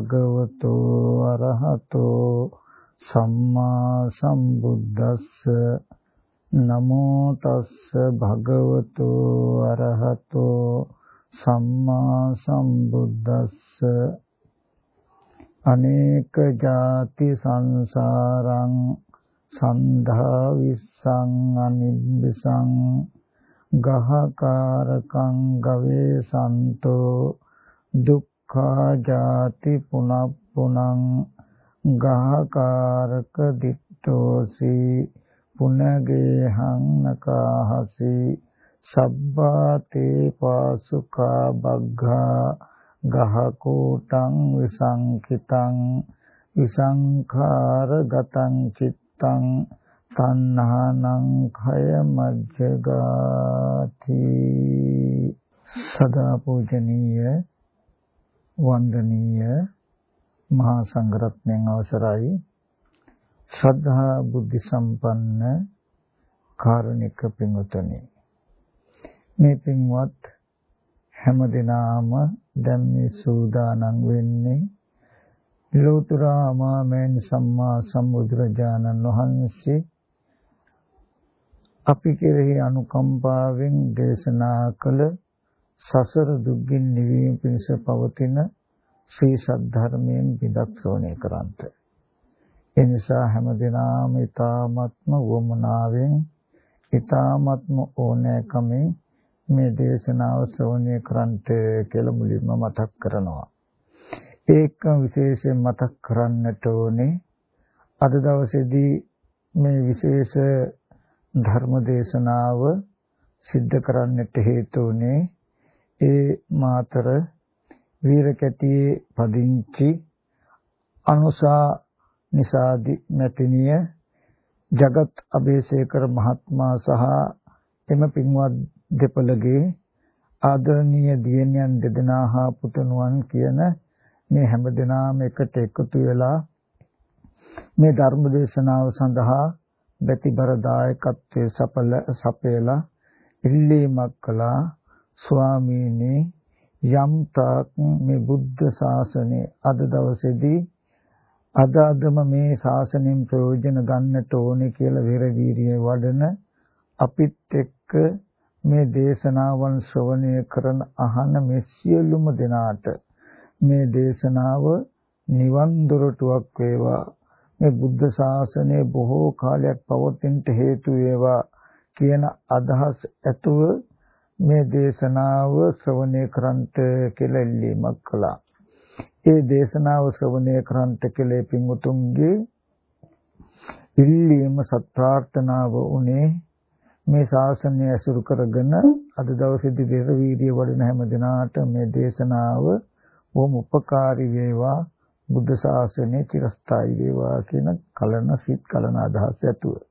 භගවතු අරහතෝ සම්මා සම්බුද්දස්ස. නමෝ තස්ස භගවතු අරහතෝ සම්මා සම්බුද්දස්ස. අනේක ಜಾති සංසාරං සන්ධා විස්සං අනිබ්බසං ගහකාරකං ගවේසන්තෝ. දුක්ඛා ජාති පුනප්පුනං ගහකාරක දිට්ඨෝසි පුනගේහං නකාහසි සබ්බාතේ පාසුකා බග්ගා ගහකෝටං විසංකිතං විසංඛාර ගතං චිත්ත තං තණ්හානං khය මජ්ජගාති සදා පූජනීය වන්දනීය මහා සංඝරත්නයන් අවසරයි. ශ්‍රද්ධා බුද්ධ සම්පන්න කාරුණික පින්වතුනි මේ පින්වත් හැම දිනාම දැන් මේ සූදානම් වෙන්නේ ලෝතර අමාමෙන් සම්මා සම්බුදුරජාණන් වහන්සේ අපි කෙරෙහි අනුකම්පාවෙන් දේශනා කළ සසර දුක්ගින් නිවීම පිණිස පවතින ශ්‍රී සද්ධර්මයෙන් බිදක් ශ්‍රවණය කරන්ට. ඒ නිසා හැම දිනම ඊ타ත්ම වමනාවෙන් ඊ타ත්ම ඕනෑකමින් මේ දේශනාව ශ්‍රවණය කරන්ට කියලා මුලින්ම මතක් කරනවා. ඒක විශේෂයෙන් මතක් කරන්නට ඕනේ අද දවසේදී මේ විශේෂ ධර්ම දේශනාව සිද්ධ කරන්නට හේතු උනේ ඒ මාතර වීරකැටියේ පදිංචි අනුසා නිසාදි මැතිණිය ජගත් අබේසේකර මහත්මයා සහ එම පින්වත් දෙපළගේ ආදරණීය දියණියන් දෙදෙනා හා පුතුණුවන් කියන මේ හැම දිනාම එකට එකතු වෙලා මේ ධර්ම දේශනාව සඳහා බැතිබර දායකත්වයේ සපල සපයලා ඉල්ලීමක් කළා ස්වාමීනි යම් තාක් මේ බුද්ධ ශාසනය අද දවසේදී අද අදම මේ ශාසනයෙන් ප්‍රයෝජන ගන්නට ඕනේ කියලා විරවීරිය වඩන අපිත් එක්ක මේ දේශනාවන් ශ්‍රවණය කරන අහන මේ සියලුම දෙනාට මේ දේශනාව නිවන් දොරටුවක් වේවා. මේ බුද්ධ ශාසනය බොහෝ කාලයක් පවතින්නට හේතු වේවා කියන අදහස් ඇතුව මේ දේශනාව ශ්‍රවණය කරන්ට කියලා ඉල්ලීමක් කළා. ඒ දේශනාව ශ්‍රවණය කරන්ට කියලා පින්වතුන්ගේ ඉල්ලීම සත් ප්‍රාර්ථනාව උනේ මේ ශාසනය ඇසුරු කරගෙන අද දවසේදී විර වීර්ය වඩන හැම දිනාට මේ දේශනාව බොහොම උපකාරී වේවා බුද්ධ ශාසනය චිරස්ථායි වේවා කියන කලන සිත් කලන අදහස ඇතුව.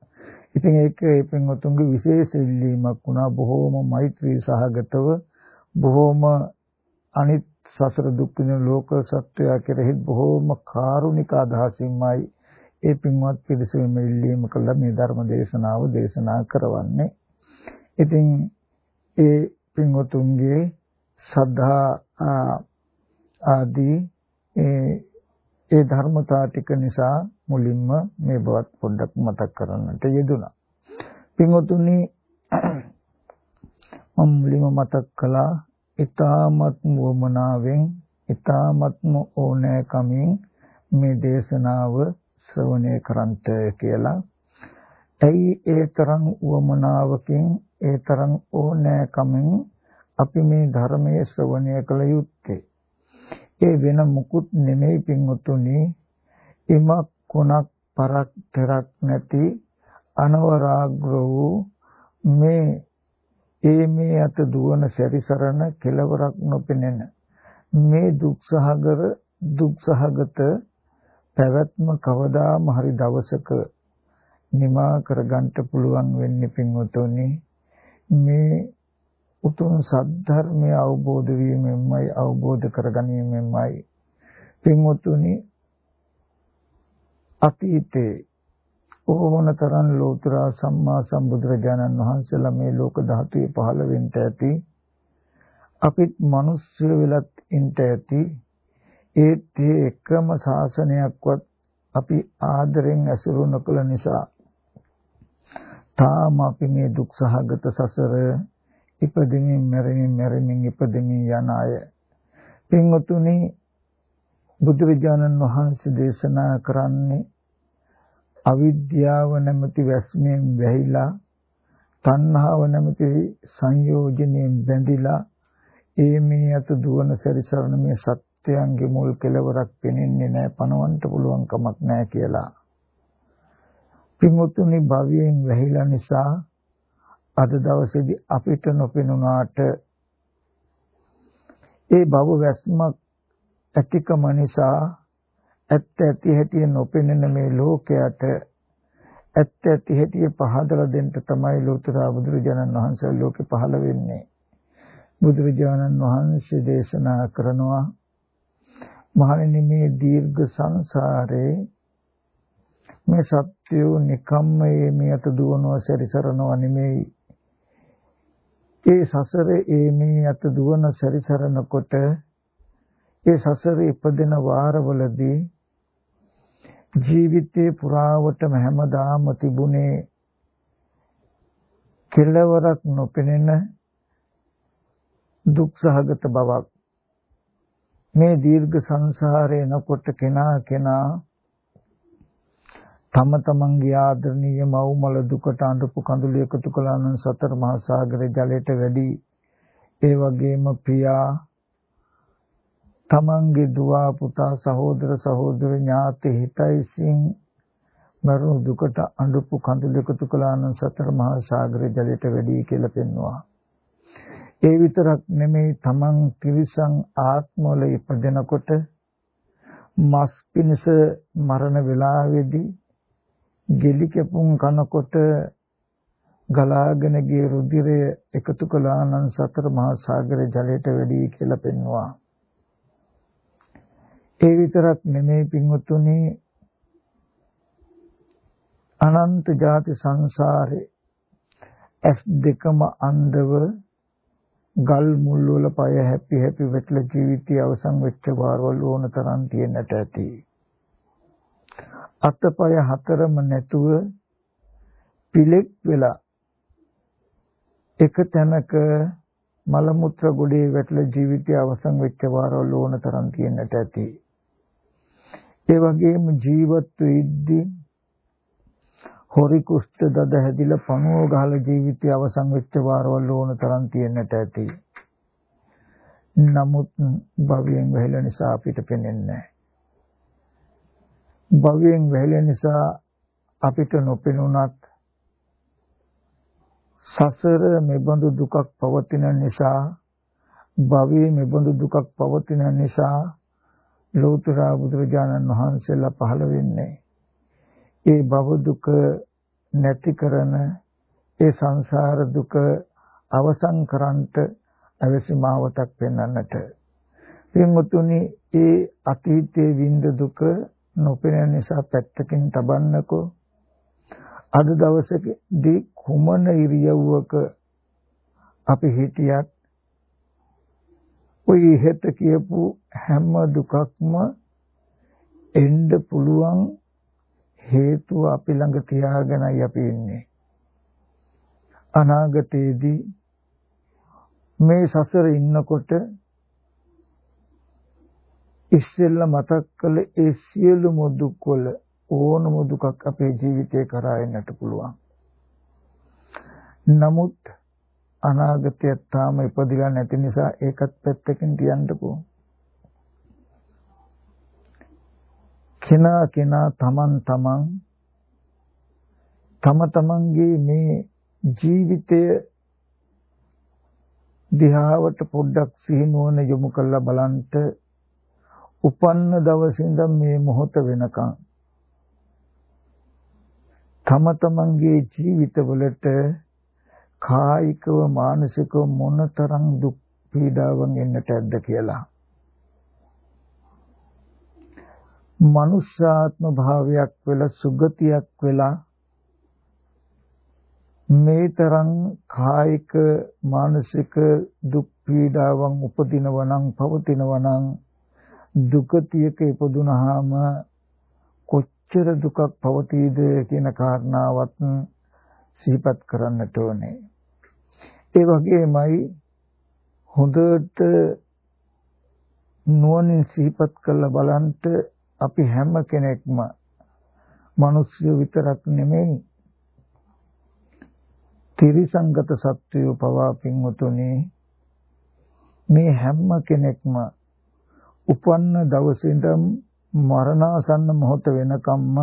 ඉතින් ඒක ඒ පින්වතුන්ගේ විශේෂ ඉල්ලීමක් වුණා බොහෝම මෛත්‍රී සහගතව බොහෝම අනිත් සසර දුක් විඳින ලෝක සත්වයා කෙරෙහි බොහෝම කාරුණික අදහසින්මයි ඒ පින්වත් පිරිස මේ ඉල්ලීම කළා මේ ධර්ම දේශනාව දේශනා කරවන්නේ. ඉතින් ඒ පින්වතුන්ගේ සද්ධා ආදී ඒ ඒ ධර්මතා ටික නිසා මුලින්ම මේ බවත් පොඩ්ඩක් මතක් කරන්නට යෙදුණා. පින්වතුනි මම මුලින්ම මතක් කළා ඊ타මත් වමනාවෙන් ඊ타මත්ම ඕනෑකමින් මේ දේශනාව ශ්‍රවණය කරන්ට කියලා. ඇයි ඒ තරම් වමනාවකින් ඒ තරම් ඕනෑකමින් අපි මේ ධර්මයේ ශ්‍රවණය කළ යුත්තේ ඒ වෙන මුකුත් නෙමෙයි පින්වතුනි. ඉමක් කොනක් පරක් තරක් නැති අනවරාග්‍ර වූ මේ ඒ මේ අත දුවන සැරිසරන කෙලවරක් නොපෙනෙන මේ දුක්සහගර දුක්සහගත පැවැත්ම කවදාම හරි දවසක නිමා කරගන්න පුළුවන් වෙන්නේ පින්වතුනි. මේ උතුම් සද්ධර්මය අවබෝධ වීමෙන්මයි අවබෝධ කරගැනීමෙන්මයි. පින්වතුනි අතීතේ ඕනතරම් ලෝතර සම්මා සම්බුදුරජාණන් වහන්සේලා මේ ලෝක ධාතුවේ පහළ වෙන්න ඇති අපිත් මිනිස්සු වෙලත් ඉන්න ඇති ඒත් එකම ශාසනයක්වත් අපි ආදරෙන් ඇසුරු නොකළ නිසා තාම අපි මේ දුක් සහගත සසර ඉපදෙමින් මැරෙමින් මැරෙමින් ඉපදෙමින් යන අය පින්වතුනි බුදුරජාණන් වහන්සේ දේශනා කරන්නේ අවිද්‍යාව නැමැති වැස්මෙන් වැහිලා තණ්හාව නැමැති සංයෝජනයෙන් බැඳිලා ඒ මේ අත දුවන සැරිසරන මේ සත්‍යයන්ගේ මුල් කෙලවරක් පෙනෙන්නේ නැහැ පණවන්න පුළුවන් කමක් නැහැ කියලා. පින්වතුනි භවයෙන් වැහිලා නිසා අද දවසේදී අපිට නොපෙනුනාට ඒ භව වැස්මක් ඇතිකම නිසා ඇත්ත ඇති හැටි නොපෙනෙන මේ ලෝකයට ඇත්ත ඇති හැටි පහදලා දෙන්න තමයි ලෝතර බුදුරජාණන් වහන්සේ ලෝකෙ පහළ වෙන්නේ. බුදුරජාණන් වහන්සේ දේශනා කරනවා මහණෙනි මේ දීර්ඝ සංසාරේ මේ සත්‍යෝ නිකම්ම මේ අත දුවනවා සැරිසරනවා නෙමෙයි. ඒ සසරේ ඒ මේ අත දුවන සැරිසරනකොට ඒ සසරේ ඉපදෙන වාරවලදී ජීවිතේ පුරාවටම හැමදාම තිබුණේ කෙලවරක් නොපෙනෙන දුක් සහගත බවක්. මේ දීර්ඝ සංසාරේ නකොට කෙනා කෙනා තම තමන්ගේ ආදරණීය මව්මල දුකට අඬපු කඳුළු එකතු කළා නම් සතර මහා සාගරේ ජලයට වැඩි ඒ වගේම පියා තමන්ගේ දුව පුතා සහෝදර සහෝදර ඥාති හිතයිසින් මරුණු දුකට අඬපු කඳුළු එකතු කළා නම් සතර මහා සාගරේ ජලයට වැඩි කියලා පෙන්වුවා. ඒ විතරක් නෙමෙයි තමන් තිරිසන් ආත්මවල ඉපදෙනකොට මස් පිණිස මරණ වේලාවේදී ගෙලි කැපුම් කනකොට ගලාගෙන ගිය රුධිරය එකතු කළා නම් සතර මහා සාගර ජලයට වැඩි කියලා පෙන්වුවා. ඒ විතරක් නෙමෙයි පින්වතුනි අනන්ත ಜಾති සංසාරේ ඇස් දෙකම අන්ධව ගල් මුල් වල පය හැපි හැපි වෙట్ల ජීවිතය අවසන් වෙච්ච වාරවල ඕන තරම් තියෙන්නට ඇති. අතපය හතරම නැතුව පිලෙක් වෙලා එක තැනක මල මුත්‍ර ගොඩේ වැටලා ජීවිතය අවසන් වෙච්ච වාරවල ඕන තරම් තියෙන්නට ඇති ඒ වගේම ජීවත් වෙද්දී හොරි කුෂ්ඨ දද හැදිලා පණුව ගහලා ජීවිතය අවසන් වෙච්ච වාරවල් ඕන තරම් තියෙන්නට ඇති. නමුත් භවයෙන් වැහිලා නිසා අපිට පේන්නේ නැහැ. භවයෙන් වැහිලා නිසා අපිට නොපෙනුනත් සසර මෙබඳු දුකක් පවතින නිසා භවයේ මෙබඳු දුකක් පවතින නිසා ලෝතර බුදුරජාණන් වහන්සේලා පහළ වෙන්නේ. ඒ භව දුක නැති කරන ඒ සංසාර දුක අවසන් කරන්ට අවශ්‍ය මාවතක් පෙන්වන්නට. පින්වතුනි ඒ අතීතයේ විඳ දුක නොපෙනෙන නිසා පැත්තකින් තබන්නකෝ. අද දවසේදී කුමන ඉරියව්වක අපි හිටියත් ওই ඉහෙත කියපු හැම දුකක්ම එන්න පුළුවන් හේතුව අපි ළඟ තියාගෙනයි අපි ඉන්නේ. අනාගතයේදී මේ සසර ඉන්නකොට ඉස්සෙල්ල මතක් කළ ඒ සියලුම දුක්වල ඕනම දුකක් අපේ ජීවිතේ කරා එන්නට පුළුවන්. නමුත් අනාගතයක් තාම ඉපදිලා නැති නිසා ඒකත් පැත්තකින් තියන්නකෝ. කෙනා කෙනා තමන් තමන් තම තමන්ගේ මේ ජීවිතය දිහාවට පොඩ්ඩක් සිහිනුවන යොමු කරලා බලන්ට උපන්න දවසේ ඉඳන් මේ මොහොත වෙනකන් තම තමන්ගේ ජීවිතවලට කායිකව මානසිකව මොනතරම් දුක් පීඩාවන් එන්නට ඇද්ද කියලා. මනුෂ්‍යාත්ම භාවයක් වෙලා සුගතියක් වෙලා මේතරම් කායික මානසික දුක් පීඩාවන් උපදිනවා නම් පවතිනවා නම් දුකතියක ඉපදුනහම කොච්චර දුකක් පවතීද කියන කාරණාවත් සිහිපත් කරන්නට ඕනේ. ඒ වගේමයි හොඳට නුවණින් සිහිපත් කරලා බලන්න අපි හැම කෙනෙක්ම මිනිස්සු විතරක් නෙමෙයි තිරිසංගත සත්වයෝ පවා පින්වතුනි මේ හැම කෙනෙක්ම උපන්න දවසේ ඉඳන් මරණාසන්න මොහොත වෙනකම්ම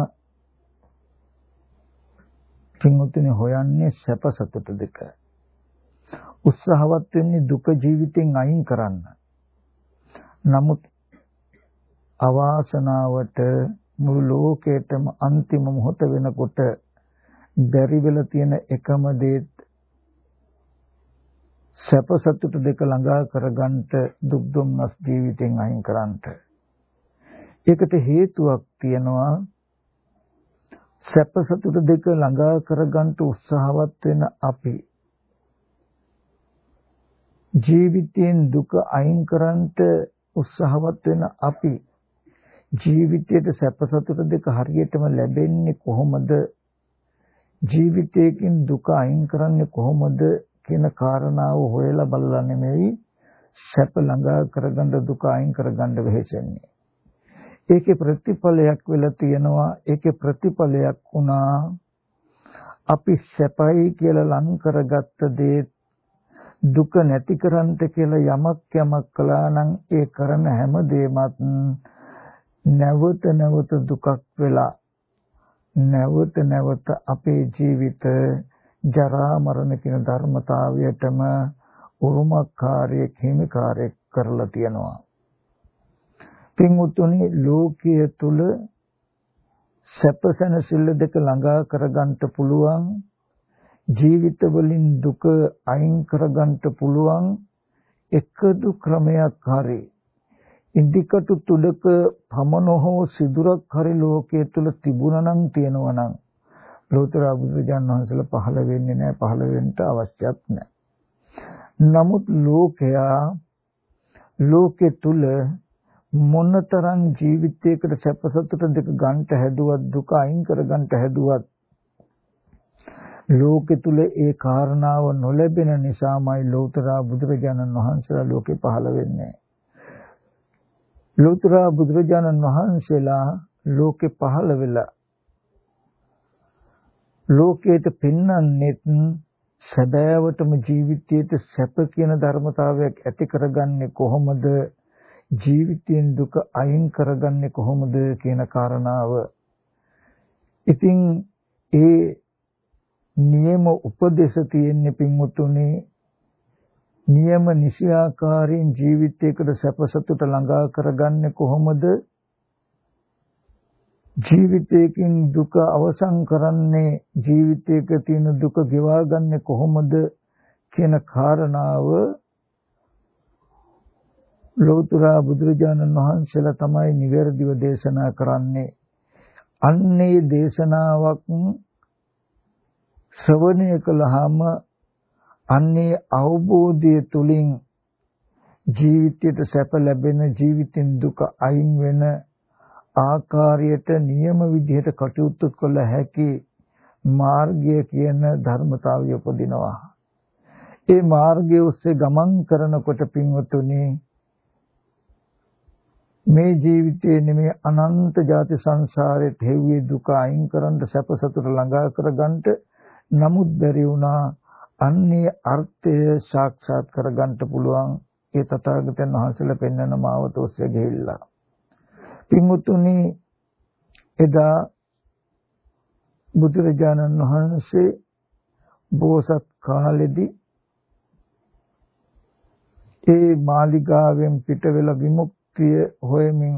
පින්වතුනි හොයන්නේ සැප සතුට දෙක. උත්සාහවත් වෙන්නේ දුක ජීවිතෙන් අයින් කරන්න. නමුත් අවාසනාවට මුළු ලෝකෙටම අන්තිම මොහොත වෙනකොට බැරි වෙලා තියෙන එකම දේ සැප සතුට දෙක ළඟා කරගන්නට දුක් දුම්නස් ජීවිතෙන් අයින් කරන්නට. ඒකට හේතුවක් තියෙනවා සැප සතුට දෙක ළඟා කරගන්න උත්සාහවත් වෙන අපි. ජීවිතයෙන් දුක අයින් කරන්නට උත්සාහවත් වෙන අපි. ජීවිතයේ සැප සතුට දෙක හරියටම ලැබෙන්නේ කොහොමද? ජීවිතයකින් දුක අයින් කරන්නේ කොහොමද? කියන කාරණාව හොයලා බලලා නෙමෙයි සැප ළඟා කරගන්න දුක අයින් කරගන්න වෙහෙසෙන්නේ. ඒකේ ප්‍රතිඵලයක් වෙලා තියෙනවා. ඒකේ ප්‍රතිඵලයක් වුණා අපි සැපයි කියලා ලං කරගත්ත දේ දුක නැති කරන්ට කියලා යමක් යමක් කළා නම් ඒ කරන හැම දෙයක්මත් නැවත නැවත දුකක් වෙලා නැවත නැවත අපේ ජීවිත ජරා මරණ කියන ධර්මතාවයටම උරුමකාරී හිමිකාරී කරලා තියනවා. පින්වුතුනි ලෝකයේ තුල සැපසන සිල් දෙක ළඟා කරගන්න පුළුවන් ජීවිත වලින් දුක අයින් කරගන්න පුළුවන් එකදු ක්‍රමයක් හරි ඉදිකටු තුඩක පමන හෝ සිදුරක් හරි ලෝකයේ තුල තිබුණා නම් තියෙනවා නම් ලෝතර බුදුරජාණන් වහන්සේලා පහළ වෙන්නේ නැහැ පහළ වෙන්න අවශ්‍යත් නැහැ. නමුත් ලෝකයා ලෝකේ තුල මොනතරම් ජීවිතයකට සැප සතුට දෙක ගන්නට හැදුවත් දුක අයින් කර ගන්නට හැදුවත් ලෝකෙ තුල ඒ කාරණාව නොලැබෙන නිසාමයි ලෞතර බුදුරජාණන් වහන්සේලා ලෝකේ පහළ වෙන්නේ. ලෞතර බුදුරජාණන් වහන්සේලා ලෝකේ පහළ වෙලා ලෝකයට පෙන්වන්නේත් සැබෑවටම ජීවිතයේ සැප කියන ධර්මතාවයක් ඇති කරගන්නේ කොහොමද? ජීවිතයෙන් දුක අයින් කරගන්නේ කොහොමද කියන කාරණාව. ඉතින් ඒ නියම උපදේශ තියෙන්නේ පින්වුතුනි නියම නිසියාකාරයෙන් ජීවිතයකට සැප සතුට ළඟා කරගන්නේ කොහොමද? ජීවිතයකින් දුක අවසන් කරන්නේ ජීවිතයක තියෙන දුක ගෙවා ගන්න කොහොමද කියන කාරණාව ලෝතර බුදුරජාණන් වහන්සේලා තමයි නිවැරදිව දේශනා කරන්නේ. අන්නේ දේශනාවක් ශ්‍රවණය කළාම අන්නේ අවබෝධය තුලින් ජීවිතයට සැප ලැබෙන ජීවිතින් දුක අයින් වෙන ආකාරයට නියම විදිහට කටයුතු කළ හැකි මාර්ගය කියන ධර්මතාවය උපදිනවා. ඒ මාර්ගය ඔස්සේ ගමන් කරනකොට පින්වතුනි මේ ජීවිතයේ නෙමේ අනන්ත ಜಾති සංසාරේ තෙව්වේ දුක අයින් කරන්න සැප සතුට ළඟා කරගන්නට නමුත් බැරි වුණා අන්නේ අර්ථය සාක්ෂාත් කරගන්න පුළුවන් ඒ තථාගතයන් වහන්සේලා පෙන්වන මාවත ඔස්සේ ගිහිල්ලා. පින්වුතුනි එදා බුදුරජාණන් වහන්සේ බෝසත් කාලෙදී ඒ මාලිගාවෙන් පිට වෙලා විමුක්තිය හොයමින්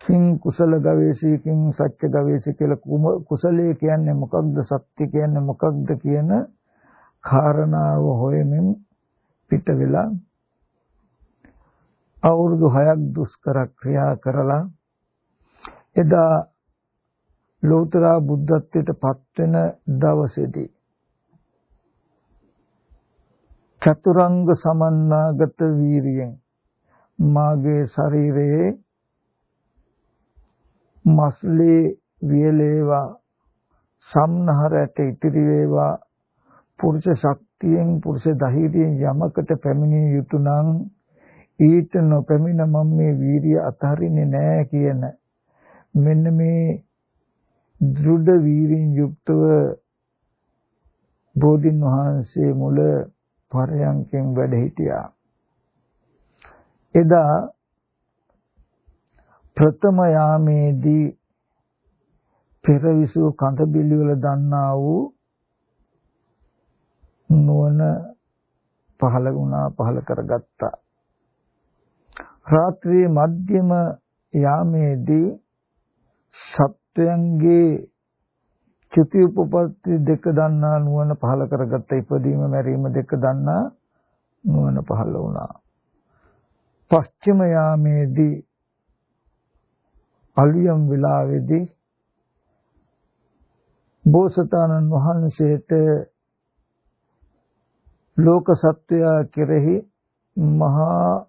කිං කුසල ගවේෂී කිං සත්‍ය ගවේෂී කියලා කුසලයේ කියන්නේ මොකක්ද සත්‍ය කියන්නේ මොකක්ද කියන කාරණාව හොයමින් පිට වෙලා අවුරුදු 6ක් දුෂ්කර ක්‍රියා කරලා එදා ලෝතර බුද්ධත්වයට පත් වෙන දවසේදී චතුරංග සමන්නාගත වීරියෙන් මාගේ ශරීරයේ මස්ලේ වියලේවා සම්නහරට ඉතිරි වේවා පුරුෂ ශක්තියෙන් පුරුෂ ධෛර්යයෙන් යමකට පැමිණිය යුතු නම් ඊට නොපැමිණ මම මේ වීරිය අතහරින්නේ නැහැ කියන මෙන්න මේ දෘಢ වීරියෙන් යුක්තව බෝධින් වහන්සේ මුල පරයන්කෙන් වැඩ හිටියා. එදා ප්‍රථම යාමේදී පෙරවිසු කඳබිලි වල දන්නා වූ නුවණ පහළ වුණා පහළ කරගත්තා. රාත්‍රියේ මධ්‍යම යාමේදී සත්වයන්ගේ චුති උපපත්ති දෙක දන්නා නුවණ පහළ කරගත්ත ඉපදීම මැරීම දෙක දන්නා නුවණ පහළ වුණා. පස්චිම යාමේදී අලියම් විලාවේදී බෝසතාණන් වහන්සේට ලෝක සත්වයා කෙරෙහි මහා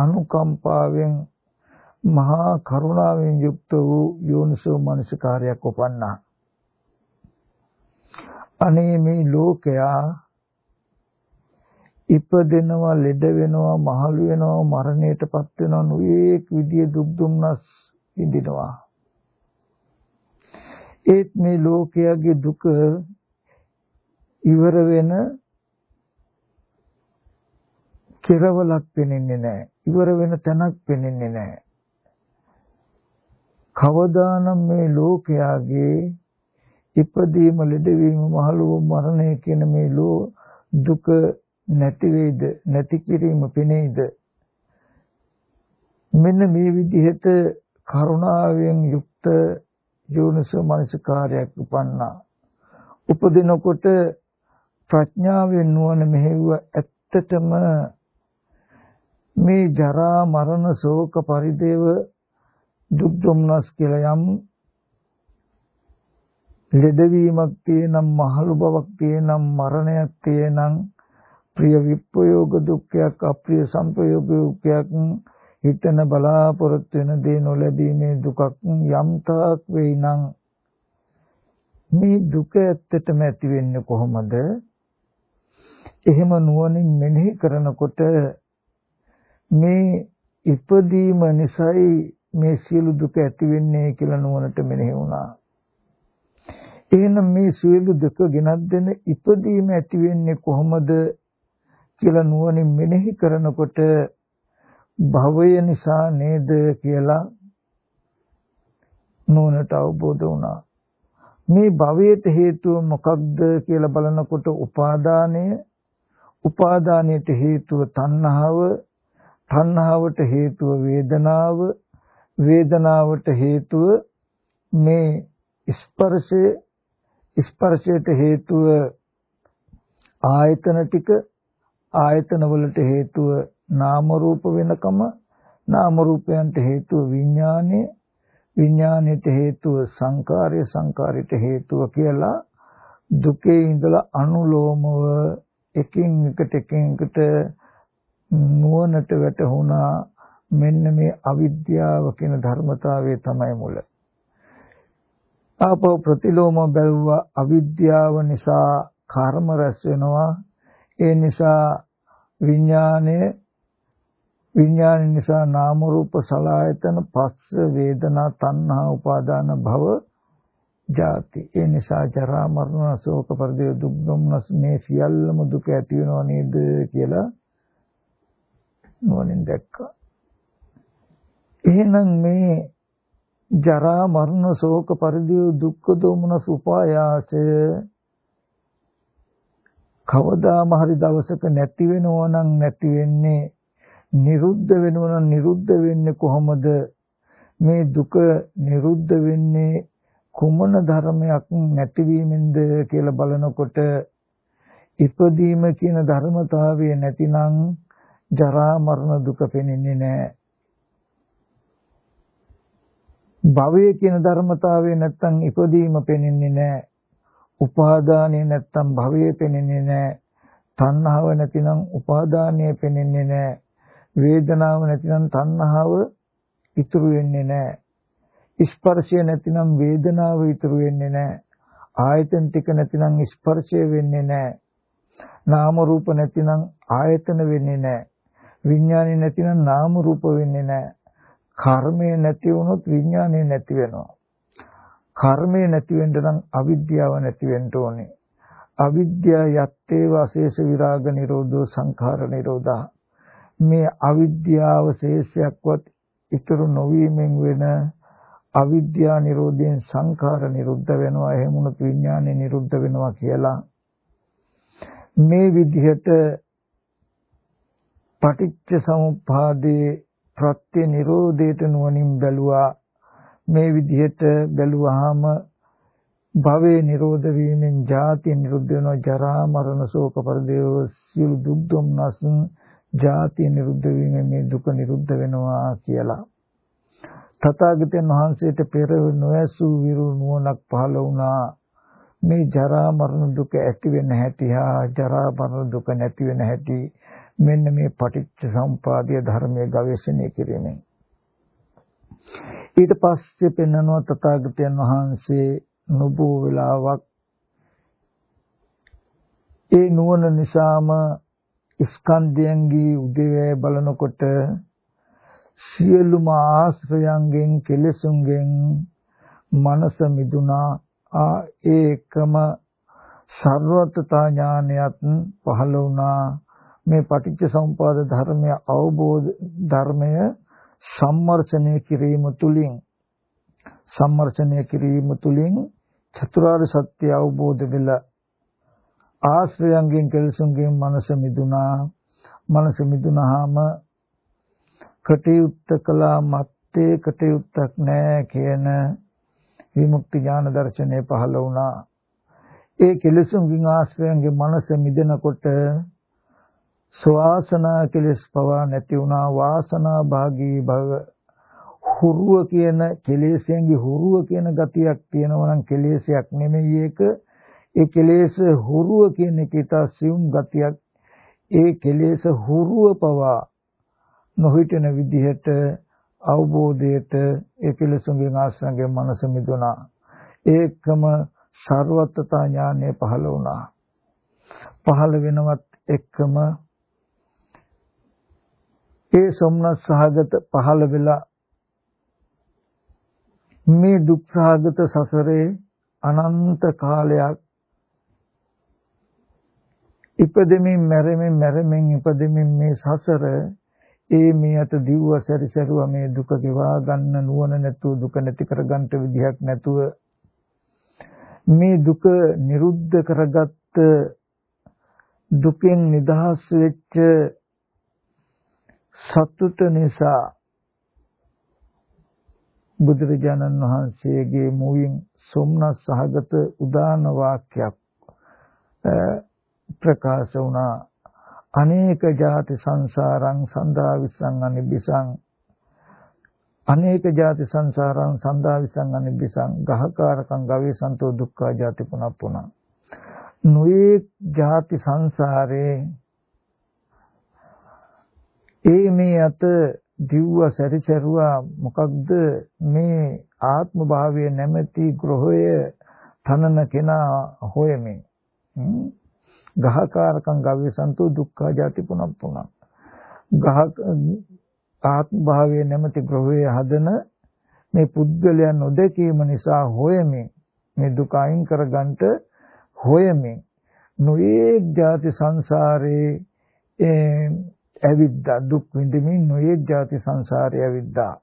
අනුකම්පාවෙන් මහා කරුණාවෙන් යුක්ත වූ යෝනිසෝ මනසිකාරයක් උපන්නා. අනේ මේ ලෝකයා ඉපදෙනවා ලෙඩ වෙනවා මහලු වෙනවා මරණයටපත් වෙනවා නොයේක් විදිය දුක් දුම්නස් විඳිනවා ඒත් මේ ලෝකයේ දුක ඉවර වෙන කෙරවලක් පෙනෙන්නේ නැහැ ඉවර වෙන තැනක් පෙනෙන්නේ නැහැ. කවදානම් මේ ලෝකයාගේ ඉපදීම ලෙඩවීම මහලු මරණය කියන මේ ලෝ දුක නැති වේද? නැති කිරීම පෙනේද? මෙන්න මේ විදිහට කරුණාවෙන් යුක්ත යෝනිසෝ මනසිකාරයක් උපන්නා. උපදිනකොට ප්‍රඥාවෙන් නුවණ මෙහෙව ඇත්තටම මේ ජරා මරණ ශෝක පරිදේව දුක් දුම්නස් කියලා යම් ලෙඩවීමක් තියෙනම් මහලු බවක් තියෙනම් මරණයක් තියෙනම් ප්‍රිය විප්‍රයෝග දුක්ඛයක් අප්‍රිය සංපයෝග දුක්ඛයක් හිතන බලාපොරොත්තු වෙන දේ නොලැබීමේ දුකක් යම් තාක් වෙයි නම් මේ දුක ඇත්තටම ඇති වෙන්නේ කොහොමද? එහෙම නුවණින් මෙනෙහි කරනකොට මේ ඉපදීම නිසායි මේ සියලු දුක ඇති වෙන්නේ කියලා නුවණට මෙනෙහි වුණා. එහෙනම් මේ සියලු දුක ගෙනත් දෙන ඉපදීම ඇති වෙන්නේ කොහොමද කියලා නුවණින් මෙනෙහි කරනකොට භවය නිසා නේද කියලා නුවණට අවබෝධ වුණා. මේ භවයට හේතුව මොකක්ද කියලා බලනකොට උපාදානය උපාදානයට හේතුව තණ්හාව තණ්හාවට හේතුව වේදනාව වේදනාවට හේතුව මේ ස්පර්ශය ස්පර්ශයට හේතුව ආයතන ටික ආයතන වලට හේතුව නාම රූප වෙනකම නාම රූපයන්ට හේතුව විඥානය විඥාණයට හේතුව සංකාරය සංකාරයට හේතුව කියලා දුකේ ඉඳලා අනුලෝමව එකින් එකට එකින් එකට නුවණට වැටහුණා. මෙන්න මේ අවිද්‍යාව කියන ධර්මතාවය තමයි මුල. ආපෝ ප්‍රතිලෝම බැලුවා අවිද්‍යාව නිසා කර්ම රැස් වෙනවා. ඒ නිසා විඥානය විඥාන නිසා නාම රූප සලආයතන පස්ස වේදනා තණ්හා උපාදාන භව ජාති. ඒ නිසා ජරා මරණ ශෝක පරිදේ දුක් දුම්නස් මේ සියල්ලම දුක ඇති වෙනව නේද කියලා නෝනින් දැක්කා. එහෙනම් මේ ජරා මරණ ශෝක පරිදේ දුක්ඛ දෝමනස් උපායාසය කවදාම හරි දවසක නැති වෙනව නම් නැති වෙන්නේ නිරුද්ධ වෙනව නම් නිරුද්ධ වෙන්නේ කොහොමද? මේ දුක නිරුද්ධ වෙන්නේ කුමන ධර්මයක් නැතිවීමෙන්ද කියලා බලනකොට ඉපදීම කියන ධර්මතාවය නැතිනම් ජරා මරණ දුක පෙනෙන්නේ නැහැ භවය කියන ධර්මතාවය නැත්තම් ඉපදීම පෙනෙන්නේ නැහැ උපාදානේ නැත්තම් භවයේ පෙනෙන්නේ නැහැ. තණ්හාව නැතිනම් උපාදානය පෙනෙන්නේ නැහැ. වේදනාව නැතිනම් තණ්හාව ඉතුරු වෙන්නේ නැහැ. ස්පර්ශය නැතිනම් වේදනාව ඉතුරු වෙන්නේ නැහැ. ආයතන ටික නැතිනම් ස්පර්ශය වෙන්නේ නැහැ. නාම රූප නැතිනම් ආයතන වෙන්නේ නැහැ. විඥානය නැතිනම් නාම රූප වෙන්නේ නැහැ. කර්මය නැති වුණොත් විඥානය නැති වෙනවා. කර්මය නැති වෙන්න නම් අවිද්‍යාව නැති වෙන්න ඕනේ. අවිද්‍යා යත්තේ වාසේස විරාග නිරෝධෝ සංඛාර නිරෝධා මේ අවිද්‍යාව ශේෂයක්වත් ඉතුරු නොවීමෙන් වෙන අවිද්‍යා නිරෝධයෙන් සංඛාර නිරුද්ධ වෙනවා එහෙම වුණොත් විඥානය නිරුද්ධ වෙනවා කියලා මේ විදිහට පටිච්ච සමුප්පාදේ ප්‍රත්‍ය නිරෝධයට නුවණින් බැලුවා. මේ විදිහට බැලුවාම භවයේ නිරෝධ වීමෙන් ජාති නිරුද්ධ වෙනවා. ජරා මරණ ශෝක පරිදේව සියලු දුක් දුම්නස් ජාති නිරුද්ධ වීමෙන් මේ දුක නිරුද්ධ වෙනවා කියලා. තථාගතයන් වහන්සේට පෙර නොඇසූ විරු නුවණක් පහළ වුණා. මේ ජරා මරණ දුක ඇති වෙන හැටි හා ජරා මරණ දුක නැති වෙන හැටි මෙන්න මේ පටිච්ච සම්පාදීය ධර්මයේ ගවේෂණය කිරීමෙන්. ඊට පස්සේ පෙන්වනවා තථාගතයන් වහන්සේ නොබෝ වෙලාවක් ඒ නුවණ නිසාම ස්කන්ධයන්ගේ උදේවැය බලනකොට සියලුම ආශ්‍රයයන්ගෙන් කෙලෙසුන්ගෙන් මනස මිදුණා. ආ ඒකම සර්වත්තා ඥානයත් පහළ වුණා. මේ පටිච්ච සමුපාද ධර්මය අවබෝධ ධර්මය සම්මර්ෂණය කිරීම තුලින් සම්මර්ෂණය කිරීම තුලින් චතුරාර්ය සත්‍ය අවබෝධ වෙලා ආශ්‍රයයන්ගෙන් කෙලසුන්ගෙන් මනස මිදුණා. මනස මිදුණාම කටයුත්ත කළා මත්තේ කටයුත්තක් නැහැ කියන විමුක්ති ඥාන දර්ශනය පහළ වුණා. ඒ කෙලසුන්ගෙන් ආශ්‍රයන්ගේ මනස මිදෙනකොට ස්වාසනා කෙලස් පවා නැති වුණා. වාසනා භාගී භව. හුරුව කියන කෙලෙසෙන්ගේ හුරුව කියන ගතියක් තියෙනවා නම් කෙලෙසයක් නෙමෙයි ඒක. ඒ කෙලෙස හුරුව කියන එක සියුම් ගතියක්. ඒ කෙලෙස හුරුව පවා නොහිටන විදිහට අවබෝධයට ඒ කෙලෙසුන්ගේ ආශ්‍රයන්ගේ මනස මිදුණා. ඒකම ਸਰවත්තා ඥානය පහළ වුණා. පහළ වෙනවත් එක්කම ඒ සොම්නස් සහගත පහළ වෙලා මේ දුක් සහගත සසරේ අනන්ත කාලයක් ඉපදෙමින් මැරෙමින් මැරෙමින් ඉපදෙමින් මේ සසර ඒ මේ අත දිව්ව සැරිසරුව මේ දුක ගෙවා ගන්න නුවණ නැතුව දුක නැති කරගන්න විදිහක් නැතුව මේ දුක නිරුද්ධ කරගත්ත දුකෙන් නිදහස් වෙච්ච සතුට නිසා බුදුරජාණන් වහන්සේගේ මුවින් සොම්නස් සහගත උදාන වාක්‍යයක් ප්‍රකාශ වුණා. අනේක ಜಾති සංසාරං සන්දා විසං අනිබිසං අනේක ಜಾති සංසාරං සන්දා විසං අනිබිසං ගහකාරකං ගවේසන්තෝ දුක්ඛා ಜಾති පුනප්පුනා. නොයේ ಜಾති සංසාරේ ඒ මේ අත දිව්ව සැරිසරුවා මොකක්ද? මේ ආත්ම භාවය නැමැති ග්‍රහය තනන කෙනා හොයමින් ගහකාරකම් ගව්‍යසන්තෝ දුක්ඛ ජාති පුනප්පුන ගහ ආත්ම භාවය නැමැති ග්‍රහය හදන මේ පුද්ගලයන් නොදැකීම නිසා හොයමින් මේ. දුක අයින් කරගන්නට හොයමින් නොයේ ජාති සංසාරේ ඇවිද්දා දුක් විඳින්මින් නොයෙක් ಜಾති සංසාරේ ඇවිද්දා.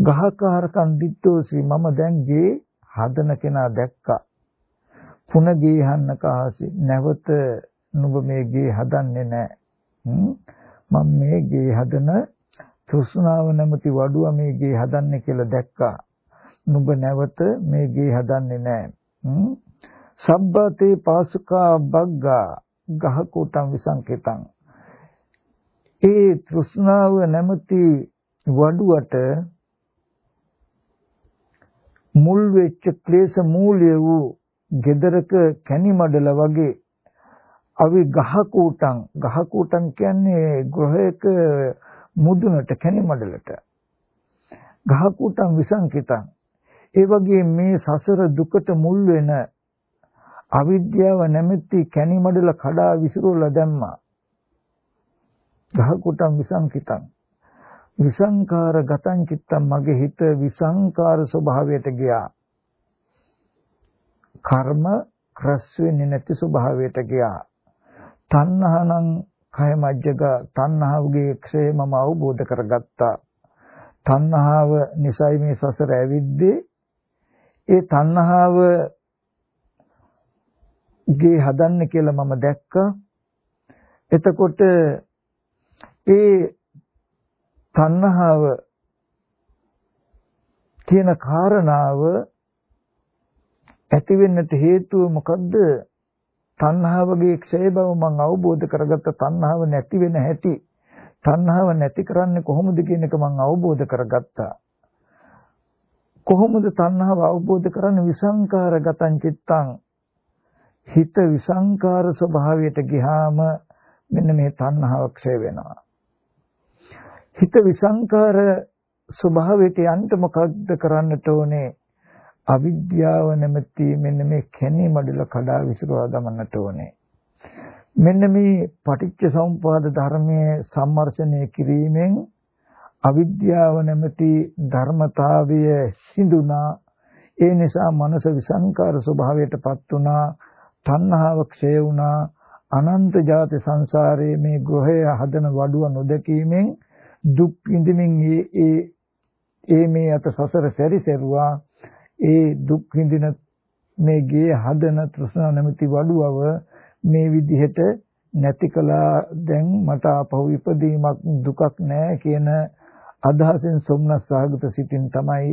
ගහකාරකන් දිත්තෝසි මම දැන් ගේ හදන කෙනා දැක්කා. පුන ගේ හන්න කාසි නැවත නුඹ මේ ගේ හදන්නේ නැහැ මම මේ ගේ හදන තෘෂ්ණාව නැමැති වඩුව මේ ගේ හදන්නේ කියලා දැක්කා. නුඹ නැවත මේ ගේ හදන්නේ නැහැ සබ්බතේ පාසුකා බග්ගා. ගහකොටම් විසංකේතං. ඒ තෘෂ්ණාව නැමැති වඩුවට මුල් වෙච්ච ක්ලේශ මූලය වූ gedaraka කැණි මඩල වගේ අවි ගහකූටන් ගහකූටන් කියන්නේ ගෘහයක මුදුනට කැණි මඩලට. ගහකූටන් විසංකිතං. ඒ වගේ මේ සසර දුකට මුල් වෙන අවිද්‍යාව නැමැති කැණි මඩල කඩා විසිරවලා දැම්මා ගහකූටන් විසංකිතං විසංකාර ගතං චිත්තං මගේ හිත විසංකාර ස්වභාවයට ගියා කර්ම රැස් වෙන්නේ නැති ස්වභාවයට ගියා. තණ්හානම් කය මජ්ජක තණ්හාවගේ ක්ෂය මම අවබෝධ කරගත්තා. තණ්හාව නිසයි මේ සසර ඇවිද්දේ. ඒ තණ්හාව ගේ හදන්න කියලා මම දැක්කා. එතකොට ඒ තණ්හාව කියන කාරණාව ඇති වෙන්නට හේතුව මොකද්ද? තණ්හාවගේ ක්ෂය බව මම අවබෝධ කරගත්ත තණ්හාව නැති වෙන හැටි. තණ්හාව නැති කරන්නේ කොහොමද කියන එක මම අවබෝධ කරගත්තා. කොහොමද තණ්හාව අවබෝධ කරන්නේ විසංකාරගතං චිත්තං හිත විසංකාර ස්වභාවයට ගියාම මෙන්න මේ තණ්හාව ක්ෂය වෙනවා. හිත විසංකාර ස්වභාවයට යන්න මොකක්ද කරන්නට ඕනේ? අවිද්‍යාව නැමැති මෙන්න මේ කැණි මඩල කඩා විසිරවා දමන්නට ඕනේ. මෙන්න මේ පටිච්ච සමුපාද ධර්මයේ සම්මර්ෂණය කිරීමෙන් අවිද්‍යාව නැමැති ධර්මතාවය සිඳුණා. ඒ නිසා මනස විසංකාර ස්වභාවයටපත් වුණා. තණ්හාව ක්ෂය වුණා. අනන්ත ජාති සංසාරයේ මේ ගෘහය හදන වඩුව නොදකීමෙන් දුක් විඳින්මින් ඒ ඒ මේ අත සසර සැරිසරුවා ඒ දුක් විඳින මේ ගේ හදන තෘෂ්ණා නැමැති වඩුවව මේ විදිහට නැති කළා දැන් මට ආපහු ඉපදීමක් දුකක් නැහැ කියන අදහසෙන් සොම්නස් සාගත සිටින් තමයි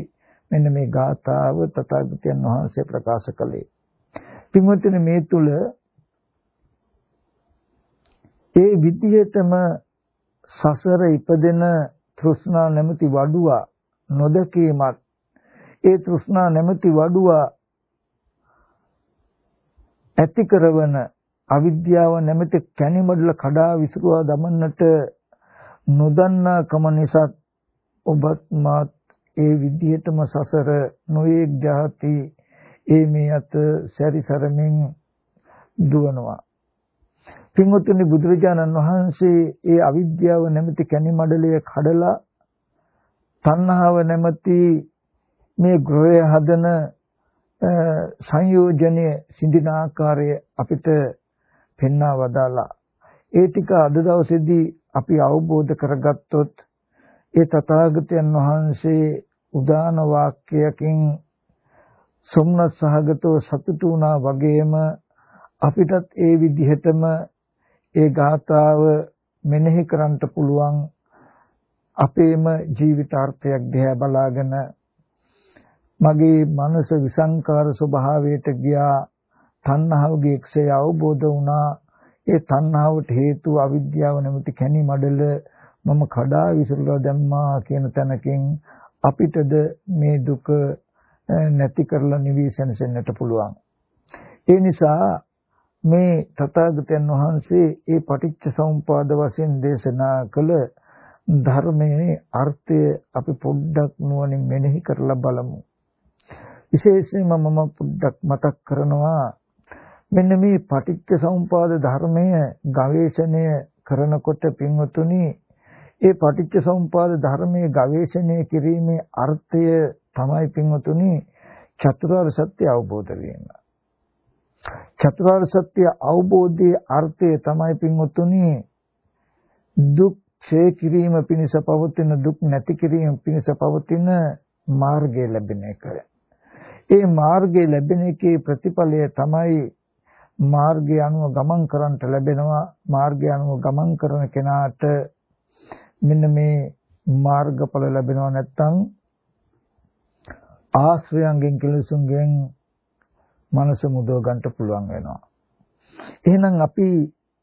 මෙන්න මේ ගාථාව තථාගතයන් වහන්සේ ප්‍රකාශ කළේ. පින්වත්නි මේ තුල ඒ විදිහටම සසර ඉපදෙන තෘෂ්ණා නැමැති වඩුව නොදකීමත් ඒ තෘෂ්ණා නැමැති වඩුව ඇති කරවන අවිද්‍යාව නැමැති කැණිමඩල කඩා විසිරුවා දමන්නට නොදන්නා කම නිසා ඔබත් මාත් ඒ විදිහටම සසර නොයේක් ජාති ඒ මේ අත සැරිසරමින් දුවනවා. පින්වත්නි බුදුරජාණන් වහන්සේ ඒ අවිද්‍යාව නැමැති කැණිමඩලය කඩලා තණ්හාව නැමැති මේ ගෘහය හදන සංයෝජනයේ සිඳින ආකාරය අපිට පෙන්වා වදාලා. ඒ ටික අද දවසේදී අපි අවබෝධ කරගත්තොත් ඒ තථාගතයන් වහන්සේ උදාන වාක්‍යයකින් සොම්නස් සහගතව සතුටු වුණා වගේම අපිටත් ඒ විදිහටම ඒ ගාථාව මෙනෙහි කරන්නට පුළුවන් අපේම ජීවිතාර්ථයක් දිහා බලාගෙන මගේ මනස විසංකාර ස්වභාවයට ගියා. තණ්හාවගේ ක්ෂය අවබෝධ වුණා. ඒ තණ්හාවට හේතුව අවිද්‍යාව නැමැති කැණි මඩල මම කඩා විසිරලා දැම්මා කියන තැනකින් අපිටද මේ දුක නැති කරලා නිවිසනසෙන්නට පුළුවන්. ඒ නිසා මේ තථාගතයන් වහන්සේ ඒ පටිච්ච සමුපාද වශයෙන් දේශනා කළ ධර්මයේ අර්ථය අපි පොඩ්ඩක් නුවණින් මෙනෙහි කරලා බලමු. විශේෂයෙන්ම මම පොඩ්ඩක් මතක් කරනවා මෙන්න මේ පටිච්ච සමුපාද ධර්මය ගවේෂණය කරනකොට පින්වතුනි ඒ පටිච්ච සමුපාද ධර්මයේ ගවේෂණය කිරීමේ අර්ථය තමයි පින්වතුනි චතුරාර්ය සත්‍ය අවබෝධ වීම. චතුරාර්ය සත්‍ය අවබෝධයේ අර්ථය තමයි පින්වතුනි දුක් ඡේ කිරීම පිණිස පවතින දුක් නැති කිරීම පිණිස පවතින මාර්ගය ලැබෙන එක. ඒ මාර්ගය ලැබෙන එකේ ප්‍රතිඵලය තමයි මාර්ගය අනුව ගමන් කරන්නට ලැබෙනවා මාර්ගය අනුව ගමන් කරන කෙනාට මෙන්න මේ මාර්ගඵල ලැබෙනවා නැත්නම් ආශ්‍රයයන්ගෙන් කෙලෙසුන්ගෙන් මනස මුදව ගන්නට පුළුවන් වෙනවා. එහෙනම් අපි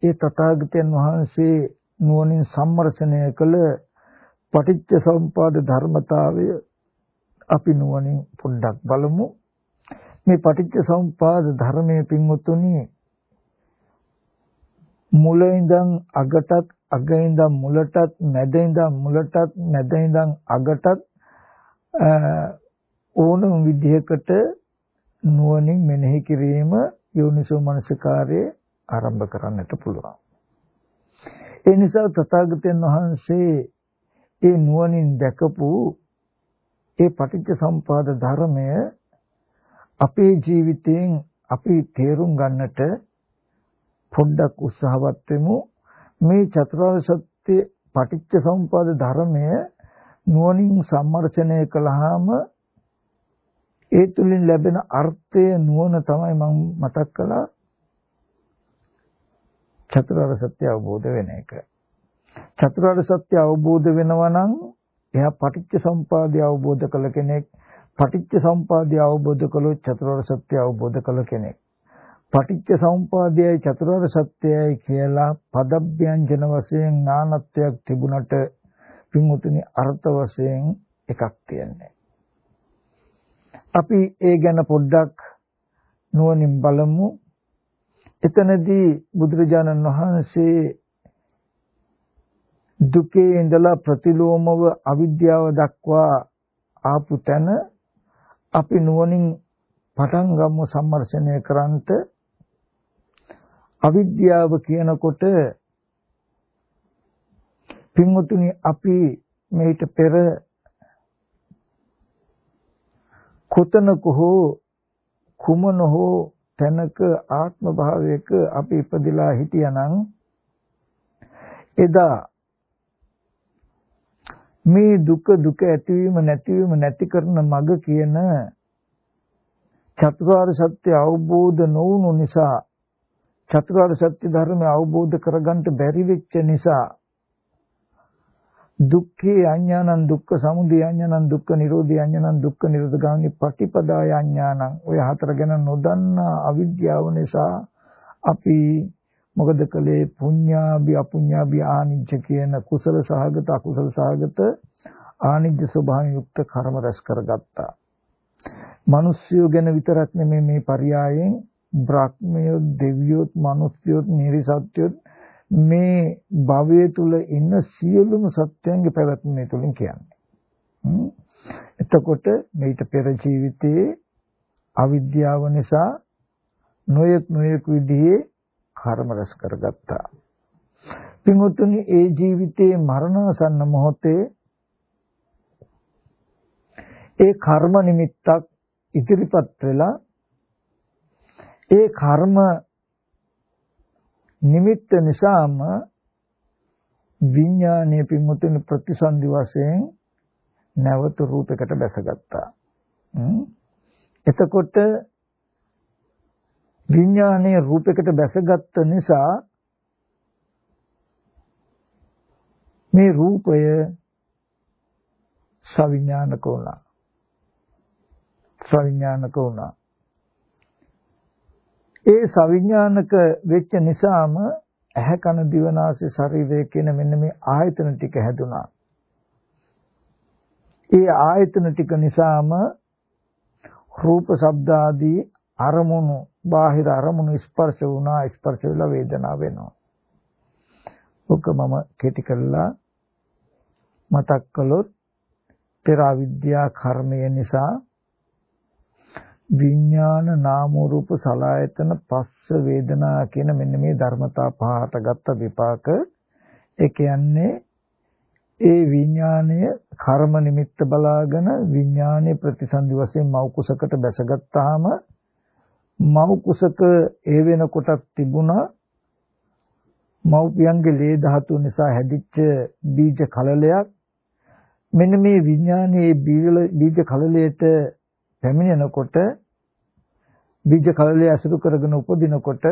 ඒ තථාගතයන් වහන්සේ නුවණින් සම්මර්ෂණය කළ පටිච්ච සමුපාද ධර්මතාවය අපි නුවණින් පොඩ්ඩක් බලමු. මේ පටිච්ච සමුපාද ධර්මයේ පින්වතුනි මුල ඉඳන් අගටත් අග ඉඳන් මුලටත් මැද ඉඳන් මුලටත් මැද ඉඳන් අගටත් ඕනම විදිහකට නුවණින් මෙනෙහි කිරීම යෝනිසෝ මනසිකාරයේ ආරම්භ කරන්නට පුළුවන්. ඒ නිසා තථාගතයන් වහන්සේ ඒ නුවණින් දැකපු ඒ පටිච්ච සම්පාද ධර්මය අපේ ජීවිතයෙන් අපි තේරුම් ගන්නට පොඩ්ඩක් උත්සාහවත් වෙමු මේ චතුරාර්ය සත්‍ය පටිච්ච සම්පාද ධර්මය නුවණින් සම්මර්ෂණය කළාම ඒ තුලින් ලැබෙන අර්ථය නුවණ තමයි මම මතක් කළා චතුරාර්ය සත්‍ය අවබෝධ වෙන එක. චතුරාර්ය සත්‍ය අවබෝධ වෙනවා නම් එයා පටිච්ච සම්පාදය අවබෝධ කළ කෙනෙක්. පටිච්ච සම්පාදය අවබෝධ කළොත් චතුරාර්ය සත්‍ය අවබෝධ කළ කෙනෙක්. පටිච්ච සම්පාදයයි චතුරාර්ය සත්‍යයයි කියලා පදබ්බයන්ජන වශයෙන් නානත්වයක් තිබුණට පින්වතුනි අර්ථ වශයෙන් එකක් තියෙන්නේ. අපි ඒ ගැන පොඩ්ඩක් නුවණින් බලමු. එතනදී බුදුරජාණන් වහන්සේ දුකේ ඉඳලා ප්‍රතිලෝමව අවිද්‍යාව දක්වා ආපු තැන අපි නුවණින් පටන් ගමු සම්මර්ෂණය කරන්ට අවිද්‍යාව කියනකොට පින්වතුනි අපි මේිට පෙර කොතනක හෝ කුමන හෝ තැනක ආත්ම භාවයක අපි ඉපදිලා හිටියානම් එදා මේ දුක දුක ඇතිවීම නැතිවීම නැති කරන මඟ කියන චතුරාර්ය සත්‍ය අවබෝධ නොවුණු නිසා චතුරාර්ය සත්‍ය ධර්මය අවබෝධ කරගන්න බැරි වෙච්ච නිසා දුක්ඛේ අඥානං දුක්ඛ සමුදය අඥානං දුක්ඛ නිරෝධය අඥානං දුක්ඛ නිරෝධ ගාමී පටිපදාය අඥානං. ඔය හතර ගැන නොදන්නා අවිද්‍යාව නිසා අපි මොකද කළේ? පුඤ්ඤාභි අපුඤ්ඤාභි ආනිච්ච කියන කුසල සහගත අකුසල සහගත ආනිච්ච ස්වභාවයෙන් යුක්ත කර්ම රැස් කරගත්තා. මිනිස්යෝ ගැන විතරක් නෙමෙයි මේ පරයයන්. බ්‍රහ්මයෝ දෙවියොත් මිනිස්යොත් නිරිසත්යොත් මේ භවය තුල ඉන්න සියලුම සත්‍යයන්ගේ පැවැත්ම මේ තුලින් කියන්නේ. එතකොට මේිට පෙර ජීවිතයේ අවිද්‍යාව නිසා නොයෙක් නොයෙක් විදිහේ කර්ම රැස් කරගත්තා. පින්වතුනි ඒ ජීවිතයේ මරණාසන්න මොහොතේ ඒ කර්ම නිමිත්තක් ඉදිරිපත් වෙලා ඒ කර්ම නිමිත්ත නිසාම විඥානීය පින්මුතුනි ප්‍රතිසන්දි වශයෙන් නැවත රූපයකට බැසගත්තා. එතකොට විඥානීය රූපයකට බැසගත්ත නිසා මේ රූපය සවිඥානික වුණා. සවිඥානික වුණා. ඒ සවිඥානික වෙච්ච නිසාම ඇහැ කන දිවනාසය ශරීරය කියන මෙන්න මේ ආයතන ටික හැදුනා. ඒ ආයතන ටික නිසාම රූප ශබ්ද ආදී අරමුණු බාහිර අරමුණු ස්පර්ශ වුණා ස්පර්ශ වෙලා වේදනාව වෙනවා. ඔක මම කෙටි කරලා මතක් කළොත් පෙර අවිද්‍යා කර්මය නිසා විඥාන නාම රූප සලආයතන පස්ස වේදනා කියන මෙන්න මේ ධර්මතා පහට ගත්ත විපාක. ඒ කියන්නේ ඒ විඥාණය කර්ම නිමිත්ත බලාගෙන විඥානයේ ප්‍රතිසන්දි වශයෙන් මව් කුසකට බැසගත්තාම මව් කුසක ඒ වෙනකොටත් තිබුණා. මව්පියන්ගේ ලේ ධාතු නිසා හැදිච්ච බීජ කලලයක්. මෙන්න මේ විඥානයේ බීජ කලලයට පැමිණෙනකොට බීජ කලලය අසුරු කරගෙන උපදිනකොට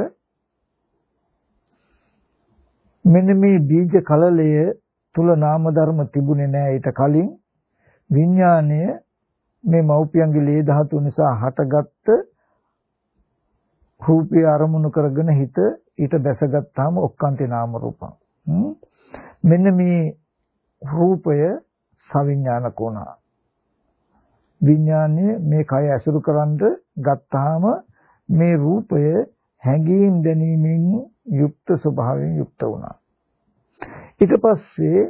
මෙන්න මේ බීජ කලලය තුල නාම ධර්ම තිබුණේ නැහැ ඊට කලින්. විඥාණය මේ මෞපියන්ගේ ලේ ධාතු නිසා හටගත්ත රූපය අරමුණු කරගෙන හිත ඊට දැසගත්තාම ඔක්කාන්තේ නාම රූපං. මෙන්න මේ රූපය සවිඥානික වුණා. විඥානය මේ කය ඇසුරු කරන්ද ගත්තාම මේ රූපය හැඟීම් දැනීමෙන් යුක්ත ස්වභාවයෙන් යුක්ත වුණා. ඊට පස්සේ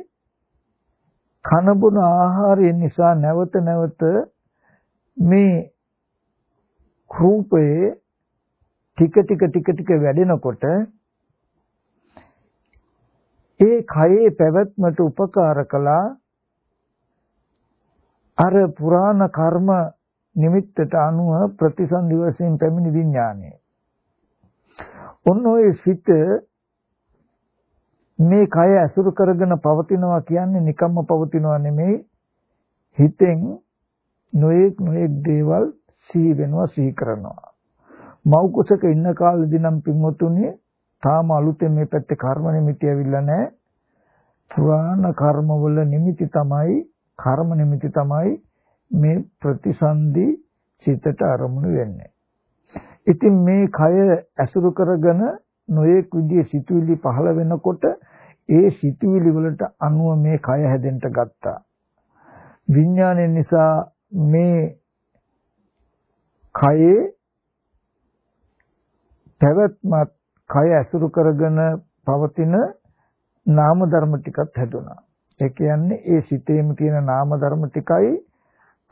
කන බොන ආහාරය නිසා නැවත නැවත මේ රූපයේ ටික ටික ටික ටික වැඩෙනකොට ඒ කයේ පැවැත්මට උපකාර කළා අර පුරාණ කර්ම නිමිත්තට අනුව ප්‍රතිසන්දි වශයෙන් පැමිණි විඥානය. ඔන්න ඔය සිත මේ කය ඇසුරු කරගෙන පවතිනවා කියන්නේ නිකම්ම පවතිනවා නෙමෙයි හිතෙන් නොයෙක් නොයෙක් දේවල් සිහි වෙනවා සිහි කරනවා. මව් කුසක ඉන්න කාලෙදී නම් පින්වතුනි තාම අලුතෙන් මේ පැත්තේ කර්ම නිමිති ඇවිල්ලා නැහැ. පුරාණ කර්මවල නිමිති තමයි කර්ම නිමිති තමයි මේ ප්‍රතිසන්දි සිතට අරමුණු වෙන්නේ. ඉතින් මේ කය ඇසුරු කරගෙන නොයෙක් විදිහේ සිතුවිලි පහළ වෙනකොට ඒ සිතුවිලි වලට අනුව මේ කය හැදෙන්න ගත්තා. විඥානය නිසා මේ කයේ පැවැත්මත් කය ඇසුරු කරගෙන පවතින නාම ධර්ම ටිකත් හැදුනා. ඒ කියන්නේ ඒ සිතේම තියෙන නාම ධර්ම ටිකයි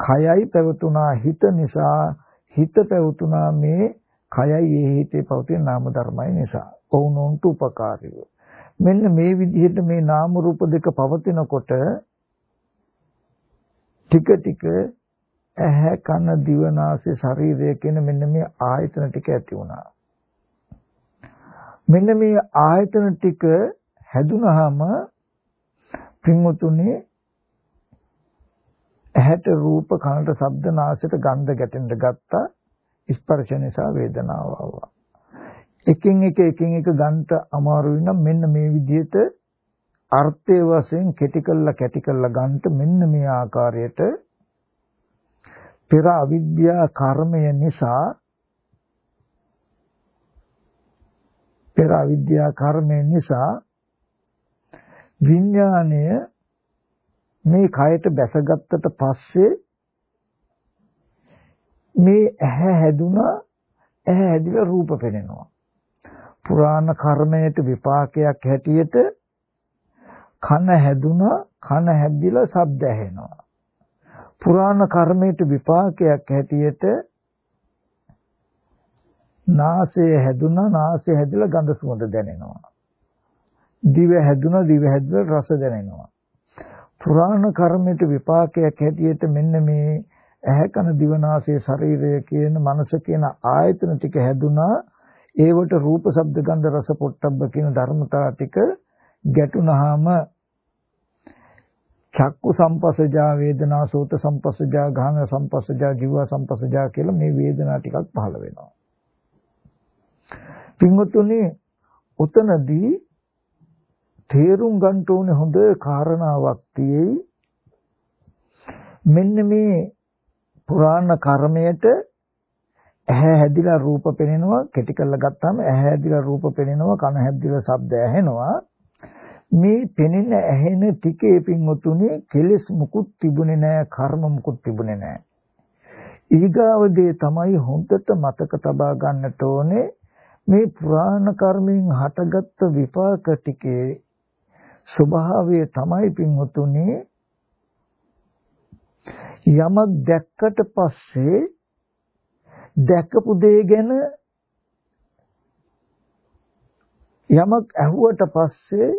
කයයි පැවතුනා හිත නිසා හිත පැවතුනා මේ කයයි ඒ හිතේ පවතින නාම ධර්මයි නිසා. ඔවුනොන්ට උපකාරීව. මෙන්න මේ විදිහට මේ නාම රූප දෙක පවතිනකොට ටික ටික ඇහැ කන දිව නාසය ශරීරය කියන මෙන්න මේ ආයතන ටික ඇති වුණා. මෙන්න මේ ආයතන ටික හැදුනහම පින්වතුනි ඇහැට රූප කනට ශබ්ද නාසයට ගන්ධ ගැටෙන්න ගත්තා. ස්පර්ශ නිසා වේදනාව ආවා. එකින් එක එකින් එක ගන්නට අමාරු වෙනම් මෙන්න මේ විදිහට අර්ථයේ වශයෙන් කෙටි කළා කැටි කළා ගන්නට මෙන්න මේ ආකාරයට පෙර අවිද්‍යා කර්මය නිසා පෙර අවිද්‍යා කර්මය නිසා විඥාණය මේ කයට බැසගත්තට පස්සේ මේ ඇහැ හැදුනා ඇහැ හැදිලා රූප පෙනෙනවා පුරාණ කර්මයට විපාකයක් හැටියට කන හැදුනා කන හැදිලා ශබ්ද ඇහෙනවා පුරාණ කර්මයට විපාකයක් හැටියට නාසය හැදුනා නාසය හැදිලා ගඳ සුවඳ දැනෙනවා. දිව හැදුනා දිව හැදිලා රස දැනෙනවා. පුරාණ කර්මයට විපාකයක් හැටියට මෙන්න මේ ඇහැ කන දිව නාසය ශරීරය කියන මනස කියන ආයතන ටික හැදුනා ඒවට රූප ශබ්ද ගන්ධ රස පොට්ටබ්බ කියන ධර්මතා ටික ගැටුනහම චක්කු සම්පස්සජා වේදනා සෝත සම්පස්සජා ගාහන සම්පස්සජා ජීව සම්පස්සජා කියලා මේ වේදනා ටිකක් පහළ වෙනවා. පින්වතුනි උතනදී තේරුම් ගන්න ඕනේ හොඳ කාරණාවක් තියෙයි. මෙන්න මේ පුරාණ කර්මයට ඇහැ හැදිලා රූප පෙනෙනවා කෙටි කරලා ගත්තාම ඇහැ හැදිලා රූප පෙනෙනවා කන හැදිලා ශබ්ද ඇහෙනවා. මේ පෙනෙන ඇහෙන ටිකේ පින්වතුනි කෙලස් මුකුත් තිබුණේ නැහැ කර්ම මුකුත් තිබුණේ නැහැ. ඊගාවදී තමයි හොඳට මතක තබා ගන්නට ඕනේ. මේ පුරාණ කර්මයෙන් හටගත්තු විපාක ටිකේ ස්වභාවය තමයි පින්වතුනි යමක් දැක්කට පස්සේ දැකපු දේ ගැන යමක් ඇහුවට පස්සේ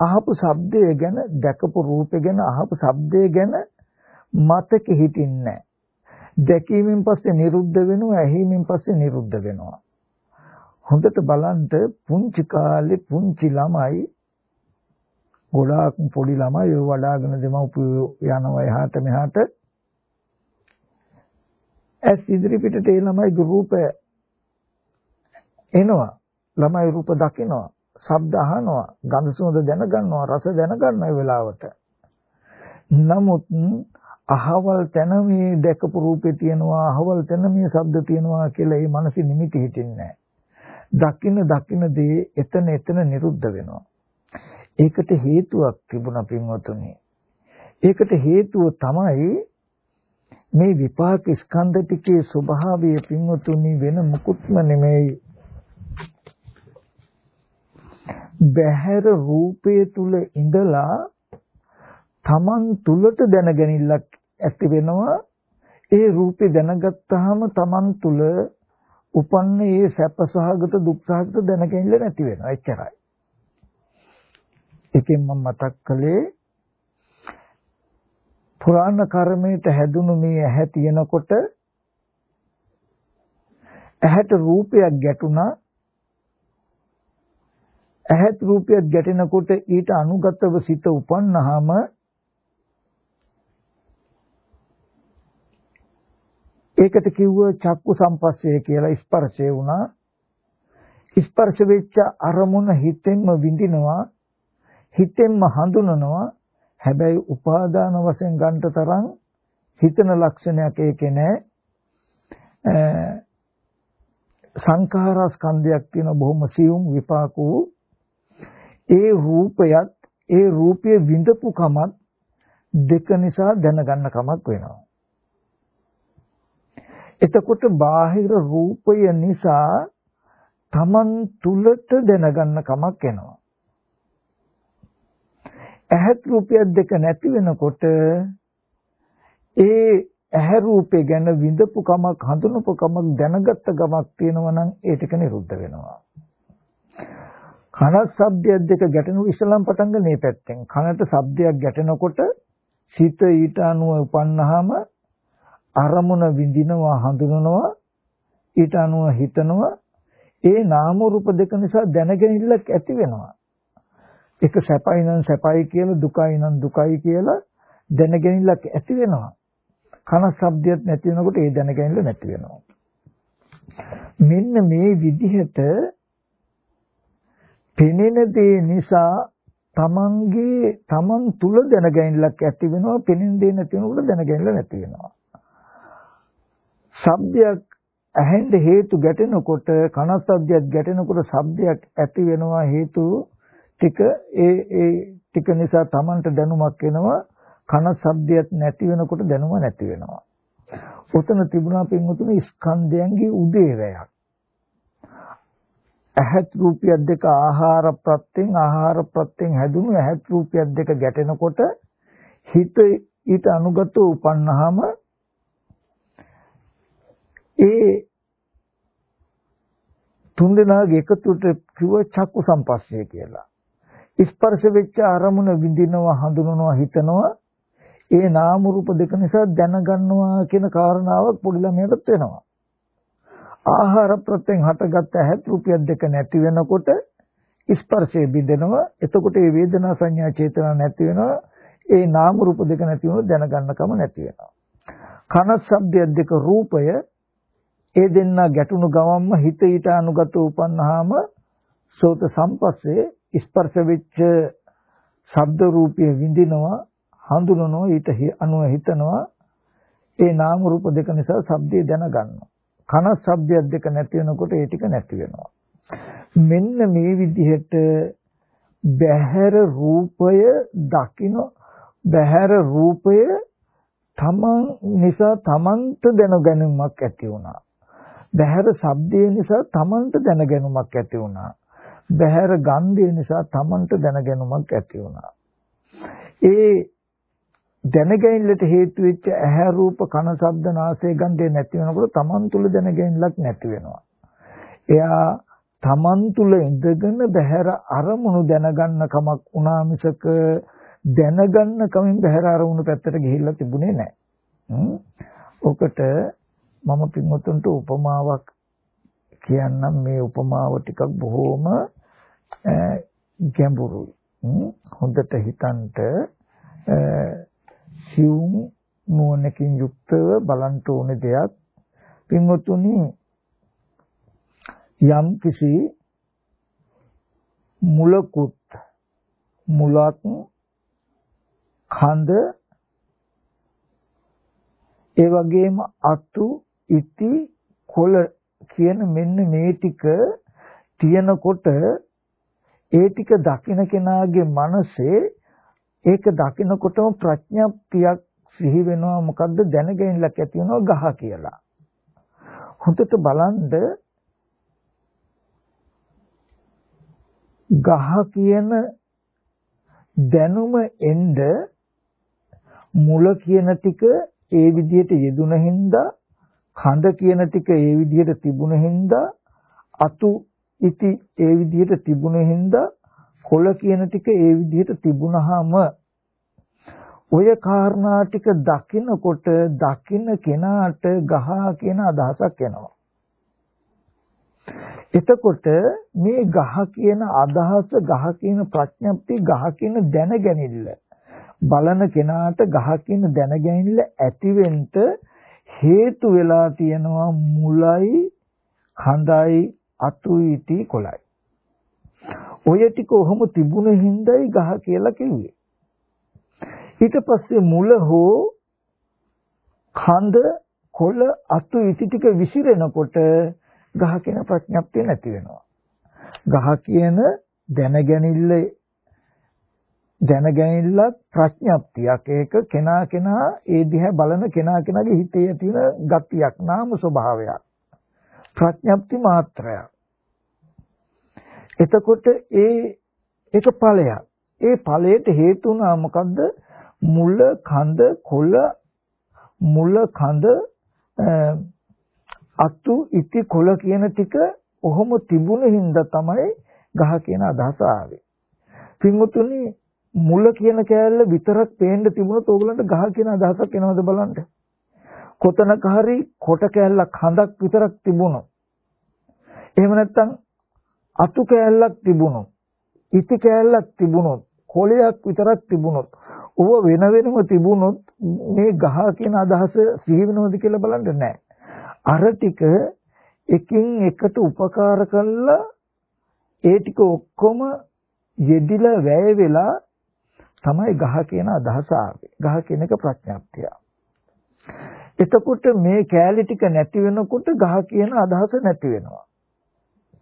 අහපු ශබ්දය ගැන දැකපු රූපය ගැන අහපු ශබ්දය ගැන මතක හිටින්නේ දැකීමෙන් පස්සේ නිරුද්ධ වෙනවා ඇහිීමෙන් පස්සේ නිරුද්ධ වෙනවා. හොඳට බලන්න පුංචි කාලේ පුංචි ළමයි ගොඩාක් පොඩි ළමයි ඔය වඩාගෙන දෙමව්පියෝ යනවා එහාට මෙහාට. ඇස් ඉදිරි පිටට ඒ ළමයි රූපය එනවා. ළමයි රූප දකිනවා ශබ්ද අහනවා ගඳ සුවඳ දැනගන්නවා රස දැනගන්නවා ඒ වෙලාවට. නමුත් අහවල් තැන මේ දැකපු රූපේ තියෙනවා අහවල් තැන මේ ශබ්ද තියෙනවා කියලා ඒ මනසේ නිමිති හිටින්නේ නැහැ. දකින්න දකින්න දේ එතන එතන නිරුද්ධ වෙනවා. ඒකට හේතුවක් තිබුණා පින්වතුනි. ඒකට හේතුව තමයි මේ විපාක ස්කන්ධ ටිකේ ස්වභාවය පින්වතුනි වෙන මුකුත්ම නෙමෙයි. බහැර රූපය තුල ඉඳලා Taman තුලට දැනගැනිල්ලක් ඇති වෙනවා ඒ රූපේ දැනගත්තාම Taman තුල උපන්න ඒ සැපසහගත දුක්සහගත දැනගැනිල්ල නැති වෙනවා එච්චරයි. එකෙන් මම මතක් කළේ පුරාණ කර්මයට හැදුණු මේ ඇහැ තියෙනකොට ඇහැට රූපයක් ගැටුණා ඇහත් රූපයක් ගැටෙනකොට ඊට අනුගතව සිත උපන්නාම ඒකට කිව්ව චක්කු සම්පස්සේ කියලා ස්පර්ශය වුණා. ස්පර්ශ වෙච්ච අරමුණ හිතෙන්ම විඳිනවා. හිතෙන්ම හඳුනනවා. හැබැයි උපාදාන වශයෙන් ගන්න තරම් හිතන ලක්ෂණයක් ඒකේ නැහැ. සංඛාර ස්කන්ධයක් තියෙන බොහොම සියුම් විපාක වූ ඒ රූපයත් ඒ රූපයේ විඳපු කමත් දෙක නිසා දැනගන්න කමක් වෙනවා. එතකොට බාහිර රූපය නිසා Taman තුලට දැනගන්න කමක් එනවා. ඇහත් රූපයක් දෙක නැති වෙනකොට ඒ ඇහැ රූපේ ගැන විඳපු කමක් හඳුනපු කමක් දැනගත්ත ගමක් තියෙනවා නම් ඒ ටික නිරුද්ධ වෙනවා. කනත් ශබ්දයක් දෙක ගැටෙනු ඉස්සලම් පටන් ගන්න මේ පැත්තෙන්. කනට ශබ්දයක් ගැටෙනකොට සිත ඊට අනුව උපන්නාම අරමුණ විඳිනවා හඳුනනවා ඊට අනුව හිතනවා ඒ නාම රූප දෙක නිසා දැනගැනිල්ලක් ඇති වෙනවා එක සැපයි නම් සැපයි කියලා දුකයි නම් දුකයි කියලා දැනගැනිල්ලක් ඇති වෙනවා. කන ශබ්දයක් නැති වෙනකොට ඒ දැනගැනිල්ල නැති වෙනවා. මෙන්න මේ විදිහට පෙනෙන දේ නිසා තමන්ගේ තමන් තුල දැනගැනිල්ලක් ඇති වෙනවා පෙනෙන දේ නැති වෙනකොට දැනගැනිල්ල නැති වෙනවා. ශබ්දයක් ඇහෙන්න හේතු ගැටෙනකොට කන ශබ්දයක් ගැටෙනකොට ශබ්දයක් ඇති වෙනවා හේතු ටික ඒ ඒ ටික නිසා Tamanට දැනුමක් එනවා කන ශබ්දයක් නැති වෙනකොට දැනුම නැති වෙනවා. උතන තිබුණා පින්වතුනි ස්කන්ධයන්ගේ උදේවැයක්. ඇහත් රූපයක් දෙක ආහාර ප්‍රත්‍යයෙන් ආහාර ප්‍රත්‍යයෙන් හැදුණු ඇහත් රූපයක් දෙක ගැටෙනකොට හිත ඊට අනුගතව උපන්නාම ඒ තුන් දෙනාගේ එකතුට කිව්ව චක්කු සම්පස්සේ කියලා. ස්පර්ශ වෙච්ච අරමුණ විඳිනවා හඳුනනවා හිතනවා ඒ නාම රූප දෙක නිසා දැනගන්නවා කියන කාරණාවක් පොඩි ළමයාට වෙනවා. ආහාර ප්‍රත්‍යයෙන් හටගත්ත හැත් රුපියක් දෙක නැති වෙනකොට ස්පර්ශය බිඳෙනවා. එතකොට මේ වේදනා සංඥා චේතනා නැති වෙනවා. ඒ නාම රූප දෙක නැති වෙනොත් දැනගන්නකම නැති වෙනවා. කන ශබ්දය දෙක රූපය ඒ දෙන්න ගැටුණු ගමන්ම හිත ඊට අනුගත උපන්නාම සෝත සම්පස්සේ ස්පර්ශ වෙච්ච ශබ්ද රූපය විඳිනවා හඳුනනවා ඊට අනුව හිතනවා. ඒ නාම රූප දෙක නිසා ශබ්දය දැනගන්නවා. කන ශබ්දයක් දෙක නැති වෙනකොට ඒ ටික නැති වෙනවා. මෙන්න මේ විදිහට බහැර රූපය දකින්න බහැර රූපය තමන් නිසා තමන්ට දැනගැනීමක් ඇති වුණා. බහැර ශබ්දය නිසා තමන්ට දැනගැනුමක් ඇති වුණා. බහැර ගන්ධය නිසා තමන්ට දැනගැනුමක් ඇති වුණා. ඒ දැනගැනිල්ලට හේතු වෙච්ච ඇහැ රූප කන ශබ්ද නාසය ගන්ධය නැති වෙනකොට තමන් තුල දැනගැනිල්ලක් නැති වෙනවා. එයා තමන් තුල ඉඳගෙන බහැර අරමුණු දැනගන්න කමක් වුණා මිසක දැනගන්න කමින් බහැර අරමුණු පැත්තට ගිහිල්ලා තිබුණේ නැහැ. ඔකට මම පින්වතුන්ට උපමාවක් කියන්නම් මේ උපමාව ටිකක් බොහොම ගැඹුරුයි. හොඳට හිතන්ට සියුම් නුවණකින් යුක්තව බලන්න ඕනේ දෙයක් පින්වතුනි යම් කිසි මුලකුත් මුලක් කඳ ඒ වගේම අතු ඉති කොළ කියන මෙන්න මේ ටික තියෙනකොට ඒ ටික දකින කෙනාගේ මනසේ ඒක දකිනකොටම ප්‍රඥප්තියක් සිහි වෙනවා මොකද්ද දැනගැනිල්ලක් ඇති වෙනවා ගහ කියලා. හොඳට බලන්ද ගහ කියන දැනුම එන්න මුල කියන ටික ඒ විදිහට යෙදුන හින්දා කඳ කියන ටික ඒ විදිහට තිබුණ හින්දා අතු ඉති ඒ විදිහට තිබුණ හින්දා කොළ කියන ටික ඒ විදිහට තිබුණාම ඔය කාරණා ටික දකිනකොට දකින්න කෙනාට ගහ කියන අදහසක් එනවා. එතකොට මේ ගහ කියන අදහස ගහ කියන ප්‍රඥප්තිය ගහ කියන දැනගැනිල්ල බලන කෙනාට ගහ කියන දැනගැනිල්ල ඇතිවෙන්න හේතු වෙලා තියෙනවා මුලයි කඳයි අතුයිටි කොළයි. ඔය ටික ඔහොම තිබුණ හිඳයි ගහ කියලා කිව්වේ. ඊට පස්සේ මුල හෝ කඳ කොළ අතු ඉති ටික විසිරෙනකොට ගහ කියන ප්‍රඥප්තිය නැති වෙනවා. ගහ කියන දැනගැනිල්ල දැනගැනිල්ලක් ප්‍රඥප්තියක් ඒක කෙනා කෙනා ඒ දිහා බලන කෙනා කෙනාගේ හිතේ තියෙන ගතියක් නාම ස්වභාවයක් ප්‍රඥප්ති මාත්‍රයක් එතකොට ඒ ඒක ඵලයක් ඒ ඵලයට හේතු වුණා මොකද්ද මුල කඳ කොළ මුල කඳ අතු ඉති කොළ කියන ටික ඔහොම තිබුණ හින්දා තමයි ගහ කියන අදහස ආවේ. පින්වතුනි මුල කියන කෑල්ල විතරක් පේන්න තිබුණොත් ඕගලන්ට ගහ කියන අදහසක් එනවද බලන්න. කොතනක හරි කොට කෑල්ලක් හඳක් විතරක් තිබුණොත් එහෙම නැත්නම් අතු කෑල්ලක් තිබුණොත් ඉති කෑල්ලක් තිබුණොත් කොළයක් විතරක් තිබුණොත් ඌව වෙන වෙනම තිබුණොත් මේ ගහ කියන අදහස සිහි වෙනවද කියලා බලන්න නැහැ. අර ටික එකින් එකට උපකාර කළා ඒ ටික ඔක්කොම යෙදිලා වැය වෙලා තමයි ගහ කියන අදහස ආවේ. ගහ කියන එක ප්‍රඥාප්තිය. එතකොට මේ කෑලි ටික නැති වෙනකොට ගහ කියන අදහස නැති වෙනවා.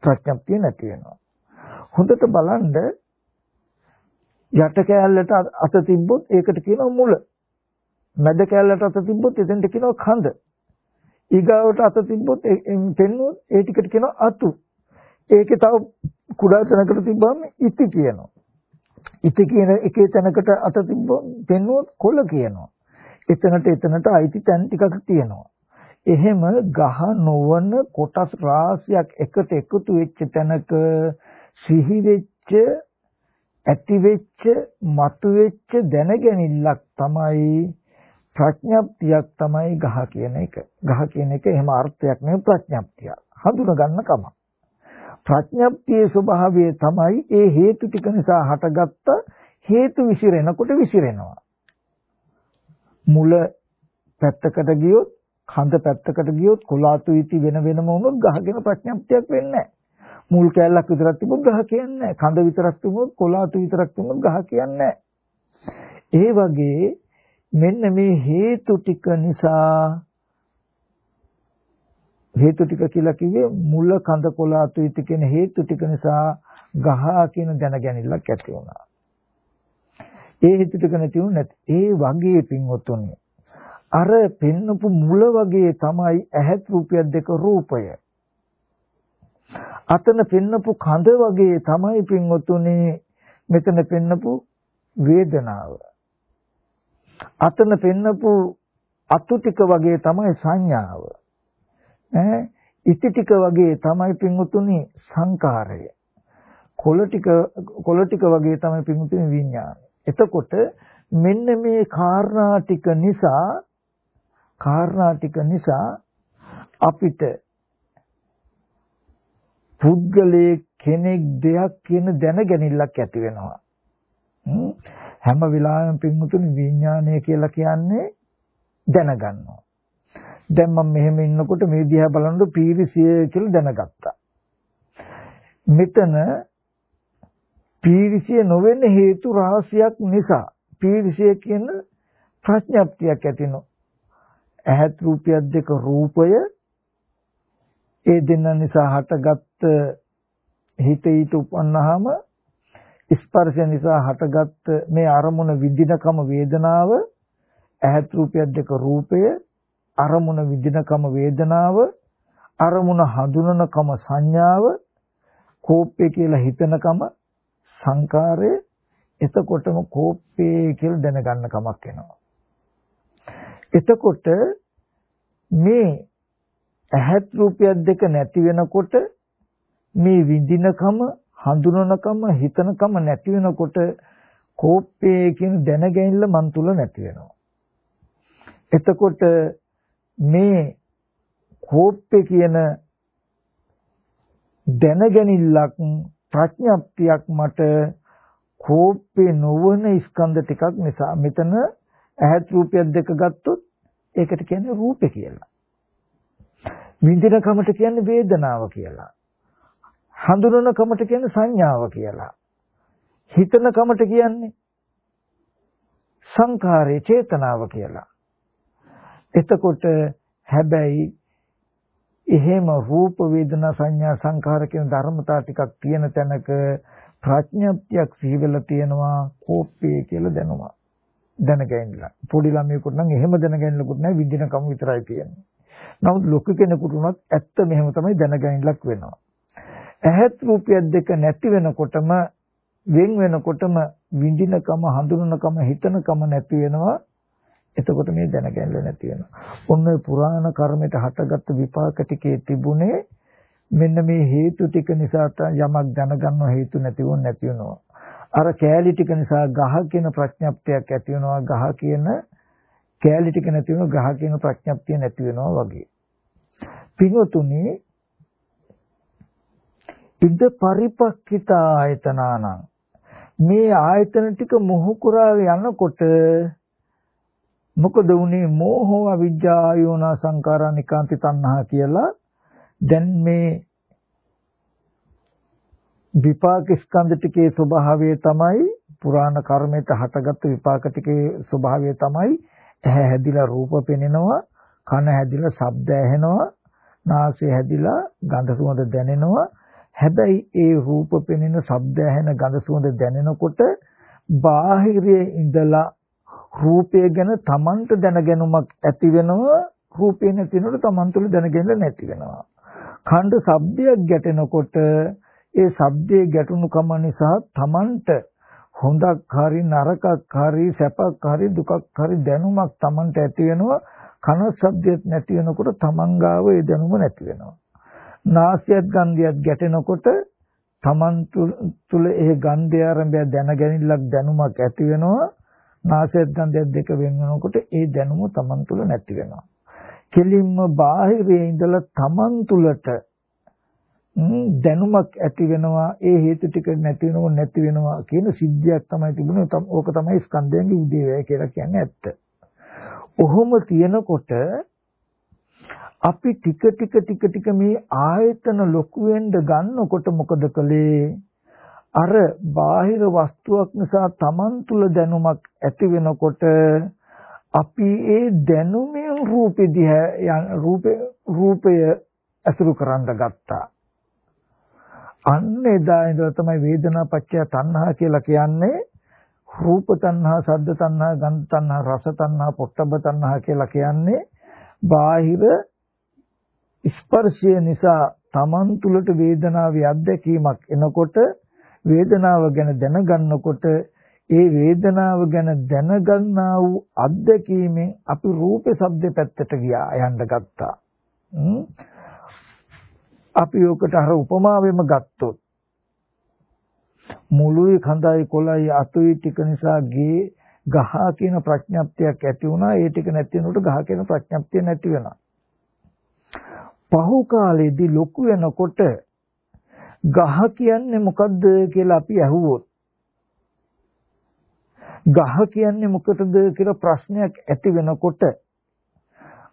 ප්‍රඥාප්තිය නැති වෙනවා. හොඳට බලන්න යට කෑල්ලට අත තිබ්බොත් ඒකට කියනවා මුල. මැද කෑල්ලට අත තිබ්බොත් එතෙන්ට කියනවා කඳ. ඊගාවට අත තිබ්බොත් පෙන්නුවොත් ඒ ටිකට කියනවා අතු. ඒකේ තව කුඩා තැනකට තිබ්බම ඉති කියනවා. ඉති කියන එකේ තැනකට අත තිබ්බොත් පෙන්නුවොත් කොළ කියනවා. එතනට එතනට අයිති තැන් ටිකක් තියෙනවා. එහෙම ගහ නොවන කොටස් රාශියක් එකට එකතු වෙච්ච තැනක සිහි වෙච්ච ඇති වෙච්ච මතු වෙච්ච දැනගැනිල්ලක් තමයි ප්‍රඥප්තියක් තමයි ගහ කියන එක. ගහ කියන එක එහෙම අර්ථයක් නෙවෙයි ප්‍රඥප්තිය. හඳුන ගන්න කම. ප්‍රඥප්තියේ ස්වභාවය තමයි ඒ හේතු ටික නිසා හටගත්ත හේතු විසිරෙනකොට විසිරෙනවා. මුල පැත්තකට ගියොත් කඳ පැත්තකට ගියොත් කොලාතු ඉති වෙන වෙනම වුණොත් ගහගෙන ප්‍රඥප්තියක් වෙන්නේ මුල් කැලලක් විතරක් තිබුත් ගහ කියන්නේ කඳ විතරක් තිබුත් කොලාතු විතරක් තිබුත් ගහ කියන්නේ ඒ වගේ මෙන්න මේ හේතු ටික නිසා හේතු ටික කියලා කිව්වේ මුල කඳ කොළ අතු ඉති කියන හේතු ටික නිසා ගහ කියන දැනගැනිල්ලක් ඇති වුණා. ඒ හේතු ටික නැති වුණත් ඒ වගේ පින්වතුනි අර පෙන්නපු මුල වගේ තමයි ඇහත් රූපයක් දෙක රූපය. අතන පෙන්නපු කඳ වගේ තමයි පින්වතුනි මෙතන පෙන්නපු වේදනාව. අතන පෙන්නපු අතු ටික වගේ තමයි සංඥාව. ඈ ඉති ටික වගේ තමයි පින්වතුනි සංකාරය. කොළ ටික කොළ ටික වගේ තමයි පින්වතුනි විඥානය. එතකොට මෙන්න මේ කාරණා ටික නිසා කාරණා ටික නිසා අපිට පුද්ගලයේ කෙනෙක් දෙයක් කියන දැනගැනිල්ලක් ඇති වෙනවා. හැම වෙලාවෙම පින්මුතුනි විඥානය කියලා කියන්නේ දැනගන්නවා. දැන් මම මෙහෙම ඉන්නකොට මේ දිහා බලනකොට පීරිසිය කියලා දැනගත්තා. මෙතන පීරිසිය නොවෙන හේතු රහසයක් නිසා පීරිසිය කියන ප්‍රඥප්තියක් ඇතිනො. ඇහත් රූපයක් දෙක රූපය ඒ දෙන්න නිසා හටගත් හිත ඊට උපන්නාම ස්පර්ශ නිසා හටගත් මේ අරමුණ විඳිනකම වේදනාව ඇහත් රූපයක් දෙක රූපය අරමුණ විඳිනකම වේදනාව අරමුණ හඳුනනකම සංඥාව කෝප්පේ කියලා හිතනකම සංකාරය එතකොටම කෝප්පේ කියලා දැනගන්න කමක් එනවා. එතකොට මේ ඇහත් රූපයක් දෙක නැති වෙනකොට මේ විඳිනකම හඳුනනකම හිතනකම නැති වෙනකොට කෝප්පේ කියන දැනගැනිල්ල මන් තුල නැති වෙනවා. එතකොට මේ කෝප්පේ කියන දැනගැනිල්ලක් ප්‍රඥප්තියක් මට කෝප්පේ නොවන ස්කන්ධ ටිකක් නිසා මෙතන ඇහත් රූපයක් දෙක ගත්තොත් ඒකට කියන්නේ රූපේ කියලා. විඳින කමට කියන්නේ වේදනාව කියලා. හඳුනන කමට කියන්නේ සංඥාව කියලා. හිතන කමට කියන්නේ සංඛාරේ චේතනාව කියලා. එතකොට හැබැයි එහෙම රූප වේදනා සංඥා සංඛාර කියන ධර්මතා ටිකක් තියෙන තැනක ප්‍රඥප්තියක් සිහිවෙලා තියෙනවා කෝප්පේ කියලා දැනුමා. දැනගැනිලා. පොඩි ළමයෙකුට නම් එහෙම දැනගැනිලකුත් නැහැ විඳිනකම විතරයි තියෙන්නේ. නමුත් ලොකු කෙනෙකුට උනත් ඇත්ත මෙහෙම තමයි දැනගැනිලක් වෙනවා. ඇහත් රූපයක් දෙක නැති වෙනකොටම වෙන් වෙනකොටම විඳිනකම හඳුනනකම හිතනකම නැති වෙනවා. එතකොට මේ දැනගැනල නැති වෙනවා. ඔන්න පුරාණ කර්මයට හටගත්තු විපාක ටිකේ තිබුණේ මෙන්න මේ හේතු ටික නිසා යමක් දැනගන්න හේතු නැති වුණ නැති වෙනවා. අර කෑලි ටික නිසා ගහ කියන ප්‍රඥප්තියක් ඇති වෙනවා ගහ කියන කෑලි ටික නැති වෙනවා ගහ කියන ප්‍රඥප්තිය නැති වෙනවා වගේ. පින්වතුනි ඉද පරිපක්කිත ආයතනානං මේ ආයතන ටික මොහු කරා යනකොට මොකද උනේ මෝහෝ අවිජ්ජා ආයෝනා සංකාරා නිකාන්ති තණ්හා කියලා. දැන් මේ විපාක ස්කන්ධ ටිකේ ස්වභාවය තමයි පුරාණ කර්මයට හටගත්තු විපාක ටිකේ ස්වභාවය තමයි ඇහැ හැදිලා රූප පෙනෙනවා කන හැදිලා ශබ්ද ඇහෙනවා නාසය හැදිලා ගඳ සුවඳ දැනෙනවා. හැබැයි ඒ රූප පෙනෙන ශබ්ද ඇහෙන ගඳ සුවඳ දැනෙනකොට බාහිරයේ ඉඳලා රූපය ගැන Tamanට දැනගැනුමක් ඇති වෙනවා රූපේ නැතිනොට Taman තුල දැනගැනලා නැති වෙනවා. ඛණ්ඩ ශබ්දයක් ගැටෙනකොට ඒ ශබ්දයේ ගැටුණුකම නිසා Tamanට හොඳක් හරි නරකක් හරි සැපක් හරි දුකක් හරි දැනුමක් Tamanට ඇති වෙනවා. කන ශබ්දයක් නැති වෙනකොට Taman ගාව ඒ දැනුම නැති වෙනවා. නාසයත් ගන්ධයත් ගැටෙනකොට Taman තුල ඒ ගන්ධය ආරම්භය දැනගැනිල්ලක් දැනුමක් ඇති වෙනවා. නාසයත් ගන්ධයත් දෙක වෙන වෙනකොට ඒ දැනුම Taman තුල නැති වෙනවා කෙලින්ම බාහිරේ ඉඳලා Taman තුලට දැනුමක් ඇති වෙනවා ඒ හේතු ටික නැති වෙනව නැති වෙනවා කියන සිද්ධියක් තමයි තිබුණේ ඕක තමයි ස්කන්ධයන්ගේ උදේවැය කියලා කියන්නේ ඇත්ත. ඔහොම තියෙනකොට අපි ටික ටික ටික ටික මේ ආයතන ලොකු වෙන්න ගන්නකොට මොකද කළේ? අර බාහිර වස්තුවක් නිසා Taman තුල දැනුමක් ඇති වෙනකොට අපි ඒ දැනුමෙන් රූපෙ දිහා රූපේ රූපය අසුරු කරන්න ගත්තා. අන්න එදා ඉඳලා තමයි වේදනා පත්‍ය තණ්හා කියලා කියන්නේ රූප තණ්හා, ශබ්ද තණ්හා, ගන්ධ තණ්හා, රස තණ්හා, පොට්ටබ්බ තණ්හා කියලා කියන්නේ බාහිර ස්පර්ශය නිසා Taman තුලට වේදනාවේ අත්දැකීමක් එනකොට වේදනාව ගැන දැනගන්නකොට ඒ වේදනාව ගැන දැනගන්නා වූ අත්දැකීමෙන් අපි රූපේ ශබ්දේ පැත්තට ගියා යන්න ගත්තා. අපි ඔකට අර උපමාවෙම ගත්තොත් මුළුයි කඳයි කොළයි අතුයි ටික නිසා ගේ ගහ කියන ප්‍රඥප්තියක් ඇති වුණා. ඒ ටික නැති වෙනකොට ගහ කියන ප්‍රඥප්තිය නැති වෙනවා. පහු කාලේදී ලොකු වෙනකොට ගහ කියන්නේ මොකද්ද කියලා අපි අහුවොත් ගහ කියන්නේ මොකටද කියලා ප්‍රශ්නයක් ඇති වෙනකොට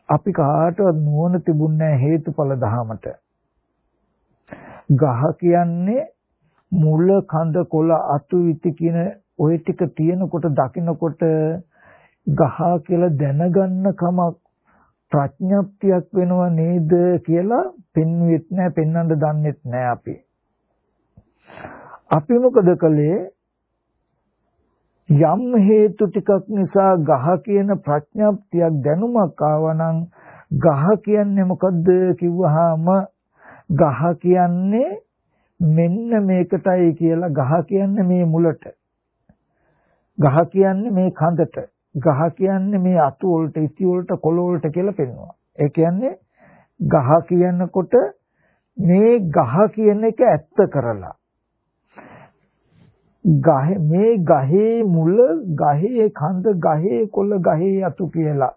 අපි කාටවත් නුවණ තිබුණේ හේතුඵල ධහමට ගහ කියන්නේ මුල කඳ කොළ අතු ඉති කියන ওই ටික තියෙනකොට දකිනකොට ගහ කියලා දැනගන්න කමක් ප්‍රඥප්තියක් වෙනව නේද කියලා පෙන්වෙත් නැහැ පෙන්වන්න දන්නෙත් නැහැ අපි. අපි මොකද කළේ යම් හේතු ටිකක් නිසා ගහ කියන ප්‍රඥප්තියක් දැනුමක් ආවනම් ගහ කියන්නේ මොකද්ද කිව්වහම ගහ කියන්නේ මෙන්න මේකටයි කියලා ගහ කියන්නේ මේ මුලට. ගහ කියන්නේ මේ කඳට. ගහ කියන්නේ මේ අතු වලට, ඉති වලට, කොළ වලට කියලා පෙන්වනවා. ඒ කියන්නේ ගහ කියනකොට මේ ගහ කියන එක ඇත්ත කරලා ගහ මේ ගහේ මුල ගහේ කඳ ගහේ කොළ ගහේ අතු කියලා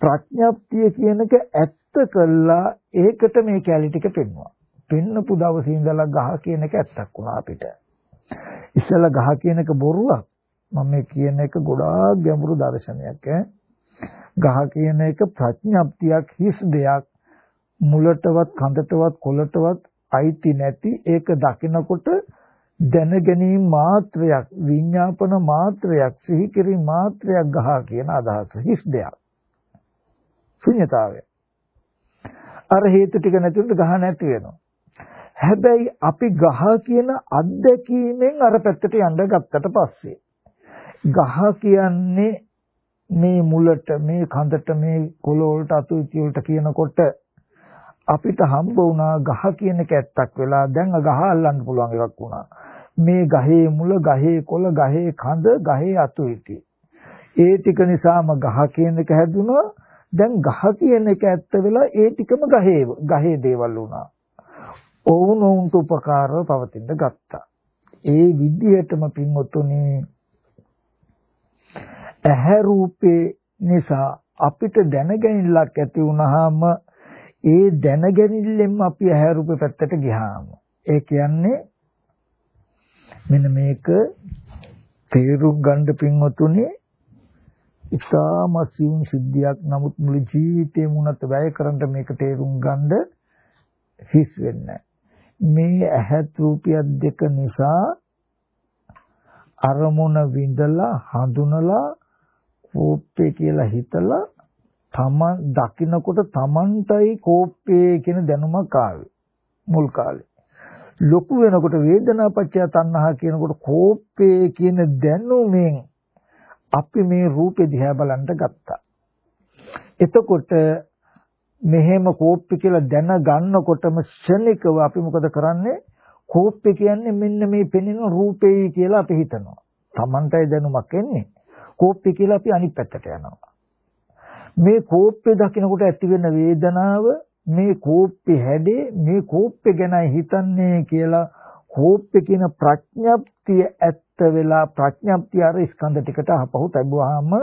ප්‍රඥප්තිය කියන එක ඇත්ත කළා ඒකට මේ කැලි ටික පෙන්වුවා. පෙන්නපු දවසේ ඉඳලා ගහ කියන එක ඇත්තක් වුණා අපිට. ඉස්සෙල්ලා ගහ කියන එක බොරුවක්. මම මේ කියන එක ගොඩාක් ගැඹුරු දර්ශනයක් ඈ. ගහ කියන එක ප්‍රඥප්තියක් හිස් දෙයක් මුලටවත් කඳටවත් කොළටවත් අයිති නැති ඒක දකිනකොට දැනගැනීම මාත්‍රයක් විඤ්ඤාපන මාත්‍රයක් සිහි කිරීම මාත්‍රයක් ගහ කියන අදහස. හිස් දෙයක්. ශුන්‍යතාවය අර හේතු ටික නැතිවෙන්න ගහ නැති වෙනවා. හැබැයි අපි ගහ කියන අත්දැකීමෙන් අර පැත්තට යන්න ගත්තට පස්සේ ගහ කියන්නේ මේ මුලට මේ කඳට මේ කොළ වලට අතු ඉති වලට කියනකොට අපිට හම්බ වුණා ගහ කියන එක ඇත්තක් වෙලා දැන් ගහ අල්ලන්න පුළුවන් එකක් වුණා. මේ ගහේ මුල, ගහේ කොළ, ගහේ කඳ, ගහේ අතු ඉති. ඒ ටික නිසාම ගහ කියන එක හැදුනා. දැන් ගහ කියන එක ඇත්ත වෙලා ඒ ටිකම ගහේ ගහේ දේවල් වුණා. ඔවුනොවුන්ට උපකාරව පවතින්න ගත්තා. ඒ විදිහටම පින්වතුනි ඇහැ රූපේ නිසා අපිට දැනගැනිල්ලක් ඇති වුනහම ඒ දැනගැනිල්ලෙන්ම අපි ඇහැ රූප පැත්තට ගියාම ඒ කියන්නේ මෙන්න මේක තේරුම් ගන්න පින්වතුනි ඉතාම සියුම් සිද්ධියක්. නමුත් මුළු ජීවිතේම උනත් වැය කරන්න මේක තේරුම් ගන්න හිස් වෙන්නේ. මේ ඇහත් රූපියක් දෙක නිසා අරමුණ විඳලා හඳුනලා රූපේ කියලා හිතලා තමන් දකින්නකොට තමන්ටයි කෝප්පේ කියන දැනුමක් ආවේ මුල් කාලේ. ලොකු වෙනකොට වේදනාපච්චය තණ්හා කියනකොට කෝප්පේ කියන දැනුමෙන් අපි මේ රූපේ දිහා බලන්න ගත්තා. එතකොට මෙහෙම කෝප්පේ කියලා දැන ගන්නකොටම ශනිකව අපි මොකද කරන්නේ? කෝප්පේ කියන්නේ මෙන්න මේ පෙනෙන රූපේ කියලා අපි හිතනවා. Tamanටයි දැනුමක් එන්නේ. කෝප්පේ කියලා අපි අනිත් පැත්තට යනවා. මේ කෝප්පේ දකිනකොට ඇති වෙන වේදනාව මේ කෝප්පේ හැඩේ මේ කෝප්පේ ගැනයි හිතන්නේ කියලා කෝප්පේ කියන ප්‍රඥප්තිය ඇත්ත වෙලා ප්‍රඥප්තිය අර ස්කන්ධ ටිකට අපහු තැබුවාම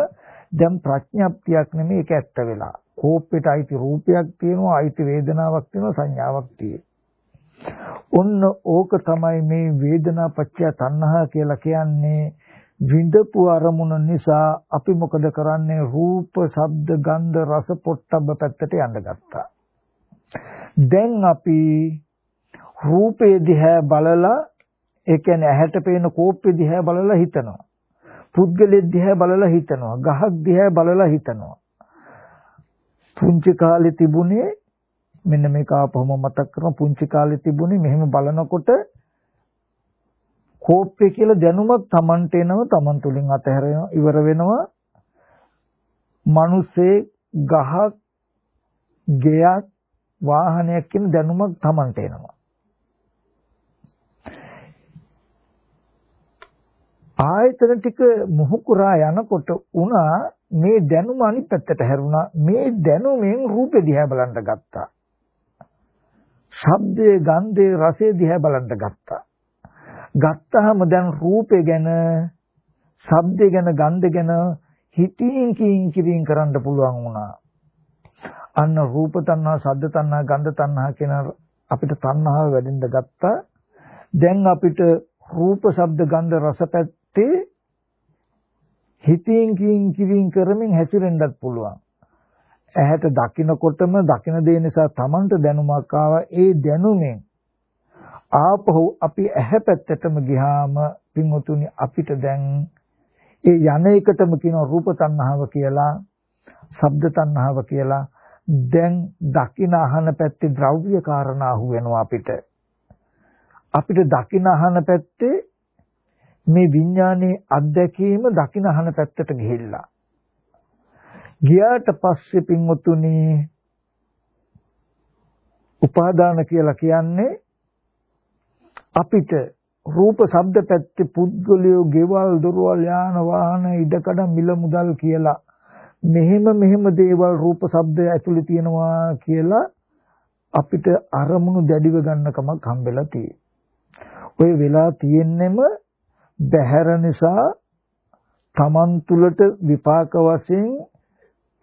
දැන් ප්‍රඥප්තියක් නෙමෙයි ඒක ඇත්ත වෙලා. කෝප්පේට අයිති රූපයක් තියෙනවා අයිති වේදනාවක් තියෙනවා සංඥාවක් තියෙනවා. ඔන්න ඕක තමයි මේ වේදනා පත්‍ය තණ්හා කියලා කියන්නේ. විඳපු අරමුණ නිසා අපි මොකද කරන්නේ රූප, ශබ්ද, ගන්ධ, රස, පොට්ටබ්බ පැත්තට යන්න ගත්තා. දැන් අපි රූපේ දිහා බලලා ඒ කියන්නේ ඇහැට පේන කෝප්පේ දිහා බලලා හිතනවා. පුද්ගලෙ දිහා බලලා හිතනවා. ගහක් දිහා බලලා හිතනවා. පුංචි කාලේ තිබුණේ මෙන්න මේක ආපහුම මතක් කරන පුංචි කාලේ තිබුණේ මෙහෙම බලනකොට කෝප්පේ කියලා දැනුමක් Tamanට එනවා Taman තුලින් අතහැරෙනවා ඉවර වෙනවා. මිනිස්සේ ගහක් ගෙයක් වාහනයක් කියන දැනුමක් Tamanට එනවා. ආයතන ටික මොහුකුරා යනකොට උනා මේ දැනුම අනිත් පැත්තට හැරුණා. මේ දැනුමෙන් රූපෙ දිහා බලන්න ගත්තා. ශබ්දයේ ගන්ධයේ රසයේ දිහා බලන්න ගත්තා. ගත්තාම දැන් රූපේ ගැන, ශබ්දේ ගැන, ගන්ධ ගැන හිතින් කින් කිරින් කරන්න පුළුවන් වුණා. අන්න රූප තණ්හා, ශබ්ද තණ්හා, ගන්ධ තණ්හා කියන අපිට තණ්හාව වැඩෙන්න ගත්තා. දැන් අපිට රූප, ශබ්ද, ගන්ධ, රස පැත්තේ හිතින් කින් කිරින් කරමින් හැසිරෙන්නත් පුළුවන්. ඇහැට දකින්නකොටම දකින දේ නිසා Tamanට දැනුමක් ආවා. ඒ දැනුමෙන් ආපහු අපි ඇහැ පැත්තටම ගියාම පින්වතුනි අපිට දැන් ඒ යන එකටම කියන රූප තණ්හාව කියලා, ශබ්ද තණ්හාව කියලා දැන් දකින අහන පැත්තේ ද්‍රව්‍ය කාරණා අහු වෙනවා අපිට. අපිට දකින අහන පැත්තේ මේ විඥානයේ අත්දැකීම දකින අහන පැත්තට ගිහිල්ලා. ගියාට පස්සේ පින්වතුනි උපාදාන කියලා කියන්නේ අපිට රූප ශබ්ද පැත්තේ පුද්ගලයෝ ගෙවල් දොරවල් යාන වාහන ඉඩකඩ මිල මුදල් කියලා මෙහෙම මෙහෙම දේවල් රූප ශබ්ද ඇතුලේ තියෙනවා කියලා අපිට අරමුණු දැඩිව ගන්න කමක් හම්බෙලා තියෙයි. ඔය වෙලා තියෙන්නෙම බහැර නිසා තමන් තුළට විපාක වශයෙන්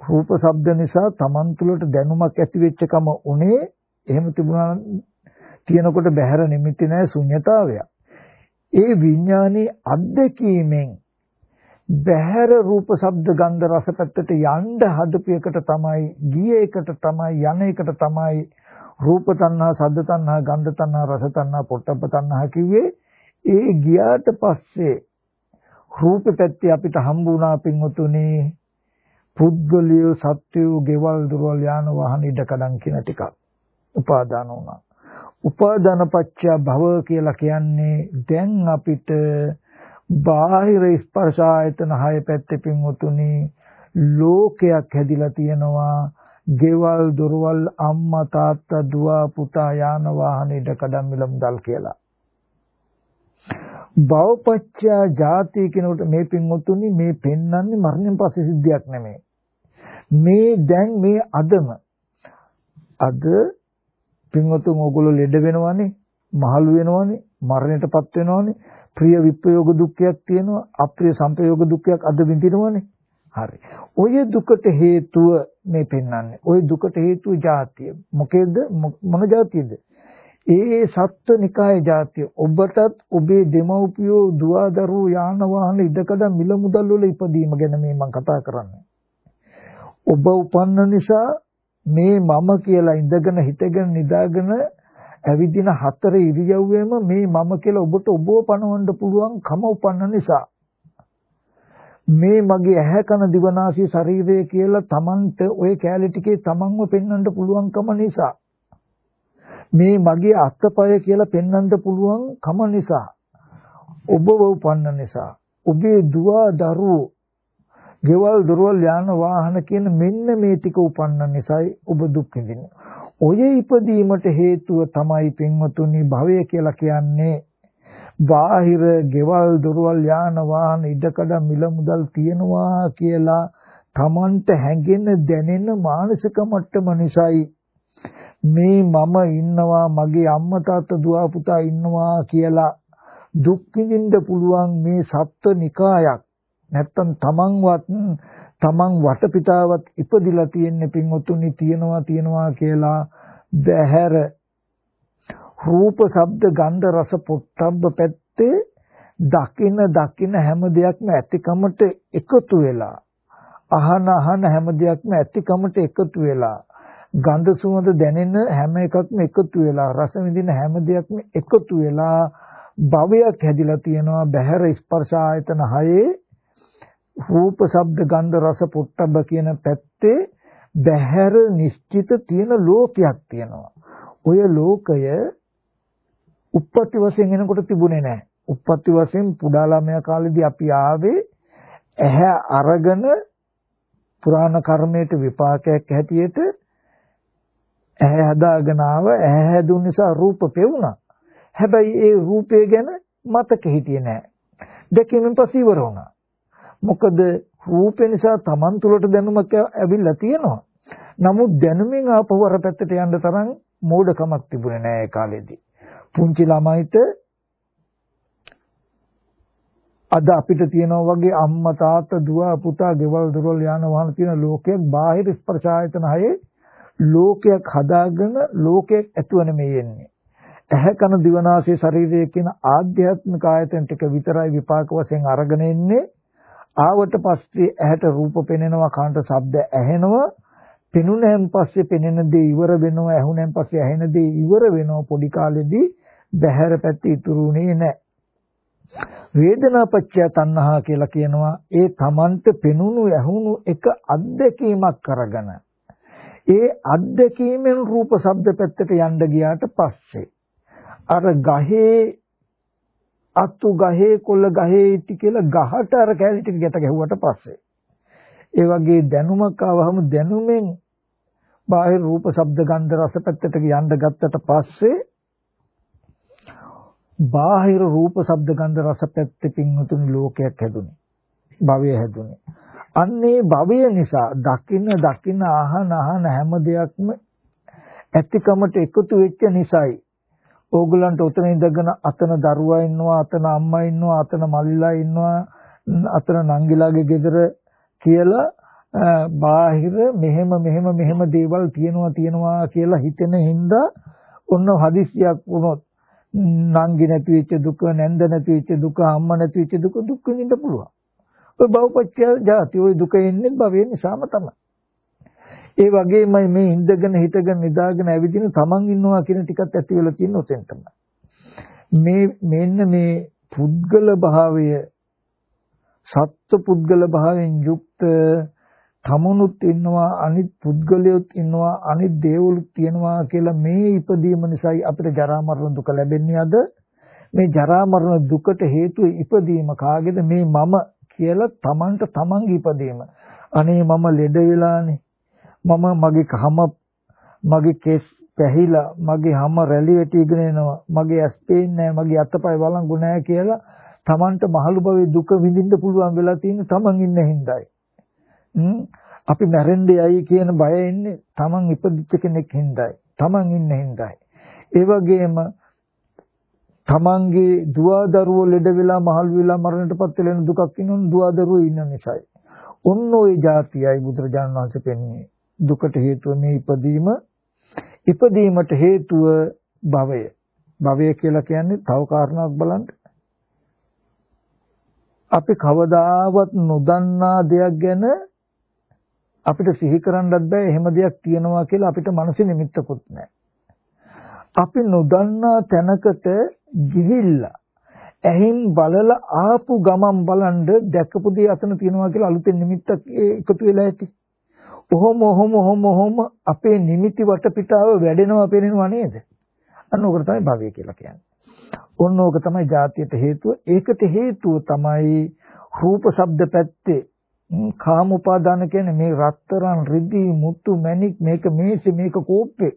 රූප ශබ්ද නිසා තමන් තුළට දැනුමක් ඇති වෙච්ච කම උනේ එහෙම තිබුණා තියෙනකොට බහැර නිමිති නැහැ ශුන්්‍යතාවයක්. ඒ විඥානයේ අත්දැකීමෙන් බහැර රූප ශබ්ද ගන්ධ රස පැත්තට යන්න හදපු එකට තමයි ගිය එකට තමයි යන එකට තමයි රූප තණ්හා සද්ද තණ්හා ගන්ධ තණ්හා රස තණ්හා පොට්ටබ්බ තණ්හා කිව්වේ ඒ ගියාට පස්සේ රූප පැත්තේ අපිට හම්බ වුණා පින්වතුනි පුද්ගලිය සත්‍යෝ ගෙවල් දොරවල් යාන වාහන ඉඩකඩම් කියන ටික උපාදාන වුණා උපාදාන පත්‍ය භව කියලා කියන්නේ දැන් අපිට බාහිර ස්පර්ශ ආයතන හය පැත්තේ පින්වතුනි ලෝකයක් හැදිලා තියෙනවා. ගෙවල් දොරවල් අම්මා තාත්තා දුව පුතා යාන වාහන ඉඩකඩම් මිලමුදල් කියලා. භවපච්චා ජාති කියනකොට මේ පින්වතුනි මේ පෙන්වන්නේ මරණයෙන් පස්සේ සිද්ධියක් නෙමෙයි. මේ දැන් මේ අදම අද පින්වතුන් ඕගොල්ලෝ ලෙඩ වෙනවනේ, මහලු වෙනවනේ, මරණයටපත් වෙනවනේ, ප්‍රිය විප්‍රයෝග දුක්ඛයක් තියෙනවා, අප්‍රිය සංපයෝග දුක්ඛයක් අද විඳිනවනේ. හරි. ඔය දුකට හේතුව මේ පෙන්වන්නේ. ඔය දුකට හේතුව ජාතිය. මොකේද? මොන ජාතියද? ඒ සත්ත්ව නිකායේ ජාතිය. ඔබටත් ඔබේ දෙමව්පියෝ දුවදරු යාන වාහන ඉදකඩ මිල මුදල් වල ඉපදීම ගැන මේ මම කතා කරන්නේ. ඔබ උපන්න නිසා මේ මම කියලා ඉඳගෙන හිටගෙන නිදාගෙන ඇවිදින හතර ඉරියව්වෙම මේ මම කියලා ඔබට ඔබව පණවන්න පුළුවන් කම උපන්න නිසා. මේ මගේ ඇහැ කන දිවනාසය ශරීරය කියලා Tamanට ওই කැලේ ටිකේ Tamanව පෙන්වන්න පුළුවන්කම නිසා. මේ මගේ අත්පය කියලා පෙන්වන්න පුළුවන් කම නිසා. ඔබව උපන්න නිසා. ඔබේ දුව දරුවෝ ගෙවල් දොරවල් යාන වාහන කියන මෙන්න මේ ටික උපන්න නිසායි ඔබ දුක් විඳින්නේ. ඔය ඉපදීමට හේතුව තමයි පින්වතුනි භවය කියලා කියන්නේ. බාහිර ගෙවල් දොරවල් යාන වාහන ඉඩකඩ මිල මුදල් තියනවා කියලා Tamanට හැඟෙන දැනෙන මානසික මට්ටම නිසායි මේ මම ඉන්නවා මගේ අම්මා තාත්තා දුව පුතා ඉන්නවා කියලා දුක් විඳින්න පුළුවන් මේ සත්ත්ව නිකායක් නැත්තම් තමන්වත් තමන් වටපිටාවත් ඉපදිලා තියෙන්නේ පින්වතුනි තියනවා තියනවා කියලා බහැර. රූප ශබ්ද ගන්ධ රස පොට්ටබ්බ පැත්තේ දකින දකින හැම දෙයක්ම ඇතිකමට එකතු වෙලා. අහන අහන හැම දෙයක්ම ඇතිකමට එකතු වෙලා. ගන්ධ සුවඳ දැනෙන හැම එකක්ම එකතු වෙලා. රස විඳින හැම දෙයක්ම එකතු වෙලා. භවයක් හැදිලා තියෙනවා. බහැර ස්පර්ශ ආයතන හයේ රූප ශබ්ද ගන්ධ රස පොට්ටබ්බ කියන පැත්තේ බහැර නිශ්චිත තියෙන ලෝකයක් තියෙනවා. ඔය ලෝකය උප්පත්ති වශයෙන් එනකොට තිබුණේ නැහැ. උප්පත්ති වශයෙන් පුඩා ළමයා කාලේදී අපි ආවේ ඇහැ අරගෙන පුරාණ කර්මයට විපාකයක් හැටියට ඇහැ හදාගෙන ආව ඇහැ හැදුන නිසා රූප පෙවුණා. හැබැයි ඒ රූපය ගැන මතක හිටියේ නැහැ. දැකීමෙන් පස්සේ ඉවර වුණා. මොකද රූපේ නිසා Taman තුලට දැනුමක් ඇවිල්ලා තියෙනවා. නමුත් දැනුමින් ආපහු අර පැත්තට යන්න තරම් මෝඩකමක් තිබුණේ නෑ ඒ කාලේදී. පුංචි ළමයිට අද අපිට තියෙනවා වගේ අම්මා තාත්තා දුව පුතා ගෙවල් දොරවල් යාන වාහන තියෙන ලෝකයක් බාහිර ස්පර්ශ ආයතන හයේ ලෝකයක් හදාගෙන ලෝකයක් ඇතුව නෙමෙයි එන්නේ. ඇහැ කන දිවනාසය ශරීරය කියන ආධ්‍යාත්මික ආයතන ටික විතරයි විපාක වශයෙන් අරගෙන ඉන්නේ. ආවට පස්සේ ඇහැට රූප පෙනෙනවා කනට ශබ්ද ඇහෙනවා. පෙනුනෙන් පස්සේ පෙනෙන දේ ඉවර වෙනවා ඇහුනෙන් පස්සේ ඇහෙන දේ ඉවර වෙනවා. පොඩි කාලෙදී බහැර පැත්තේ ඉතුරුනේ නැහැ. වේදනා පත්‍ය තණ්හා කියලා කියනවා. ඒ තමන්ට පෙනුණු ඇහුණු එක අත්දැකීමක් කරගෙන. ඒ අත්දැකීමෙන් රූප ශබ්ද පැත්තට යන්න ගියාට පස්සේ අර ගහේ අත්තු ගහේ කොළ ගහේ ඉති කියලා ගහට අර කැලි ටික ගැට ගැහුවට පස්සේ ඒ වගේ දැනුමක් ආවහම දැනුමෙන් බාහිර රූප ශබ්ද ගන්ධ රස පැත්තට යන්න ගත්තට පස්සේ බාහිර රූප ශබ්ද ගන්ධ රස පැත්තේ පින්වතුනි ලෝකයක් හැදුනේ. භවය හැදුනේ. අන්නේ භවය නිසා දකින්න දකින්න අහන අහන හැම දෙයක්ම ඇතිකමට එකතු වෙච්ච නිසායි ඕගලන්ට උතන ඉඳගෙන අතන දරුවා ඉන්නවා අතන අම්මා ඉන්නවා අතන මල්ලිලා ඉන්නවා අතන නංගිලාගේ ගෙදර කියලා බාහිර මෙහෙම මෙහෙම මෙහෙම දේවල් තියෙනවා තියෙනවා කියලා හිතෙන හින්දා ඔන්න හදිස්සියක් වුණොත් නංගි නැති වෙච්ච දුක නැන්ද නැති වෙච්ච දුක අම්මා නැති වෙච්ච දුක දුක් විඳින්න පුළුවන්. ඔය භවපච්චය ජාති ඔය දුක එන්නේ භවය නිසාම තමයි. ඒ වගේමයි මේ ඉඳගෙන හිටගෙන නිදාගෙන ඇවිදින තමන් ඉන්නවා කියන ටිකත් ඇති වෙලා තියෙන උතෙන් තමයි. මේ මෙන්න මේ පුද්ගල භාවය සත්ත්ව පුද්ගල භාවයෙන් යුක්ත තමනුත් ඉන්නවා අනිත් පුද්ගලයොත් ඉන්නවා අනිත් දේවලුත් තියෙනවා කියලා මේ ඉපදීම නිසායි අපිට ජරා මරණ දුක ලැබෙන්නේ අද. මේ ජරා මරණ දුකට හේතුව ඉපදීම කාගේද? මේ මම කියලා තමන්ට තමන්ගේ ඉපදීම. අනේ මම ලෙඩ වෙලානේ. මම මගේ කහම මගේ කේස් පැහිලා මගේ හැම රැලි වැටිගෙන එනවා. මගේ ඇස් පේන්නේ නැහැ මගේ අතපය වළංගු නැහැ කියලා Tamanට මහලු භවයේ දුක විඳින්න පුළුවන් වෙලා තියෙන Taman ඉන්න හින්දායි. අපි මැරෙන්න යයි කියන බය එන්නේ Taman ඉපදිච්ච කෙනෙක් හින්දායි. Taman ඉන්න හින්දායි. ඒ වගේම Tamanගේ දුව දරුවෝ ලෙඩ වෙලා මහලු වෙලා මරණයටපත් වෙලා දුකක් ඉන්නොත් දුව දරුවෝ ඉන්න නිසායි. ඔන්න ඔය જાතියයි බුදුරජාණන් වහන්සේ පෙන්වන්නේ. දුකට හේතුව මේ ඉපදීම ඉපදීමට හේතුව භවය භවය කියලා කියන්නේ තව කාරණාවක් බලන්න අපි කවදාවත් නොදන්නා දෙයක් ගැන අපිට සිහි කරන්නත් බෑ එහෙම දෙයක් තියෙනවා කියලා අපිට මනසේ නිමිත්තකුත් නැහැ. අපි නොදන්නා තැනකට ගිහිල්ලා ඇහින් බලලා ආපු ගමන් බලන්න දැකපු දේ අතන තියෙනවා කියලා අලුතෙන් නිමිත්තක් එකතු වෙලා ඇති. ඔහොම ඔහොම ඔහොම ඔහොම අපේ නිමිති වටපිටාව වැඩෙනවා පේනවා නේද? අන්න ඕකට තමයි භවය කියලා කියන්නේ. ඔන්න ඕක තමයි જાතියට හේතුව. ඒකට හේතුව තමයි රූප ශබ්ද පැත්තේ කාම උපාදාන කියන්නේ මේ රත්තරන් රිදී මුතු මැණික් මේක මේසෙ මේක කෝප්පේ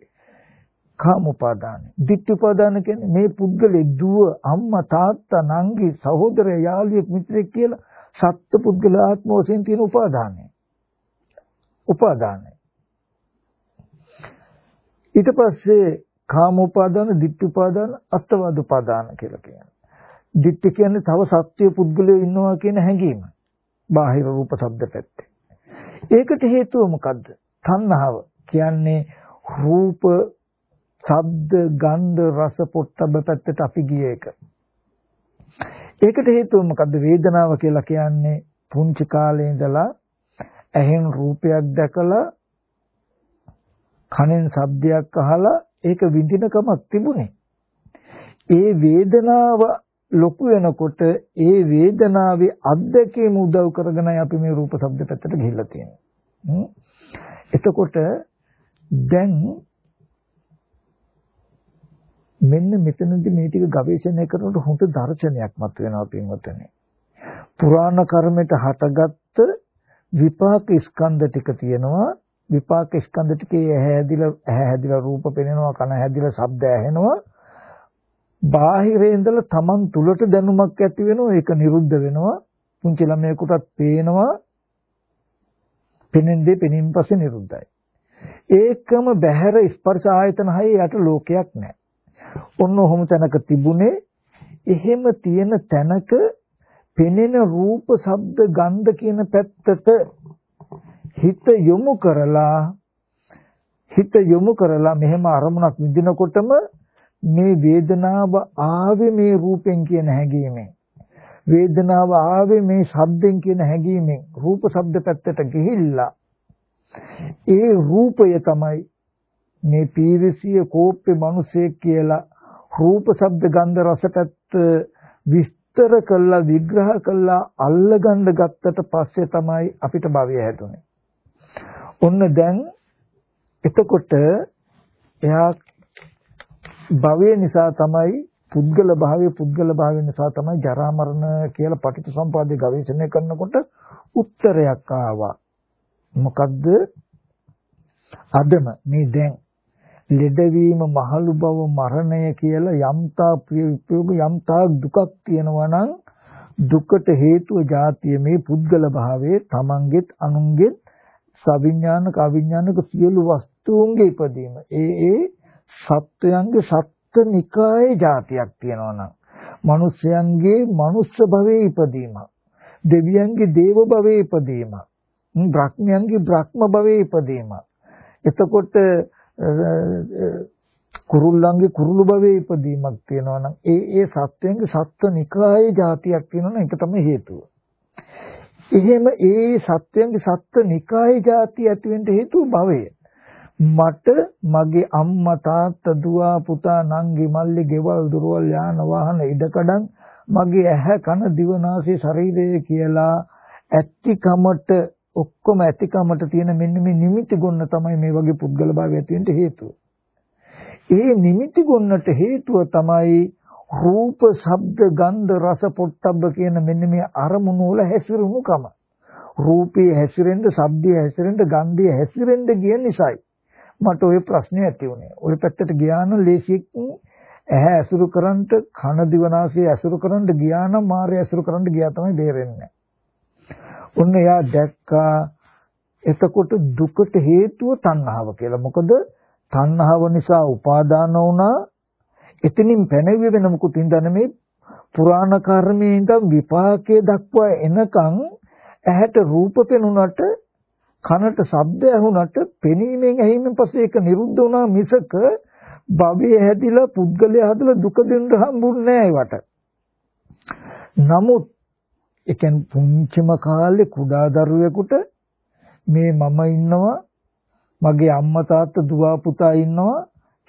කාම උපාදාන. ditthi උපාදාන කියන්නේ මේ පුද්ගලේ දුව අම්මා තාත්තා නංගි සහෝදරයා යාළුවෙක් මිත්‍රෙක් කියලා සත්ත්ව පුද්ගල ආත්ම වශයෙන් තියෙන උපාදානය. උපාදානයි. ඊට පස්සේ කාම උපාදාන, ditthi උපාදාන, අත්වාද උපාදාන කියලා කියනවා. ditthi කියන්නේ තව සත්‍ය පුද්ගලයෝ ඉන්නවා කියන හැඟීම. බාහිර රූප ශබ්ද පැත්තේ. ඒකට හේතුව මොකද්ද? තණ්හාව කියන්නේ රූප, ශබ්ද, ගන්ධ, රස, පොට්ටබ්බ පැත්තට අපි ගිය එක. ඒකට හේතුව මොකද්ද? වේදනාව කියලා කියන්නේ පුංචි කාලේ ඉඳලා ඇහෙන් රූපයක් දැකලා කනෙන් ශබ්දයක් අහලා ඒක විඳිනකමක් තිබුණේ. ඒ වේදනාව ලොකු වෙනකොට ඒ වේදනාවේ අත්දැකීම උදව් කරගෙනයි අපි මේ රූප ශබ්ද පැත්තට ගිහිල්ලා තියෙන්නේ. එතකොට දැන් මෙන්න මෙතනදී මේ ටික ගවේෂණය කරනකොට හොඳ දර්ශනයක් මතුවෙනවා පින්වතුනි. පුරාණ කර්මයට හටගත්ත විපාක ස්කන්ධ ටික තියෙනවා. විපාක ස්කන්ධ ටිකේ ඇහැ හැදිලා ඇහැ හැදිලා රූප පෙනෙනවා කන හැදිලා ශබ්ද ඇහෙනවා. බාහිරේ ඉඳලා Taman තුලට දැනුමක් ඇති වෙනවා. ඒක නිරුද්ධ වෙනවා. පුංචි ළමයෙකුටත් පේනවා. පෙනෙන්නේ පෙනින් පස්සේ නිරුද්ධයි. ඒකම බහැර ස්පර්ශ ආයතන හයේ යට ලෝකයක් නැහැ ඔන්න ඔහොම තැනක තිබුණේ එහෙම තියෙන තැනක පෙනෙන රූප, ශබ්ද, ගන්ධ කියන පැත්තට හිත යොමු කරලා හිත යොමු කරලා මෙහෙම අරමුණක් විඳිනකොටම මේ වේදනාව ආවේ මේ රූපෙන් කියන හැඟීමෙන්. වේදනාව ආවේ මේ ශබ්දෙන් කියන හැඟීමෙන්. රූප ශබ්ද පැත්තට ගිහිල්ලා ඒ රූපය තමයි මේ පීරිසිය කෝප්පේ මිනිසෙක් කියලා රූප ශබ්ද ගන්ධ රස පැත්ත විස්තර කළා විග්‍රහ කළා අල්ලගන්න ගත්තට පස්සේ තමයි අපිට භවය හැදුනේ. ඔන්න දැන් එතකොට එයා භවය නිසා තමයි පුද්ගල භාවය පුද්ගල භාවය නිසා තමයි ජරා මරණ කියලා පටිච්චසමුපාදේ ගවේෂණය කරනකොට උත්තරයක් ආවා. මොකද්ද? අදම මේ දැන් ලෙඩවීම මහලු බව මරණය කියලා යම්තා ප්‍රයෝග යම්තා දුකක් තියෙනවා නම් දුකට හේතුව જાතිය මේ පුද්ගල භාවයේ තමන්ගෙත් අනුන්ගෙත් සවිඥානික අවිඥානික සියලු වස්තුන්ගේ ඉපදීම. ඒ ඒ සත්වයන්ගේ සත්ත්ව නිකායේ જાතියක් තියෙනවා නම්. මිනිස්යන්ගේ මනුස්ස භවයේ ඉපදීම. දෙවියන්ගේ දේව භවයේ ඉපදීම. බ්‍රහ්මයන්ගේ බ්‍රහ්ම භවයේ ඉපදීම. එතකොට කුරුල්ලන්ගේ කුරුළු භවයේ ඉපදීමක් තියෙනවා නම් ඒ ඒ සත්වයන්ගේ සත්ව නිකායේ જાතියක් තියෙනවා නම් ඒක තමයි හේතුව. එහෙම ඒ සත්වයන්ගේ සත්ව නිකායේ જાතිය ඇති වෙන්න හේතුව භවය. මට මගේ අම්මා තාත්තා දුව පුතා නංගි මල්ලි ගෙවල් දොරවල් යාන වාහන ඉඩකඩම් මගේ ඇහැ කන දිව නාසය ශරීරය කියලා ඇත්තිකමට ඔක්කොම ඇතිකමට තියෙන මෙන්න මේ නිමිති ගොන්න තමයි මේ වගේ පුද්ගල භාවය ඇති වෙන්න හේතුව. ඒ නිමිති ගොන්නට හේතුව තමයි රූප, ශබ්ද, ගන්ධ, රස, පොට්ටබ්බ කියන මෙන්න මේ අරමුණු වල හැසිරුණුකම. රූපේ හැසිරෙන්න, ශබ්දේ හැසිරෙන්න, ගන්ධේ හැසිරෙන්න ගිය නිසායි මට ওই ප්‍රශ්නේ ඇති වුණේ. ওই පැත්තට ගියා නම් ලේසියෙන් ඇහැ ඇසුරු කරන්ට, කන දිවනාසය ඇසුරු කරන්ට ගියා නම් මාර්ය ඇසුරු කරන්ට ගියා තමයි බේරෙන්නේ. ඔන්න එයා දැක්කා එතකොට දුකට හේතුව තණ්හාව කියලා. මොකද තණ්හාව නිසා උපාදාන වුණා. එතනින් පැනවිය වෙන මුකුත් ඉඳන් මේ පුරාණ කර්මයේ ඉඳන් විපාකයේ දක්වා එනකන් ඇහැට රූප පෙනුනට කනට ශබ්ද ඇහුනට පෙනීමෙන් ඇහිමෙන් පස්සේ ඒක නිරුද්ධ වුණා මිසක භවයේ හැදිලා පුද්ගලයා හදලා දුක දෙන්න හම්බුන්නේ නැහැ ඒවට. නමුත් ඒ කියන්නේ පුංචිම කාලේ කුඩා දරුවෙකුට මේ මම ඉන්නවා මගේ අම්මා තාත්තා දුව පුතා ඉන්නවා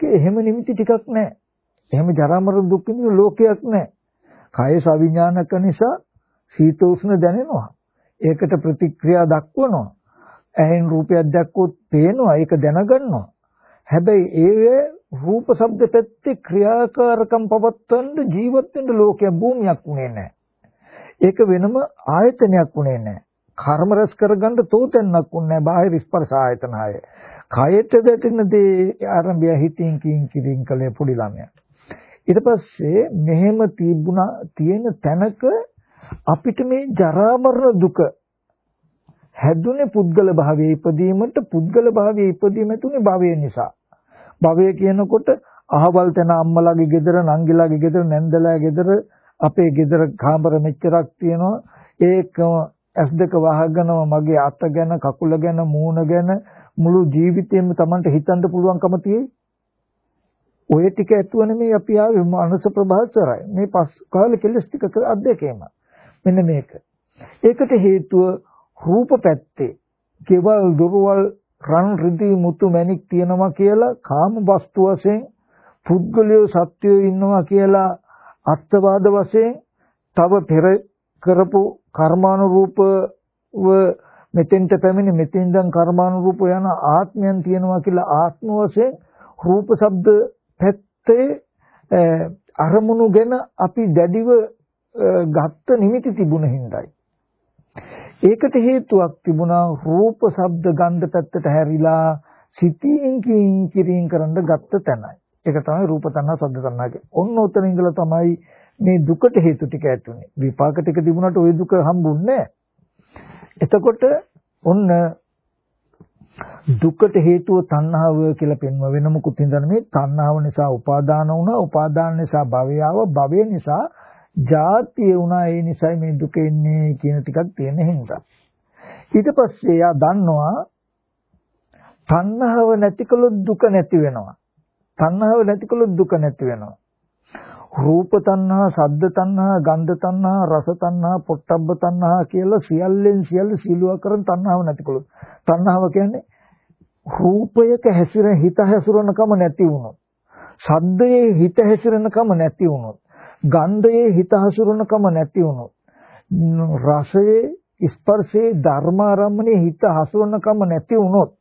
කිය එහෙම නිමිති ටිකක් නැහැ. එහෙම ජරා මරණ දුක් විඳින ලෝකයක් නැහැ. කය සවිඥානික නිසා සීත උෂ්ණ දැනෙනවා. ඒකට ප්‍රතික්‍රියා දක්වනවා. ඇහෙන් රූපයක් දැක්කොත් පේනවා. ඒක දැනගන්නවා. හැබැයි ඒ රූප ශබ්ද පැත්තේ ක්‍රියාකාරකම් පවත්වන්න ජීවත් වෙන්න ලෝකයක් භූමියක් උනේ නැහැ. ඒක වෙනම ආයතනයක් උනේ නැහැ. කර්ම රැස් කරගන්න තෝතැන්නක් උන්නේ නැහැ. බාහිර ස්පර්ශ ආයතන හය. කයට දැටෙන දේ ආරම්භය හිතින් කින් කිරින් කලේ පොඩි ළමයා. ඊට පස්සේ මෙහෙම තිබුණා තියෙන තැනක අපිට මේ ජරා මරණ දුක හැදුනේ පුද්ගල භාවයේ ඉපදීමට පුද්ගල භාවයේ ඉපදීම තුනේ භවය නිසා. භවය කියනකොට අහවල් තැන අම්මලාගේ ගෙදර නංගිලාගේ ගෙදර නැන්දලාගේ ගෙදර අපේ ගෙදර කාමර මෙච්චරක් තියෙනවා ඒකම ඇස් දෙක වහගෙනම මගේ අත ගැන කකුල ගැන මූණ ගැන මුළු ජීවිතේම Tamanට හිතන්න පුළුවන්කම තියෙයි. ඔය ටික ඇතුව නෙමෙයි අපි ආවේ මනස ප්‍රභාසරයි. මේ පස් කාලේ කෙලස් ටික අධ්‍යක්ෂේම. මෙන්න මේක. ඒකට හේතුව රූප පැත්තේ කෙවල් දොරවල් රන් රිදී මුතු මැණික් තියනවා කියලා කාම වස්තු වශයෙන් පුද්ගලිය සත්‍යය ඉන්නවා කියලා අත්වාද වශයෙන් තව පෙර කරපු කර්මානුරූපව මෙතෙන්ට පැමිණි මෙතෙන්දන් කර්මානුරූප යන ආත්මයන් තියෙනවා කියලා ආත්ම වශයෙන් රූප ශබ්ද පැත්තේ අරමුණු ගැන අපි දැඩිව ගත්ත නිමිති තිබුණ හිඳයි. ඒකට හේතුවක් තිබුණා රූප ශබ්ද ගන්ධ පැත්තට හැරිලා සිතින් කින් කිරින් කරන්න ගත්ත තැනයි. ඒක තමයි රූප තණ්හා සද්ද තණ්හා කියන්නේ. ඔන්න උතන ඉඳලා තමයි මේ දුකට හේතු ටික ඇතුනේ. විපාක ටික තිබුණාට ওই දුක හම්බුන්නේ එතකොට ඔන්න දුකට හේතුව තණ්හාව කියලා පෙන්ව වෙන මුකුත් හින්දා මේ තණ්හාව නිසා උපාදාන වුණා. උපාදාන නිසා භවය ආව. භවය නිසා ජාතිය වුණා. ඒ නිසා මේ දුක එන්නේ කියන ටිකක් තියෙන හින්දා. ඊට පස්සේ යා දන්නවා තණ්හාව නැතිකලොත් දුක නැති වෙනවා. තණ්හාව නැතිකොලොත් දුක නැති වෙනවා. රූප තණ්හා, සද්ද තණ්හා, ගන්ධ තණ්හා, රස තණ්හා, පොට්ටබ්බ තණ්හා කියලා සියල්ලෙන් සියල්ල සිලුව කරන් තණ්හාව නැතිකොලොත්. තණ්හාව කියන්නේ රූපයක හැසිරෙන හිත හැසිරෙනකම නැති වුණොත්. සද්දයේ හිත හැසිරෙනකම නැති වුණොත්. ගන්ධයේ හිත හසුරනකම නැති වුණොත්. රසයේ ස්පර්ශයේ ධර්මාරම්මනේ හිත හසුරනකම නැති වුණොත්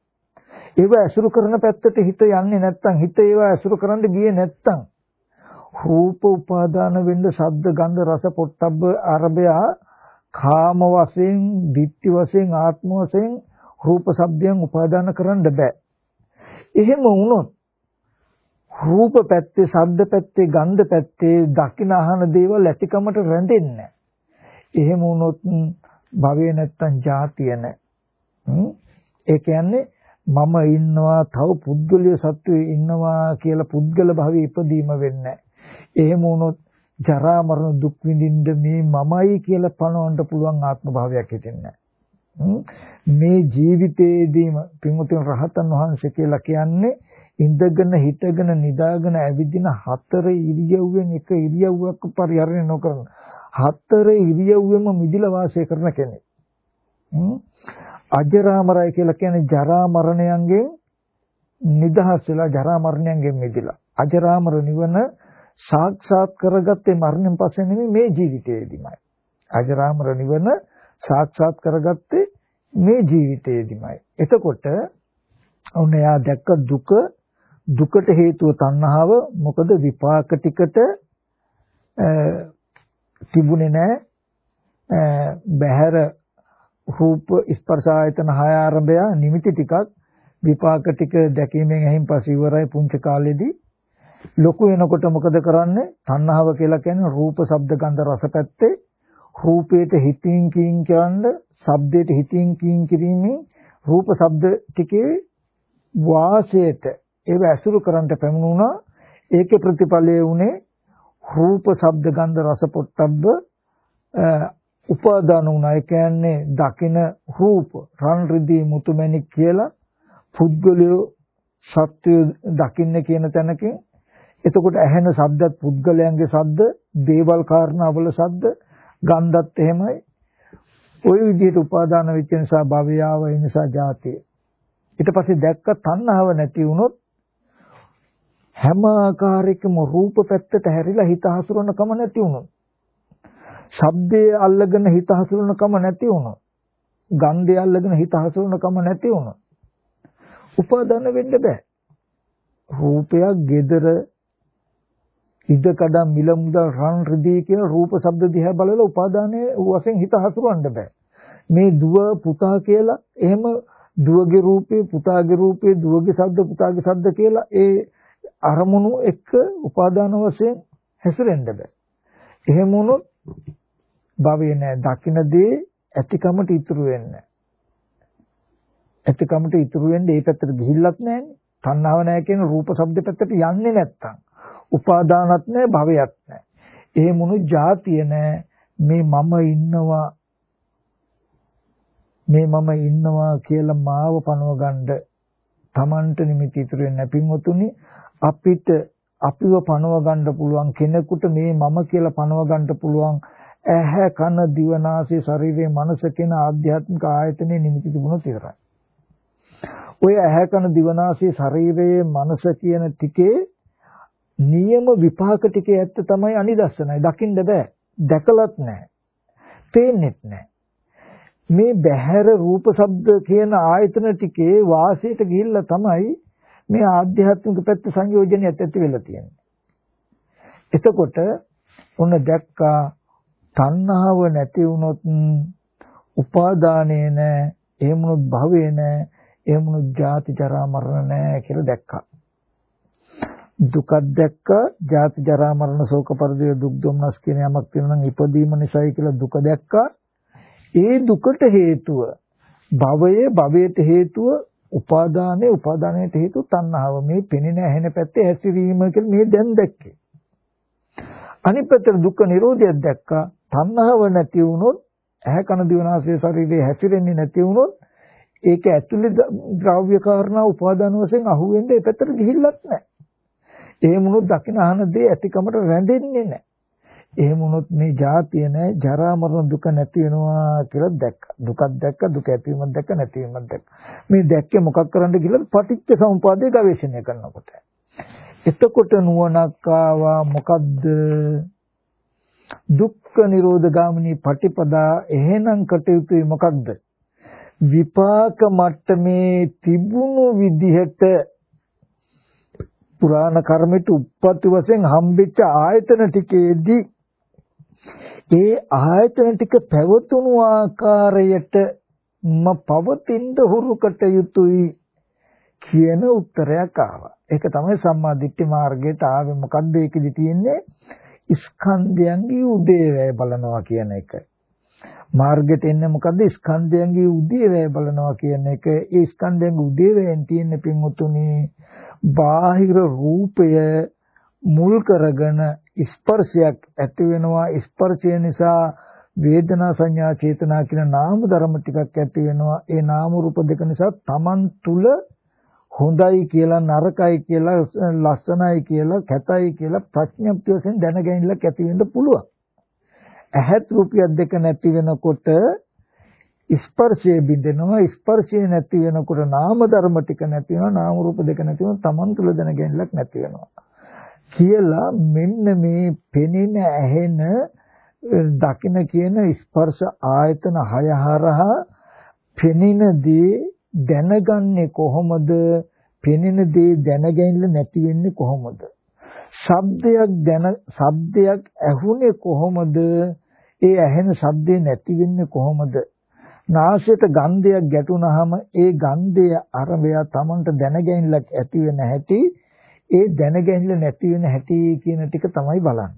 ඒව ඇසුරු කරන පැත්තට හිත යන්නේ නැත්තම් හිත ඒව ඇසුරු කරන්න ගියේ නැත්තම් රූප උපාදාන වෙන්න ශබ්ද ගන්ධ රස පොට්ටබ්බ අරබය කාම වශයෙන්, ditthi වශයෙන්, ආත්ම වශයෙන් රූප ශබ්දයන් උපාදාන කරන්න බෑ. එහෙම වුණොත් රූප පැත්තේ, ශබ්ද පැත්තේ, ගන්ධ පැත්තේ දකින අහන දේවල් ඇතිකමට රැඳෙන්නේ නැහැ. එහෙම වුණොත් භවය නැත්තම් ජාතිය නැහැ. ඒ කියන්නේ මම ඉන්නවා තව පුද්ගලිය සත්වයේ ඉන්නවා කියලා පුද්ගල භාවයේ ඉපදීම වෙන්නේ එහෙම වුණොත් ජරා මරණ දුක් විඳින්න මේ මමයි කියලා පණවන්න පුළුවන් ආත්ම භාවයක් හිතෙන්නේ මේ ජීවිතයේදීම පින්වතුන් රහතන් වහන්සේ කියලා කියන්නේ ඉඳගෙන හිටගෙන නිදාගෙන ඇවිදින හතර ඉරියව්වෙන් එක ඉරියව්වක් පරිහරණය නොකරන හතර ඉරියව්වෙම මිදිලා වාසය කරන කෙනෙක්. අජරාමරයි කියලා කියන්නේ ජරා මරණයන්ගෙන් නිදහස් වෙලා ජරා මරණයන්ගෙන් මිදිලා. අජරාමර නිවන සාක්ෂාත් කරගත්තේ මරණයෙන් පස්සේ නෙමෙයි මේ ජීවිතයේදීමයි. අජරාමර නිවන සාක්ෂාත් කරගත්තේ මේ ජීවිතයේදීමයි. එතකොට ඔන්න එයා දැක්ක දුක දුකට හේතුව තණ්හාව මොකද විපාක ටිකට තිබුණේ නැහැ බහැර රූප ස්පර්ශ ආයතන හය ආරම්භය නිමිති ටිකක්. විපාක ටික දැකීමෙන් ඇහින් පස්සේ ඉවරයි පුංචි කාලෙදී. ලොකු වෙනකොට මොකද කරන්නේ? තණ්හාව කියලා කියන්නේ රූප ශබ්ද ගන්ධ රස පැත්තේ. රූපේට හිතින් කින් කියන්නේ ශබ්දයට හිතින් කින් කිරීමෙන් රූප ශබ්ද ටිකේ වාසයට ඒව ඇසුරු කරන්ට පැමුණුණා. ඒකේ ප්‍රතිඵලයේ උනේ රූප ශබ්ද ගන්ධ රස පොට්ටබ්බ උපාදාන වුණා. ඒ කියන්නේ දකින රූප රන් රිදී මුතුමැණික් කියලා පුද්ගලයෝ සත්‍ය දකින්න කියන තැනකින් එතකොට ඇහෙන ශබ්දත් පුද්ගලයන්ගේ ශබ්ද, දේවල් කාරණාවල ශබ්ද, ගන්ධත් එහෙමයි. ওই විදිහට උපාදාන වෙච්ච නිසා භවයාව ඒ නිසා ජාතිය. ඊට පස්සේ දැක්ක තණ්හාව නැති වුණොත් හැම ආකාරයකම රූප පැත්තට හැරිලා හිත හසුරන කම නැති වුණොත් ශබ්දයේ අල්ලගෙන හිත හසුරන කම නැති වුණා. ගන්ධය අල්ලගෙන හිත හසුරන කම නැති වුණා. උපාදාන වෙන්න බෑ. රූපයක් gedara ඉදකඩම් මිල මුදල් රන් රිදී කියන රූප ශබ්ද දිහා බලලා උපාදානයේ වශයෙන් හිත හසුරවන්න බෑ. මේ දුව පුතා කියලා එහෙම දුවගේ රූපේ පුතාගේ රූපේ දුවගේ ශබ්ද පුතාගේ ශබ්ද කියලා ඒ අරමුණු එක්ක උපාදාන වශයෙන් හැසිරෙන්න බෑ. එහෙම වුණොත් භවය නෑ. දකින්න දේ ඇතිකමට ඉතුරු වෙන්නේ ඇතිකමට ඉතුරු වෙන්නේ ඒ පැත්තට ගිහිල්ලත් නෑනේ. තණ්හාව නෑ කියන රූප ශබ්ද පැත්තට යන්නේ නැත්තම්. උපාදානත් නෑ භවයක් නෑ. ඒ මොනු જાතිය නෑ මේ මම ඉන්නවා මේ මම ඉන්නවා කියලා මාව පනව ගන්න Tamanට නිමිති ඉතුරු වෙන්නේ නැපින්වතුනි අපිට අපිව පනව ගන්න පුළුවන් කෙනෙකුට මේ මම කියලා පනව ගන්න පුළුවන් ඇහැ කන දිව නාසය ශරීරය මනස කියන ආධ්‍යාත්මික ආයතනේ නිමිති තිබුණොත් විතරයි. ඔය ඇහැ කන දිව නාසය ශරීරයේ මනස කියන ටිකේ නියම විපාක ටිකේ ඇත්ත තමයි අනිදස්සනයි. දකින්න බෑ. දැකලත් නැහැ. පේන්නෙත් නැහැ. මේ බහැර රූප ශබ්ද කියන ආයතන ටිකේ වාසයට ගිහිල්ලා තමයි මේ ආධ්‍යාත්මික පැත්ත සංයෝජනයත් ඇති වෙලා තියෙන්නේ. එතකොට ඔන්න දැක්කා තණ්හාව නැති වුණොත් උපාදානේ නැහැ එහෙම වුණොත් භවේ නැහැ එහෙම වුණොත් ජාති ජරා මරණ නැහැ කියලා දැක්කා. දුකක් දැක්කා ජාති ජරා මරණ ශෝක පරිදේ දුක් දුම්නස් කියන යමක් තියෙනවා නම් ඉපදීම නිසායි කියලා දුක දැක්කා. ඒ දුකට හේතුව භවයේ භවයට හේතුව උපාදානයේ උපාදානයට හේතුව තණ්හාව. මේ පෙනෙන ඇහෙන පැත්තේ හැසිරීම කියලා මේ දැන් දැක්කේ. අනිත් පැත්තට දුක්ඛ නිරෝධයක් දැක්කා. තණ්හාව නැති වුණොත් ඇහැ කන දිවනාසය ශරීරේ හැසිරෙන්නේ නැති වුණොත් ඒක ඇතුළේ ද්‍රව්‍ය කාරණා උපාදාන වශයෙන් අහුවෙන්නේ ඒ පැත්තට ගිහිල්ලත් නැහැ. එහෙම වුණොත් දකින අහන දේ ඇතිකමට රැඳෙන්නේ නැහැ. එහෙම වුණොත් මේ ජාතිය නැහැ ජරා මරණ දුක නැති වෙනවා කියලා දැක්කා. දුකක් දැක්ක දුක ඇතිවීමක් දැක්ක නැතිවීමක් දැක්ක. මේ දැක්කේ මොකක් කරන්නද කියලා පටිච්ච සමුපාදේ ගවේෂණය කරනකොට. එතකොට නුවණක් ආවා මොකද්ද දුක්ඛ නිරෝධ ගාමිනී පටිපදා එහෙනම් කටයුතුයි මොකක්ද විපාක මට්ටමේ තිබුණු විදිහට පුරාණ කර්මයට උප්පත්ති වශයෙන් හම්බෙච්ච ආයතන ටිකේදී ඒ ආයතන ටික පැවතුණු ආකාරයට ම පවතින හුරු කටයුතුයි කියන උත්තරයක් ආවා. ඒක තමයි සම්මා දිට්ඨි මාර්ගයට ආවේ. මොකද්ද ඒකෙදි තියෙන්නේ? ස්කන්ධයන්ගේ උදේවැය බලනවා කියන එක. මාර්ගයට එන්නේ මොකද්ද? ස්කන්ධයන්ගේ උදේවැය බලනවා කියන එක. ඒ ස්කන්ධයන්ගේ උදේවැයෙන් තියෙන පින්වතුනි බාහිර රූපය මුල් කරගෙන ස්පර්ශයක් ඇති වෙනවා. ස්පර්ශය නිසා වේදනා සංඥා චේතනා කියන නාම ධර්ම ටිකක් ඇති වෙනවා. ඒ නාම රූප දෙක නිසා Taman තුල හොඳයි කියලා නරකයි කියලා ලස්සනයි කියලා කැතයි කියලා ප්‍රඥප්තිය වශයෙන් දැනගැනිල්ලක් ඇති වෙන්න පුළුවන්. ඇහත් රූපියක් දෙක නැති වෙනකොට ස්පර්ශයේ බිඳෙනවා. ස්පර්ශය නැති වෙනකොට නාම ධර්ම ටික නැති වෙනවා. නාම රූප දෙක නැති වෙනවා. Taman තුල දැනගැනිල්ලක් නැති වෙනවා. කියලා මෙන්න මේ පෙනෙන ඇහෙන දකින කියන ස්පර්ශ ආයතන හය හරහා පෙනෙන දේ දැනගන්නේ කොහොමද? පෙනෙන දේ දැනගැනින්න නැති වෙන්නේ කොහොමද? ශබ්දයක් දැන ශබ්දයක් ඇහුනේ කොහොමද? ඒ ඇහෙන ශබ්දේ නැති වෙන්නේ කොහොමද? නාසයට ගන්ධයක් ගැටුනහම ඒ ගන්ධය අරබය තමන්ට දැනගැනිල්ලක් ඇති වෙන හැටි ඒ දැනගැනිල්ල නැති වෙන හැටි කියන ටික තමයි බලන්නේ.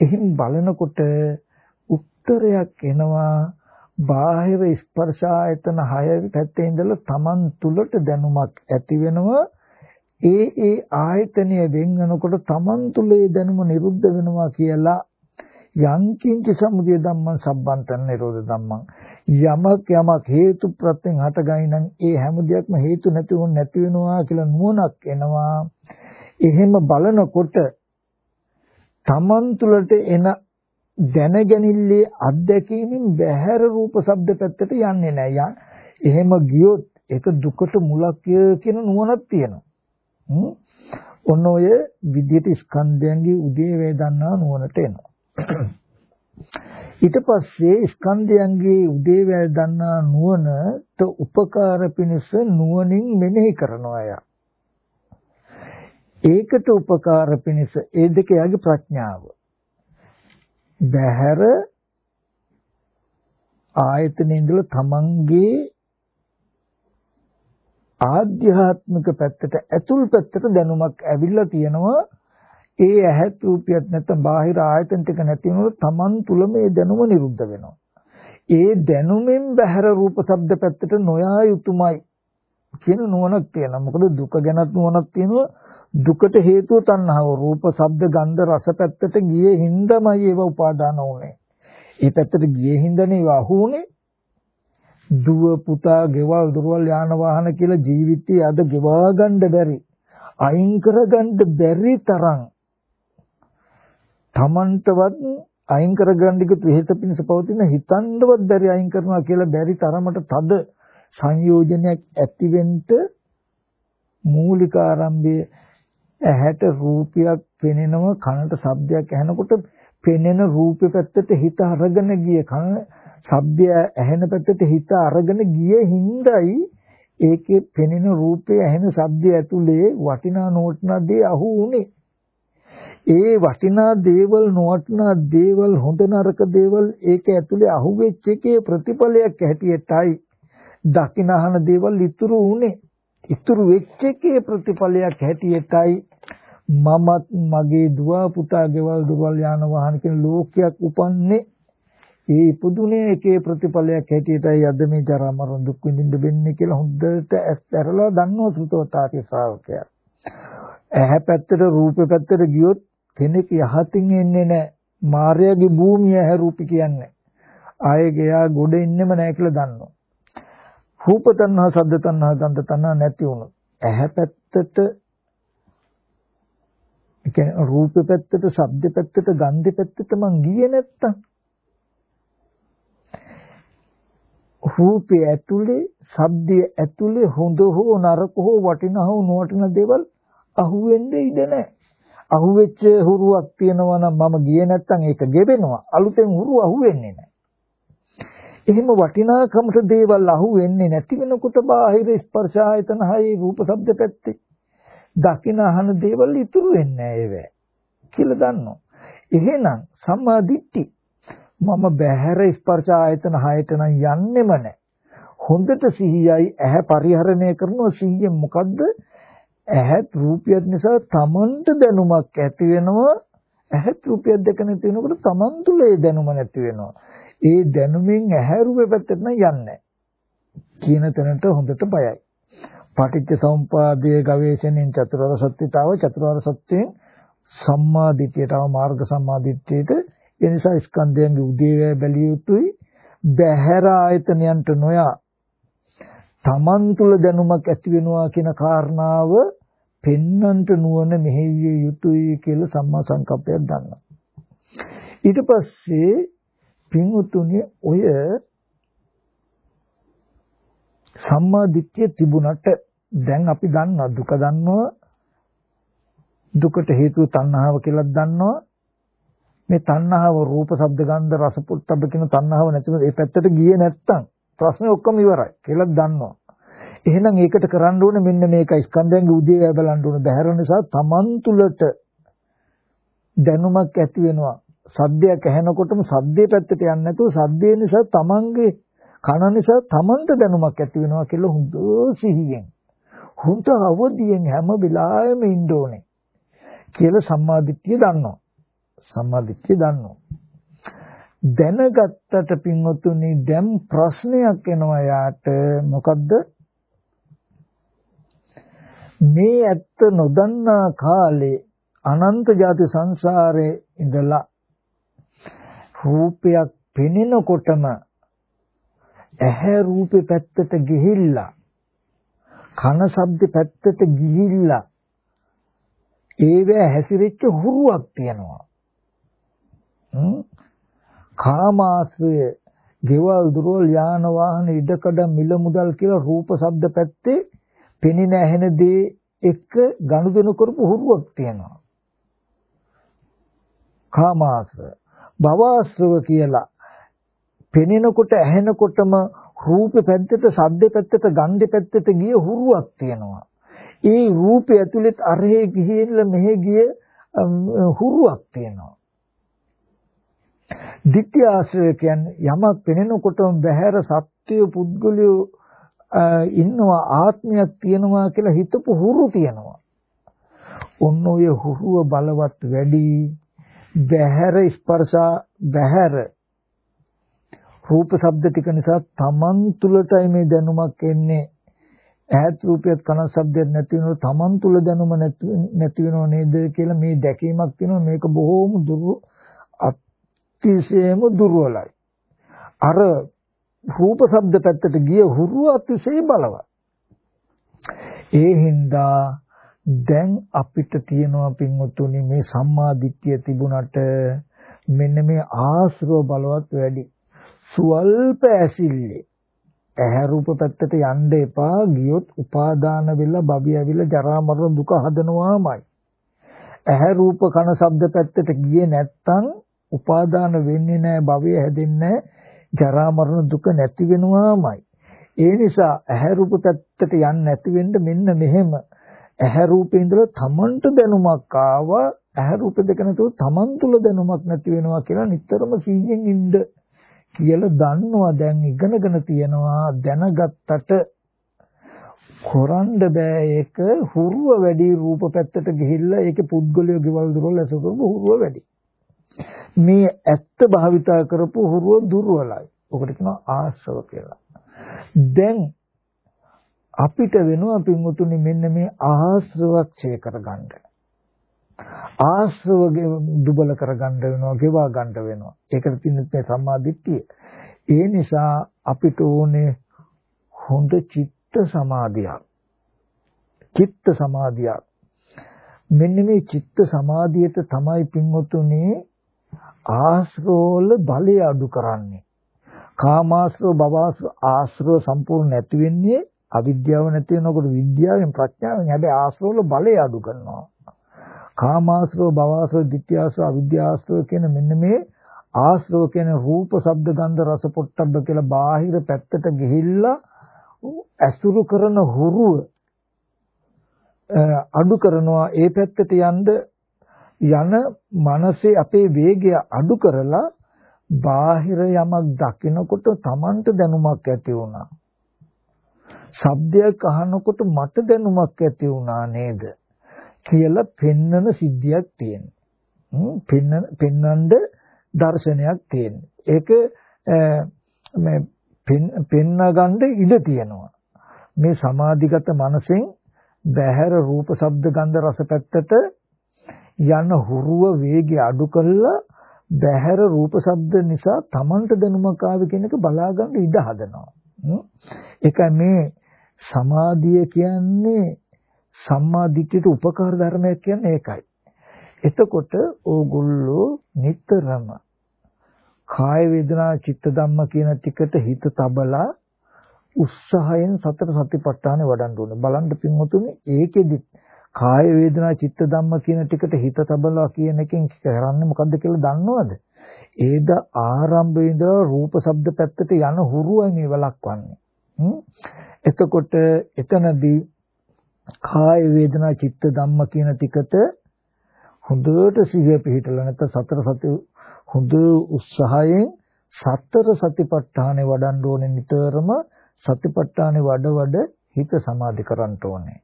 එහෙන් බලනකොට උත්තරයක් එනවා බාහිර ස්පර්ශ ආයතන 6 පැත්තේ ඉඳලා Taman තුලට දැනුමක් ඇති වෙනවා. ඒ ඒ ආයතනය වෙන් වෙනකොට Taman තුලේ දැනුම නිරුද්ධ වෙනවා කියලා යංකින්ච සමුදය ධම්මං සම්බන්තන නිරෝධ ධම්මං. යමක් යමක් හේතු ප්‍රත්‍යයෙන් හටගයි නම් ඒ හැම දෙයක්ම හේතු නැති වුන් නැති වෙනවා කියලා නුවණක් එනවා. එහෙම බලනකොට තමන් තුළට එන දැනගැනිල්ලේ අත්දැකීමෙන් බහැර රූප ශබ්ද පැත්තට යන්නේ නැහැ. එහෙම ගියොත් ඒක දුකට මුලක් කියන නුවණක් තියෙනවා. ඔන්න ඔය විද්‍යට ස්කන්ධයන්ගේ උදේ වේදන්නා නුවණට එනවා. ඊට පස්සේ ස්කන්ධයන්ගේ උදේ වේදන්නා නුවණට උපකාර පිණිස නුවණින් මෙනෙහි කරනවා යා. ඒකට උපකාර පිණිස ඒ දෙක යාගේ ප්‍රඥාව. බහැර ආයතනෙ ඉඳලා තමන්ගේ ආධ්‍යාත්මික පැත්තට ඇතුල් පැත්තට දැනුමක් ඇවිල්ලා තියෙනවා. ඒ ඇහත් රූපියත් නැත්නම් බාහිර ආයතන ටික නැති වෙනකොට තමන් තුල මේ දැනුම නිරුද්ධ වෙනවා. ඒ දැනුමෙන් බහැර රූප ශබ්ද පැත්තට නොයා යුතුයමයි කියන නුවණක් තියෙනවා. මොකද දුක ගැනත් නුවණක් තියෙනවා. දුකට හේතුව තණ්හාව රූප ශබ්ද ගන්ධ රස පැත්තට ගියේ හින්දාමයි ඒව උපාදාන වුනේ. ඒ පැත්තට ගියේ හින්දානේ ඒව අහුනේ. දුව පුතා ගෙවල් දොරවල් යාන වාහන කියලා ජීවිතය අද ගෙවා ගන්න බැරි. අයින් කර ගන්න බැරි තරම් තමන්ටවත් අයින් කර ගන්න කිව්ත් හේත පිණිස පවතින හිතන්නවත් බැරි අයින් කරනවා කියලා බැරි තරමට තද සංයෝජනයක් ඇතිවෙන්න මූලික ආරම්භයේ ඇහැට රූපයක් පෙනෙනවා කනට ශබ්දයක් ඇහෙනකොට පෙනෙන රූපේ පැත්තට හිත අරගෙන ගිය කන ශබ්දය ඇහෙන පැත්තට හිත අරගෙන ගිය හිඳයි ඒකේ පෙනෙන රූපේ ඇහෙන ශබ්දය ඇතුලේ වටිනා නොවටිනා දේ අහු උනේ ඒ වටිනා දේවල් නොවටිනා දේවල් හොඳ නරක දේවල් ඒක ඇතුලේ අහුවෙච්ච එකේ ප්‍රතිඵලයක් හැටියටයි දකිනහන දේවල් ඉතුරු උනේ ඉතුරු වෙච්ච එකේ ප්‍රතිඵලයක් හැටියටයි මමත් මගේ දුව පුතා ගෙවල් දුරවල් යාන වාහන කියන ලෝකයක් උපන්නේ ඒ ඉපදුනේ එකේ ප්‍රතිඵලයක් හැටියටයි අද මේ ජරා මරණ දුක් විඳින්න වෙන්නේ කියලා හොඳට ඇස්තරලා දන්නවා සුතවතාගේ ශ්‍රාවකයා. ඇහැ පැත්තට රූපේ පැත්තට ගියොත් කෙනෙක් යහතින් එන්නේ නැහැ. මාර්යාගේ භූමිය ඇහැ රූපي කියන්නේ. ආයේ ගයා ගොඩ ඉන්නෙම නැහැ කියලා දන්නවා. රූප තණ්හා, සද්ද තණ්හා, ගන්ධ තණ්හා නැති වුණොත් ඇහැ පැත්තට ඒ කියන්නේ රූප පැත්තට, ශබ්ද පැත්තට, ගන්ධ පැත්තට මං ගියේ නැත්තම් රූපය ඇතුලේ, ශබ්දය ඇතුලේ හොඳ හෝ නරක හෝ වටිනා හෝ නොවටිනා දේවල් අහුවෙන්නේ ඉඩ නැහැ. අහුවෙච්ච හුරුවක් තියෙනවා නම් මම ගියේ නැත්තම් ඒක ගෙවෙනවා. අලුතෙන් හුරු අහුවෙන්නේ නැහැ. එහෙම වටිනාකමට දේවල් අහුවෙන්නේ නැති වෙනකොට බාහිර ස්පර්ශ ආයතන හයේ රූප ශබ්ද පැත්තේ දකින අහන දේවල් ඉතුරු වෙන්නේ නැහැ කියලා දන්නවා. එහෙනම් සම්මා දිට්ඨි. මම බහැර ස්පර්ශ ආයතන හයට නම් යන්නෙම නැහැ. හොඳට සිහියයි ඇහැ පරිහරණය කරනවා. සිහියෙන් මොකද්ද? ඇහත් රූපියත් නිසා තමන්ට දැනුමක් ඇති වෙනවා. ඇහත් රූපියත් දෙක නැති වෙනකොට තමන් තුල ඒ දැනුම නැති වෙනවා. ඒ දැනුමින් ඇහැ රූපේ පැත්තට නම් යන්නේ. කියන තැනට හොඳට බයයි. පටිච්ච සමුපාදයේ ගවේෂණයෙන් චතුරාර්ය සත්‍යතාව චතුරාර්ය සත්‍යයෙන් සම්මා දිට්ඨියටව මාර්ග සම්මා දිට්ඨියට ඒ නිසා ස්කන්ධයන්ගේ උදේවැය බැලිය යුතුයි. බහැර ආයතනයන්ට නොයා තමන් තුල දැනුමක් ඇති වෙනවා කියන කාරණාව පෙන්නන්ට නුවණ මෙහෙවිය යුතුයි කියලා සම්මා සංකප්පයක් ගන්නවා. ඊට පස්සේ පින්වතුනි ඔය සම්මා දිට්ඨිය තිබුණට දැන් අපි දන්නවා දුක දන්නවා දුකට හේතුව තණ්හාව කියලා දන්නවා මේ තණ්හාව රූප ශබ්ද ගන්ධ රස පුට්ටබ්බ කියන තණ්හාව නැතිව ඒ පැත්තට ගියේ නැත්තම් ප්‍රශ්නේ ඔක්කොම ඉවරයි කියලා දන්නවා. එහෙනම් ඒකට කරන්න ඕනේ මෙන්න මේකයි ස්කන්ධයන්ගේ උදේ බලන්න ඕනේ. බහැර නිසා තමන් තුළට දැනුමක් ඇති වෙනවා. සද්දයක් ඇහෙනකොටම සද්දේ පැත්තට යන්නේ නැතුව සද්දේ නිසා තමන්ගේ කන නිසා තමන්ට දැනුමක් ඇති වෙනවා කියලා හොඳ සිහියෙන් හොඳ අවදියෙන් හැම වෙලාවෙම ඉන්න ඕනේ කියලා සම්මාදිට්ඨිය දන්නවා. සම්මාදිට්ඨිය දන්නවා. දැනගත්තට පින්වතුනි දැන් ප්‍රශ්නයක් එනවා යාට මොකද්ද මේ ඇත්ත නොදන්නා කාලේ අනන්ත ಜಾති සංසාරේ ඉඳලා රූපයක් පෙනෙනකොටම ඇහැ රූපේ පැත්තට ගිහිල්ලා කන ශබ්ද පැත්තට ගිහිල්ලා ඒව හැසිරෙච්ච හුරුවක් තියෙනවා. කාමාශ්‍රය, ගෙවල් දුරවල් යාන වාහන ඉඩකඩ මිල මුදල් කියලා රූප ශබ්ද පැත්තේ පෙනෙන ඇහෙන දේ එක්ක ගනුදෙනු කරපු හුරුවක් තියෙනවා. කාමාශ්‍රය, භවආශ්‍රව කියලා පෙනෙනකොට ඇහෙනකොටම රූපේ පැත්තට සද්දේ පැත්තට ගන්ධේ පැත්තට ගිය හුරුවක් තියෙනවා. ඒ රූපය ඇතුළෙත් අරහේ ගිහිල්ලා මෙහෙ ගිය හුරුවක් තියෙනවා. ditthi ආශ්‍රය කියන්නේ යමක් පෙනෙනකොටම බහැර සත්‍ය පුද්ගලයෝ ඉන්නවා ආත්මයක් තියෙනවා කියලා හිතපු හුරු තියෙනවා. ඔන්න ඔය හුරුව බලවත් වැඩි බහැර ස්පර්ශ බහැර රූප ශබ්ද ටික නිසා තමන් තුළටයි මේ දැනුමක් එන්නේ ඈත් රූපයත් කන ශබ්දයක් නැති වෙනකොට තමන් තුළ දැනුම නැති වෙනව නේද කියලා මේ දැකීමක් තියෙනවා මේක බොහෝම දුරු අතිශයම දුර්වලයි. අර රූප ශබ්ද පැත්තට ගිය හුරු අතිශය බලවත්. ඒ හින්දා දැන් අපිට තියෙනවා පින්වතුනි මේ සම්මා දිට්ඨිය තිබුණට මෙන්න මේ ආශ්‍රව බලවත් වැඩි. සුවල්ප ඇසිල්ලේ ඇහැ රූප පැත්තට යන්න එපා ගියොත් උපාදාන වෙලා බබි ඇවිල්ලා ජරා මරණ දුක හදනවාමයි. ඇහැ රූප කන ශබ්ද පැත්තට ගියේ නැත්තම් උපාදාන වෙන්නේ නැහැ භවය හැදෙන්නේ ජරා මරණ දුක නැති වෙනවාමයි ඒ නිසා ඇහැ රූප පැත්තට යන්නේ නැති වෙන්න මෙන්න මෙහෙම ඇහැ රූපේ ඉඳලා තමන්ට දැනුමක් ආවා ඇහැ රූප දෙක නැතුව තමන් තුල දැනුමක් නැති වෙනවා කියලා නිතරම සීයෙන් ඉන්න කියලා දන්නවා දැන් ඉගෙනගෙන තියෙනවා දැනගත්තට කොරන්න බෑ ඒක හුරුව වැඩි රූප පැත්තට ගිහිල්ලා ඒකේ පුද්ගලයෝ ගෙවල් දොරවල් ඇසුරු හුරුව වැඩි මේ ඇත්ත භාවිතා කරපු හුරුව දුර්වලයි. ඔකට කියනවා ආශ්‍රව කියලා. දැන් අපිට වෙනවා පින්වතුනි මෙන්න මේ ආශ්‍රවක්ෂය කරගන්න. ආශ්‍රව දුබල කරගන්න වෙනවා, ගෙවා ගන්න වෙනවා. ඒකට තියෙන මේ සම්මාදිට්ඨිය. ඒ නිසා අපිට ඕනේ හොඳ චිත්ත සමාධියක්. චිත්ත සමාධියක්. මෙන්න මේ චිත්ත සමාධියට තමයි පින්වතුනි ආශ්‍රෝල බලය අඩු කරන්නේ. කාමාශ්‍රව භවශ්‍රව ආශ්‍රව සම්පූර්ණ නැති වෙන්නේ අවිද්‍යාව නැති වෙනකොට විද්‍යාවෙන් ප්‍රඥාවෙන් හැබැයි ආශ්‍රවල බලය අඩු කරනවා. කාමාශ්‍රව භවශ්‍රව ditthyaශ්‍රව අවිද්‍යාශ්‍රව කියන මෙන්න මේ ආශ්‍රව කියන රූප ශබ්ද ගන්ධ රස පොට්ටබ්බ කියලා බාහිර පැත්තට ගිහිල්ලා ඇසුරු කරන හුරුව අඩු කරනවා ඒ පැත්තට යන්න යන මනසේ අපේ වේගය අඩු කරලා බාහිර යමක් දකිනකොට Tamanට දැනුමක් ඇති වුණා. ශබ්දයක් අහනකොට මට දැනුමක් ඇති වුණා නේද කියලා පෙන්නන සිද්ධියක් තියෙනවා. පෙන්න පෙන්නඳ දර්ශනයක් තියෙනවා. ඒක මේ පෙන්න ගන්න ඉඩ තියෙනවා. මේ සමාධිගත මනසෙන් බහැර රූප ශබ්ද ගන්ධ රස පැත්තට යන හුරුව වේගය අඩු කරලා බහැර රූප ශබ්ද නිසා Tamanට දැනුමක් ආවේ කියන එක බලා ගන්න ඉඩ හදනවා. ඒකයි මේ සමාධිය කියන්නේ සම්මා දිට්ඨියට උපකාර ධර්මයක් කියන්නේ ඒකයි. එතකොට ඕගොල්ලෝ නිතරම කාය වේදනා චිත්ත ධම්ම කියන ටිකට හිත තබලා උත්සාහයෙන් සතර සතිපට්ඨානෙ වඩන්න ඕනේ. බලන්න පින්වතුනි ඒකෙදි කාය වේදනා චිත්ත ධම්ම කියන ටිකට හිත තබලා කියන එකෙන් කරන්නේ මොකද්ද කියලා දන්නවද? ඒද ආරම්භයේ ඉඳලා රූප ශබ්ද පැත්තට යන හුරුවයි මේ වලක්වන්නේ. එතකොට එතනදී කාය වේදනා චිත්ත ධම්ම කියන ටිකට හොඳට සිහිය පිහිටලා නැත්නම් සතර සති හොඳ උත්සාහයෙන් සතර සතිපට්ඨානෙ වඩන්න ඕනේ නිතරම සතිපට්ඨානෙ වඩ වඩ හිත සමාධි කරන්න ඕනේ.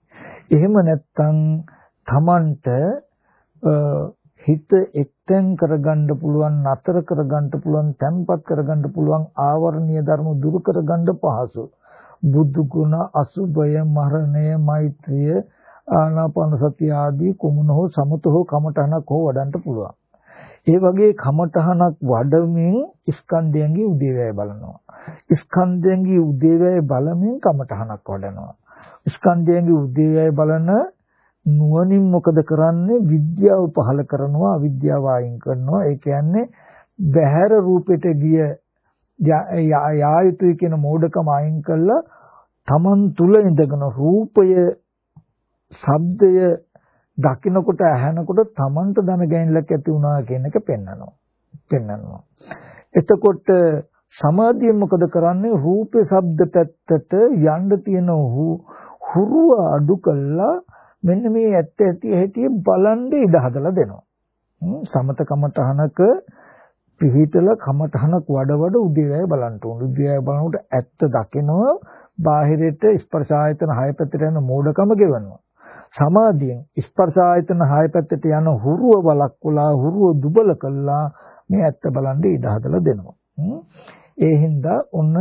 එහෙම නැත්නම් තමන්ට හිත එක්තෙන් කරගන්න පුළුවන් නතර කරගන්න පුළුවන් තැම්පත් කරගන්න පුළුවන් ආවරණීය ධර්ම දුරු කරගන්න පහසු බුදු ගුණ අසුභය මරණය මෛත්‍රිය ආනාපාන සතිය ආදී කුමන හෝ සමත හෝ කමඨහනක් හෝ වඩන්න පුළුවන් ඒ වගේ කමඨහනක් වඩමින් ස්කන්ධයන්ගේ උදේවැය බලනවා ස්කන්ධයන්ගේ උදේවැය බලමින් කමඨහනක් වඩනවා. ස්කන්ධයන්ගේ උදේවැය බලන නුවණින් මොකද කරන්නේ? විද්‍යාව පහල කරනවා, අවිද්‍යාව අයින් කරනවා. ඒ කියන්නේ බහැර රූපෙට ගිය යා යුතුයි කියන මෝඩකම අයින් කළා තමන් තුල ඉඳගෙන රූපය, ශබ්දය දකින්නකොට ඇහෙනකොට තමන්ට දන ගැනීමක් ඇති වුණා කියන එක පෙන්වනවා. පෙන්වනවා. එතකොට සමාධිය මොකද කරන්නේ රූපේ ශබ්ද පැත්තට යන්න තියෙන හුරුව අඩු කළා මෙන්න මේ ඇත්ත ඇති හැටි බලන් ඉඩ හදලා දෙනවා. සමත කමඨහනක පිහිටල කමඨහනක් වඩ වඩ උදේවැය බලන්න ඕන. උදේවැය බලනකොට ඇත්ත දකිනවා බාහිරයට ස්පර්ශ ආයතන හය පැත්තට යන මෝඩකම ගෙවනවා. සමාධියෙන් ස්පර්ශ ආයතන හය පැත්තට යන හුරුව බලක්කුලා හුරුව දුබල කළා මේ ඇත්ත බලන් ඉඩ හදලා දෙනවා. ඒ හින්දා ඔන්න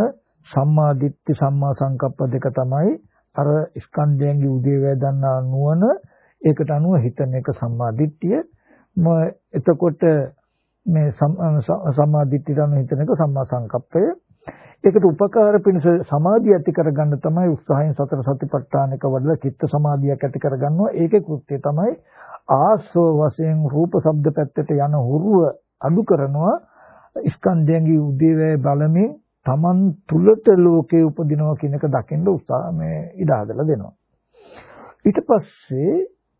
සම්මා දිට්ඨි සම්මා සංකප්ප දෙක තමයි අර ස්කන්ධයන්ගේ උදේවැය දන්නා නුවණ ඒකට අනුව හිතන එක සම්මා දිට්ඨිය එතකොට මේ සම්මා දිට්ඨියට අනුව හිතන එක සම්මා සංකප්පය. ඒකට උපකාර පිණිස සමාධිය ඇති කරගන්න තමයි උත්සාහයෙන් සතර සතිපට්ඨානක වඩලා චිත්ත සමාධියක් ඇති කරගන්නවා. ඒකේ කෘත්‍යය තමයි ආස්ව වශයෙන් රූප ශබ්ද පැත්තට යන හුරුව අඩු කරනවා. ස්කන්ධයන්ගේ උදේවැය බලමින් Taman තුලට ලෝකේ උපදිනවා කියන එක දකින්න උත්සාහ මේ ඉඩ හදලා දෙනවා. ඊට පස්සේ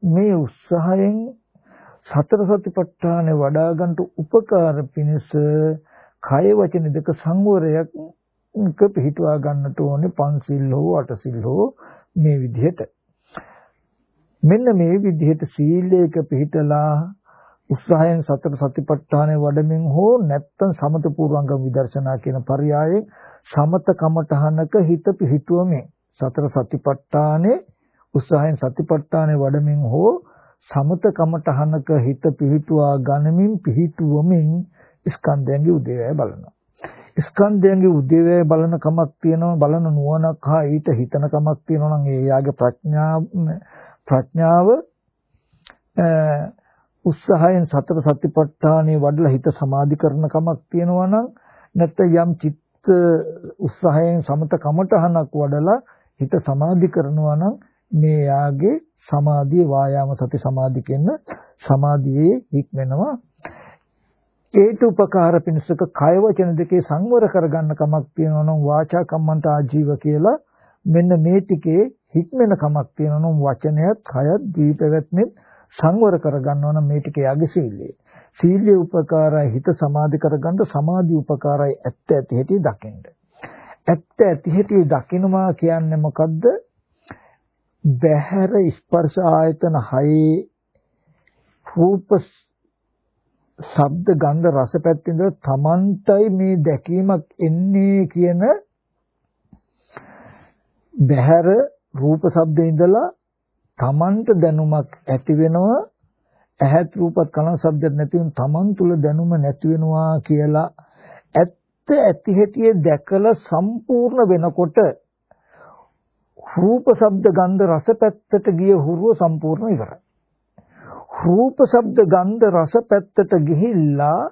මේ උත්සාහයෙන් සතර සතිපට්ඨානෙ වඩා ගන්නට උපකාර පිණිස කය වචන දෙක සංවරයක් පිහිටුවා ගන්නට ඕනේ පන්සිල් හෝ අටසිල් හෝ මේ විදිහට. මෙන්න මේ විදිහට සීලයක පිහිටලා උත්සාහයෙන් සතර සතිපට්ඨානය වඩමින් හෝ නැත්තම් සමත පූර්වංගම විදර්ශනා කියන පරයයෙන් සමත කමඨහනක හිත පිහිටුවමින් සතර සතිපට්ඨානේ උත්සාහයෙන් සතිපට්ඨානය වඩමින් හෝ සමත කමඨහනක හිත පිහිටුවා ගනිමින් පිහිටුවමින් ස්කන්ධයන්ගේ උදේවැය බලනවා. ස්කන්ධයන්ගේ උදේවැය බලන කමක් තියෙනවා බලන නුවණක් හා ඊට හිතන කමක් තියෙනවා නම් ඒ යාගේ ප්‍රඥා ප්‍රඥාව උත්සාහයෙන් සතර සතිපට්ඨානෙ වඩලා හිත සමාධි කරන කමක් තියෙනවා නම් නැත්නම් යම් චිත්ත උත්සාහයෙන් සමත කමඨහනක් වඩලා හිත සමාධි කරනවා නම් මේ යාගේ සමාධිය වායාම සති සමාධි කියන සමාධියේ හික්මනවා ඒට උපකාර පිණිසක කය වචන දෙකේ සංවර කරගන්න කමක් තියෙනවා නම් වාචා කම්මන්ත ආජීව කියලා මෙන්න මේ ටිකේ හික්මන කමක් තියෙනවා නම් වචනයත් කයත් දීපවැත්මෙත් සංවර කරගන්නවා නම් මේ ටික යාගේ සීලය. සීලය උපකාරයි හිත සමාධි කරගන්න සමාධි උපකාරයි ඇත්ත ඇති හැටි දකින්න. ඇත්ත ඇති හැටි දකින්නවා කියන්නේ මොකද්ද? බහැර ස්පර්ශ ආයතන හයේ රූප ශබ්ද ගන්ධ රස පැත්තෙන්ද තමන්ටයි මේ දැකීමක් එන්නේ කියන බහැර රූප ශබ්දේ ඉඳලා තමන්ට දැනුමක් ඇති වෙනවා. ඇහත් රූපත් කන ශබ්දත් නැති වුන් තමන් තුල දැනුම නැති වෙනවා කියලා ඇත්ත ඇති හැටි දැකලා සම්පූර්ණ වෙනකොට රූප ශබ්ද ගන්ධ රස පැත්තට ගිය හුරුව සම්පූර්ණ ඉවරයි. රූප ශබ්ද ගන්ධ රස පැත්තට ගිහිල්ලා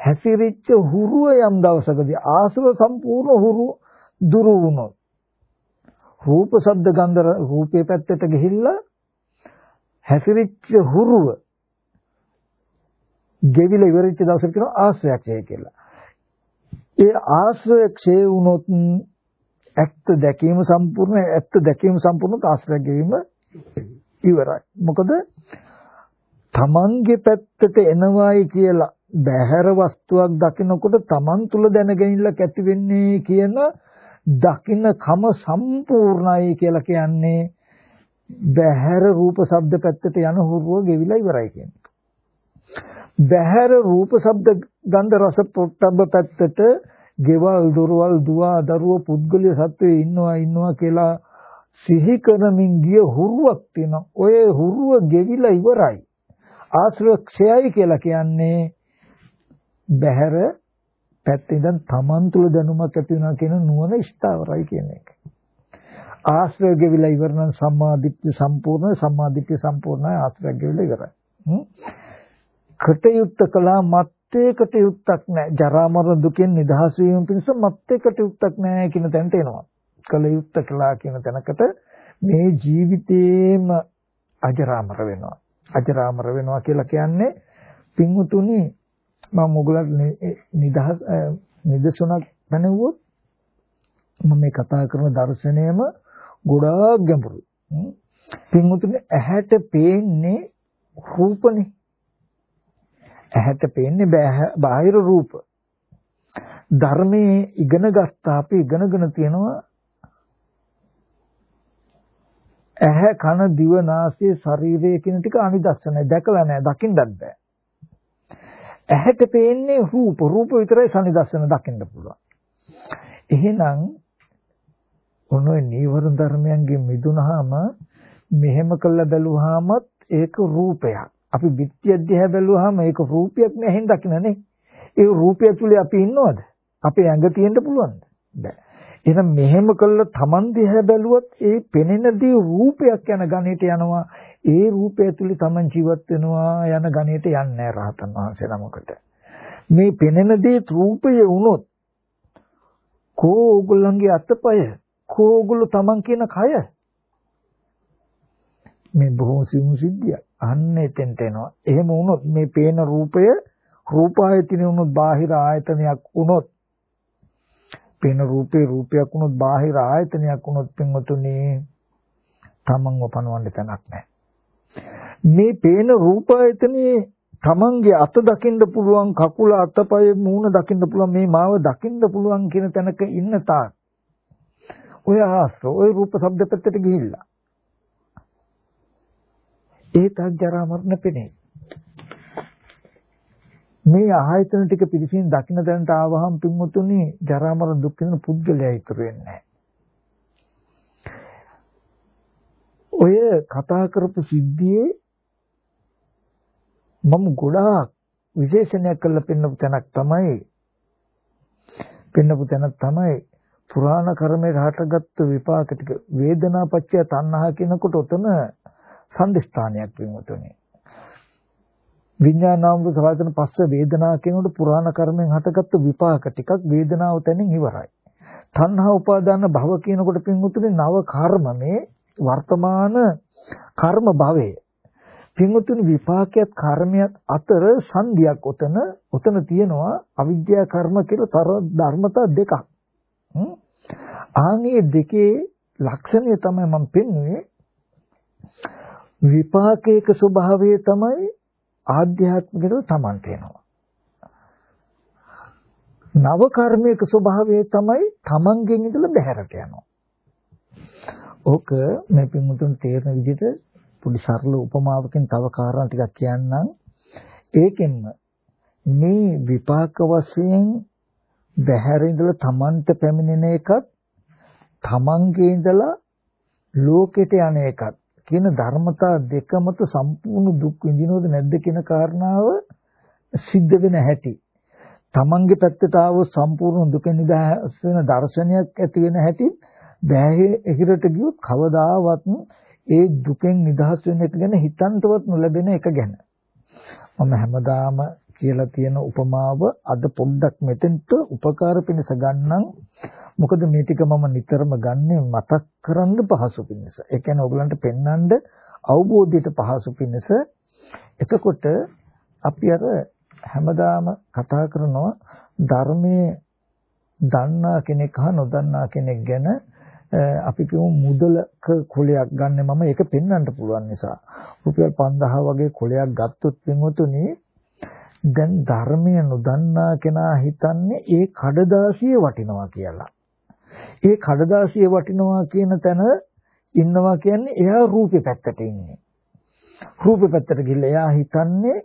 හැසිරිච්ච හුරුව යම් දවසකදී ආසව සම්පූර්ණ හුරු දුරු වුණොත් රූප ශබ්ද ගන්ධ රූපේ පැත්තට ගිහිල්ලා හැසිරිච්ච හුරුව ගෙවිලා ඉවරිච්ච දවසට කියනවා ආශ්‍රයක්ෂය කියලා. ඒ ආශ්‍රය ක්ෂය වුණොත් ඇත්ත දැකීම සම්පූර්ණ ඇත්ත දැකීම සම්පූර්ණ ආශ්‍රය ගෙවීම ඉවරයි. මොකද තමන්ගේ පැත්තට එනවායි කියලා බහැර වස්තුවක් දකිනකොට තමන් තුල දැනගැනිල්ලක් ඇති වෙන්නේ කියන දකින්න කම සම්පූර්ණයි කියලා කියන්නේ බහැර රූප ශබ්ද පැත්තට යන හුරුව ගෙවිලා ඉවරයි කියන එක. බහැර රූප ශබ්ද ගන්ධ රස පොට්ටබ්බ පැත්තට ගෙවල් දොරවල් දුව දරුව පුද්ගලිය සත්වයේ ඉන්නවා ඉන්නවා කියලා සිහි කරමින් ගිය හුරුවක් තියෙනවා. ඔය හුරුව ගෙවිලා ඉවරයි. ආශ්‍රය ක්ෂයයි කියලා කියන්නේ බහැර පැත්තේ ඉඳන් Taman තුල දැනුමක් ඇති වෙනවා කියන නුවණ ස්ථාවරයි කියන එක. ආශ්‍රය ගෙවිලා ඉවර නම් සම්මාදිට්ඨිය සම්පූර්ණ සම්මාදිට්ඨිය සම්පූර්ණයි ආශ්‍රය ගෙවිලා ඉවරයි. කටයුත්ත කළා මත්තේ කටයුත්තක් නැහැ. ජරා මරණ දුකෙන් නිදහස් වීම පිණිස මත්තේ කටයුත්තක් නැහැ කියන තැනට එනවා. කලයුත්ත කළා කියන තැනකට මේ ජීවිතේම අජරාමර වෙනවා. අජරාමර වෙනවා කියලා කියන්නේ පින්වුතුනි මම ඔයගලට නිදහස් නිදසුණක් පැනෙවුවොත් මම මේ කතා කරන දර්ශනයම ගොඩාක් ගැඹුරුයි. පින්වතුනි ඇහැට පේන්නේ රූපනේ. ඇහැට පේන්නේ බාහිර රූප. ධර්මයේ ඉගෙන ගත්තා අපි ඉගෙනගෙන තියෙනවා ඇහැ කන දිව නාසය ශරීරය කියන ටික අනිදස්සනයි දැකලා නැහැ දකින්නත් බෑ ඇහැට පේන්නේ රූප රූප විතරයි සනිදස්සන දකින්න පුළුවන්. එහෙනම් ඔනෝයි නීවරණ ධර්මයන්ගෙන් මිදුනහම මෙහෙම කළා බැලුවාමත් ඒක රූපයක්. අපි විත්‍ය දිහා බැලුවාම ඒක රූපයක් නෙහෙන් දකින්නනේ. ඒ රූපය තුලේ අපි ඉන්නවද? අපේ ඇඟ තියෙන්න පුළුවන්ද? බෑ. එහෙනම් මෙහෙම කළා Taman දිහා බැලුවොත් ඒ පෙනෙන දේ රූපයක් යන ගණයට යනවා. ඒ රූපය තුල තමන් ජීවත් වෙනවා යන ගණයට යන්නේ රහතන් වහන්සේ නමකට. මේ පෙනෙන දේ රූපය වුණොත් කෝ ඕගොල්ලන්ගේ අතපය කෝ ඕගොල්ලෝ තමන් කියන කය මේ බොහෝ සිවුම් සිද්ධිය අන්න එතෙන්ට එනවා. එහෙම වුණොත් මේ පේන රූපය රූපායතනෙ වුණොත් බාහිර ආයතනයක් වුණොත් පේන රූපේ රූපයක් වුණොත් බාහිර ආයතනයක් වුණොත් පින්වතුනි තමන්ව පණවන්න තැනක් නැහැ. මේ පේන රූපායතනයේ තමන්ගේ අත දකින්න පුළුවන් කකුල අතපය මූණ දකින්න පුළුවන් මේ මාව දකින්න පුළුවන් කියන තැනක ඉන්න තාක් ඔය ආශ්‍රෝ ඔය රූප ශබ්ද පැත්තට ගිහිල්ලා ඒ තාක් ජරා මරණ පෙනේ මේ ආයතන ටික පිළිසින් දකින්න දැනට ආවහම පින්මුතුනි ජරා මරණ දුක් වෙන පුද්ගලයා ඉතුරු වෙන්නේ නැහැ. ඔය කතා කරපු සිද්ධියේ මම ගොඩාක් විශේෂණයක් කරලා පෙන්නපු තැනක් තමයි පෙන්නපු තැනක් තමයි පුරාණ කර්මයේ හටගත්තු විපාක ටික. වේදනාපච්චය තණ්හා කියනකොට උතන සම්දිස්ථානයක් වෙමුතුනේ විඥානාමෘත සලතන පස්ස වේදනා කියනකොට පුරාණ කර්මෙන් හටගත්තු විපාක ටිකක් වේදනාව තැනින් ඉවරයි. තණ්හා උපාදාන භව කියනකොට පින්වතුනේ නව කර්මමේ වර්තමාන කර්ම භවයේ. පින්වතුනි විපාකයක් කර්මයක් අතර සංදියක් උතන උතන තියෙනවා අවිද්‍යා කර්ම කියලා තර ධර්මතා දෙකක්. ආන්ගේ දෙකේ ලක්ෂණය තමයි මම පෙන්වුවේ. විපාකයක ස්වභාවය තමයි ආධ්‍යාත්මිකව Taman තේනවා. නව කර්මයක ස්වභාවය තමයි Tamanගෙන් ඉඳලා බැහැරට යනවා. ඕක මේ පින්මුතුන් තේරෙන විදිහට පොඩි සරල උපමාවකින් තව කාරණා ටිකක් කියන්නම්. ඒකෙන්ම මේ විපාක වශයෙන් බහැර ඉඳලා Tamanට පැමිණෙන එකත් තමන්ගේ ඉඳලා ලෝකෙට යන එකත් කියන ධර්මතා දෙක මත සම්පූර්ණ දුක් විඳිනවද නැද්ද කියන කාරණාව සිද්ධ වෙන හැටි. තමන්ගේ පැත්තට ආව සම්පූර්ණ දුක නිදහස් වෙන දර්ශනයක් ඇති වෙන හැටි. බෑහේ එහිරට ගියොත් කවදාවත් ඒ දුකෙන් නිදහස් වෙන එක ගැන හිතන්නවත් නොලැබෙන එක ගැන. මම හැමදාම කියලා තියෙන උපමාව අද පොඩ්ඩක් මෙතෙන්ට උපකාර පිණිස ගන්නම්. මොකද මේ ටික මම නිතරම ගන්නෙ මතක් කරන්න පහසු පිණිස. ඒ කියන්නේ ඔයගලන්ට පෙන්වන්න අවබෝධයට පහසු පිණිස. එතකොට අපි අර හැමදාම කතා කරනවා ධර්මයේ දන්නා කෙනෙක් හා නොදන්නා කෙනෙක් ගැන. අපි කියමු මුදලක කුලයක් ගන්න මම. ඒක පෙන්වන්න පුළුවන් නිසා. රුපියල් 5000 වගේ කුලයක් ගත්තොත් වෙනතුනි දැන් ධර්මය නොදන්නා කෙනා හිතන්නේ ඒ කඩදාසිය වටිනවා කියලා. ඒ කඩදාසිය වටිනවා කියන තැන ඉන්නවා කියන්නේ එයා රූපේ පැත්තට ඉන්නේ. රූපේ පැත්තට ගිහලා එයා හිතන්නේ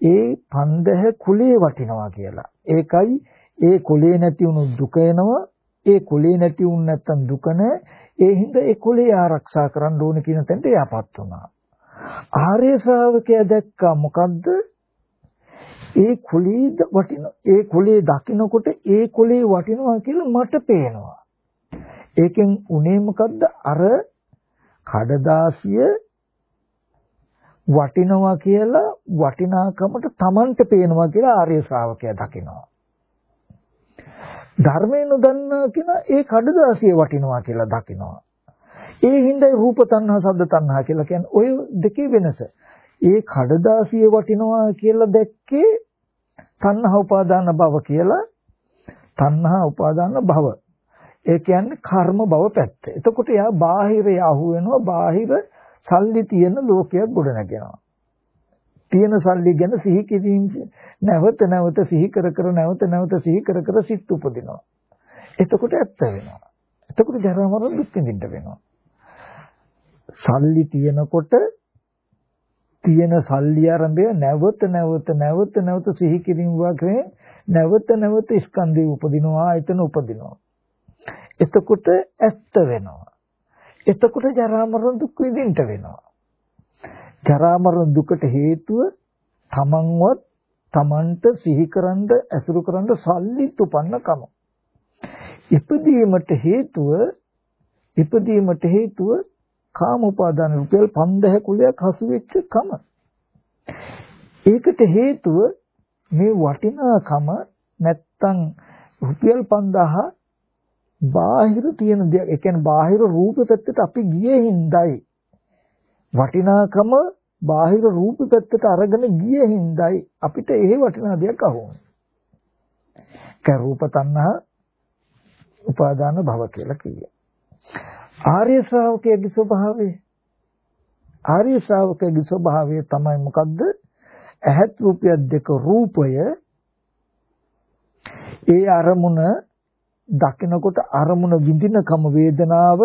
ඒ 5000 කුලේ වටිනවා කියලා. ඒකයි ඒ කුලේ නැති වුණු දුක එනවා ඒ කුලේ නැති වුන් නැත්තම් දුක නැහැ. ඒ හින්දා ඒ කුලේ ආරක්ෂා කරන්න ඕනේ කියන තැනට එයාපත් වුණා. ආර්ය ශ්‍රාවකයා දැක්කා මොකද්ද? ඒ කුලේ වටින ඒ කුලේ දකින්නකොට ඒ කුලේ වටිනවා කියලා මට පේනවා. ඒකෙන් උනේ මොකද්ද? අර කඩදාසිය වටිනවා කියලා වටිනාකමට Tamanට පේනවා කියලා ආර්ය ශ්‍රාවකයා දකිනවා. ධර්මය නොදන්නා කෙනා ඒ කඩදාසිය වටිනවා කියලා දකිනවා. ඒ හින්දායි රූප තණ්හා සද්ද තණ්හා කියලා කියන්නේ ඔය දෙකේ වෙනස. ඒ කඩදාසිය වටිනවා කියලා දැක්කේ තණ්හා උපාදාන භව කියලා තණ්හා උපාදාන භව. ඒ කියන්නේ කර්ම භව පැත්ත. එතකොට යා බාහිර යහු වෙනවා බාහිර සල්ලි තියෙන ලෝකයක් ගොඩනගෙනවා. තියෙන සල්ලි ගැන සිහි කිරීම නැවත නැවත සිහි කර කර නැවත නැවත සිහි කර කර සිත් උපදිනවා. එතකොට ඇත්ත වෙනවා. එතකොට ජරා මරණ දුක් විඳින්න වෙනවා. සල්ලි තියෙනකොට තියෙන සල්ලි ආරම්භය නැවත නැවත නැවත නැවත සිහි කිරීම වගේ නැවත නැවත ස්කන්ධය උපදිනවා එතන උපදිනවා. එතකොට ඇත්ත වෙනවා. එතකොට ජරා මරණ දුක් විඳින්න වෙනවා. ජරා මරණ දුකට හේතුව තමන්වත් තමන්ට සිහිකරන ඇසුරුකරන සල්ලිත් උපන්න කම. ඉපදීමට හේතුව ඉපදීමට හේතුව කාම උපාදාන රුපියල් 5000 කුලයක් හසු වෙච්ච කම. ඒකට හේතුව මේ වටිනාකම නැත්තම් රුපියල් 5000 බාහිර තියෙන දේ ඒ කියන්නේ බාහිර රූප පැත්තට අපි ගියේ හින්දායි වටිනාකම බාහිර රූප පැත්තට අරගෙන ගිය හින්දායි අපිට ඒ වටිනා දෙයක් අහුවන්නේ. ඒ රූප තණ්හා උපාදාන භව කියලා කියනවා. ආර්ය ශ්‍රාවකයේ ස්වභාවය. ආර්ය ශ්‍රාවකයේ ස්වභාවය තමයි මොකද්ද? ඇහත් රූපය දෙක රූපය. ඒ අරමුණ දකිනකොට අරමුණ විඳිනකම වේදනාව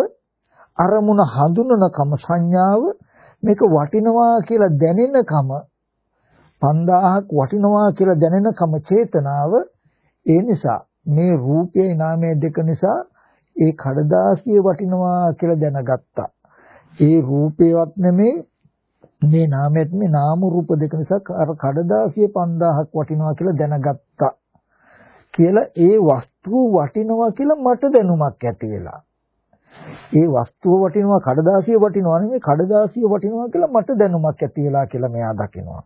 අරමුණ හඳුනනකම සංඥාව මේක වටිනවා කියලා දැනෙනකම 5000ක් වටිනවා කියලා දැනෙනකම චේතනාව. ඒ නිසා මේ රූපේ නාමයේ දෙක නිසා ඒ කඩදාසිය වටිනවා කියලා දැනගත්තා. ඒ රූපේවත් නෙමේ මේ නාමයේත් මේ නාම රූප දෙක නිසා අර කඩදාසිය 5000ක් වටිනවා කියලා දැනගත්තා. කියලා ඒ වස්තුව වටිනවා කියලා මට දැනුමක් ඇති වෙලා. ඒ වස්තුව වටිනවා කඩදාසිය වටිනවා නෙමෙයි කඩදාසිය වටිනවා කියලා මට දැනුමක් ඇති වෙලා කියලා මෙයා දකිනවා.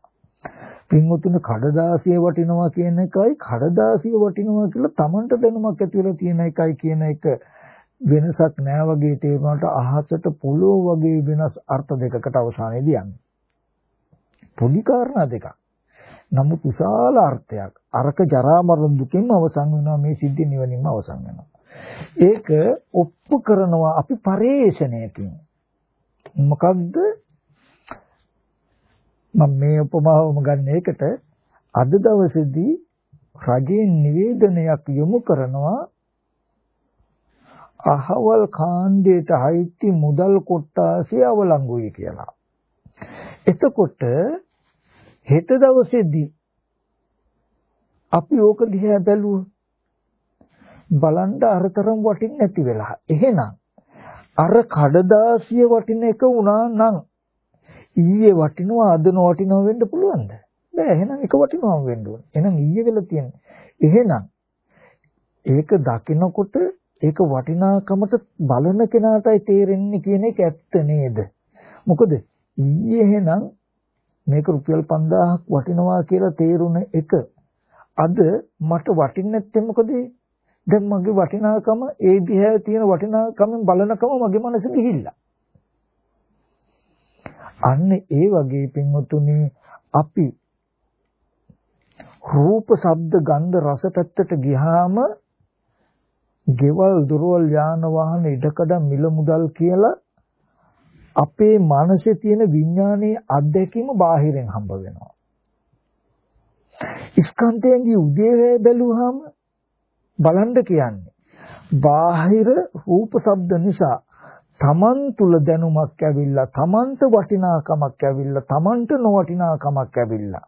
පින්වතුනි කඩදාසිය වටිනවා කියන එකයි කඩදාසිය වටිනවා කියලා Tamanට දැනුමක් ඇති වෙලා තියෙන එකයි කියන එක වෙනසක් නෑ වගේ තේරුණාට අහසට පොළොව වගේ වෙනස් අර්ථ දෙකකට අවසානයේදී යන්නේ. පොඩි කාරණා දෙකක්. නමුත් විශාල අර්ථයක්. අරක ජරා මරණ දුකෙන්ම අවසන් වෙනවා මේ සිද්ධි නිවනින්ම අවසන් වෙනවා. ඒක ඔප්පු කරනවා අපි පරේෂණයකින්. මොකක්ද? මම මේ උපමාවම ගන්න එකට අද දවසේදී රජයෙන් නිවේදනයක් යොමු කරනවා අහවල් කාණ්ඩයට අයිති මුදල් කොට්ටාසිය අවලංගුයි කියලා. එතකොට හෙට දවසේදී අපි ඕක දිහා බැලුවොත් බලන්න අරතරම් වටින්නේ නැති වෙලා. එහෙනම් අර කඩදාසිය වටින එක වුණා නම් ඊයේ වටිනවා අද නොවටිනවා වෙන්න පුළුවන්ද? බෑ. එහෙනම් එක වටිනවම වෙන්න ඕනේ. එහෙනම් ඊයේ වෙලා තියෙන්නේ. එහෙනම් ඒක දකිනකොට ඒක වටිනාකමට බලන කෙනාටයි තේරෙන්නේ කියන එක ඇත්ත නේද? මොකද ඊයේ එහෙනම් මේක රුපියල් 5000ක් වටිනවා කියලා තේරුණ එක අද මට වටින්නේ නැත්තේ මොකද? දැන් මගේ වටිනාකම ඒ දිහා තියෙන වටිනාකමෙන් බලනකම මගේ මනස ගිහිල්ලා. අන්න ඒ වගේ පින්වතුනි අපි රූප, ශබ්ද, ගන්ධ, රස පැත්තට ගියාම ගෙවල් දොරවල් යාන වාහන ඉඩකඩ මිල මුදල් කියලා අපේ මනසේ තියෙන විඥානයේ අත්දැකීම බාහිරෙන් හම්බ වෙනවා. ස්කන්ධයන්ගේ උදේවැය බැලුවාම බලන්න කියන්නේ බාහිර රූප ශබ්ද නිසා තමන් තුල දැනුමක් ඇවිල්ලා තමන්ට වටිනාකමක් ඇවිල්ලා තමන්ට නොවටිනාකමක් ඇවිල්ලා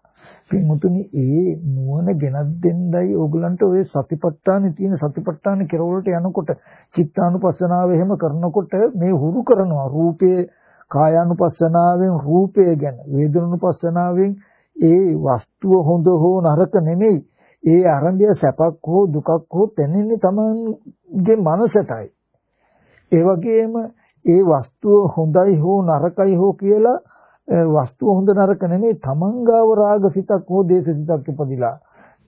පින්මුතුනි ඒ නුවණ ගෙනත් දෙන්නයි ඕගලන්ට ඔය සතිපට්ඨානේ තියෙන සතිපට්ඨාන කෙරවලට යනකොට චිත්තානුපස්සනාව එහෙම කරනකොට මේ හුරු කරනවා. රූපේ කායානුපස්සනාවෙන් රූපය ගැන වේදනානුපස්සනාවෙන් ඒ වස්තුව හොඳ හෝ නරක නෙමෙයි. ඒ ආරම්භය සැපක් හෝ දුකක් හෝ දැනෙන්නේ තමන්ගේ මනසටයි. ඒ වගේම ඒ වස්තුව හොඳයි හෝ නරකයි හෝ කියලා වස්තුව හොඳ නරක නෙමෙයි තමන්ගාව රාගසිතක් හෝ දේශසිතක් ඉපදිලා.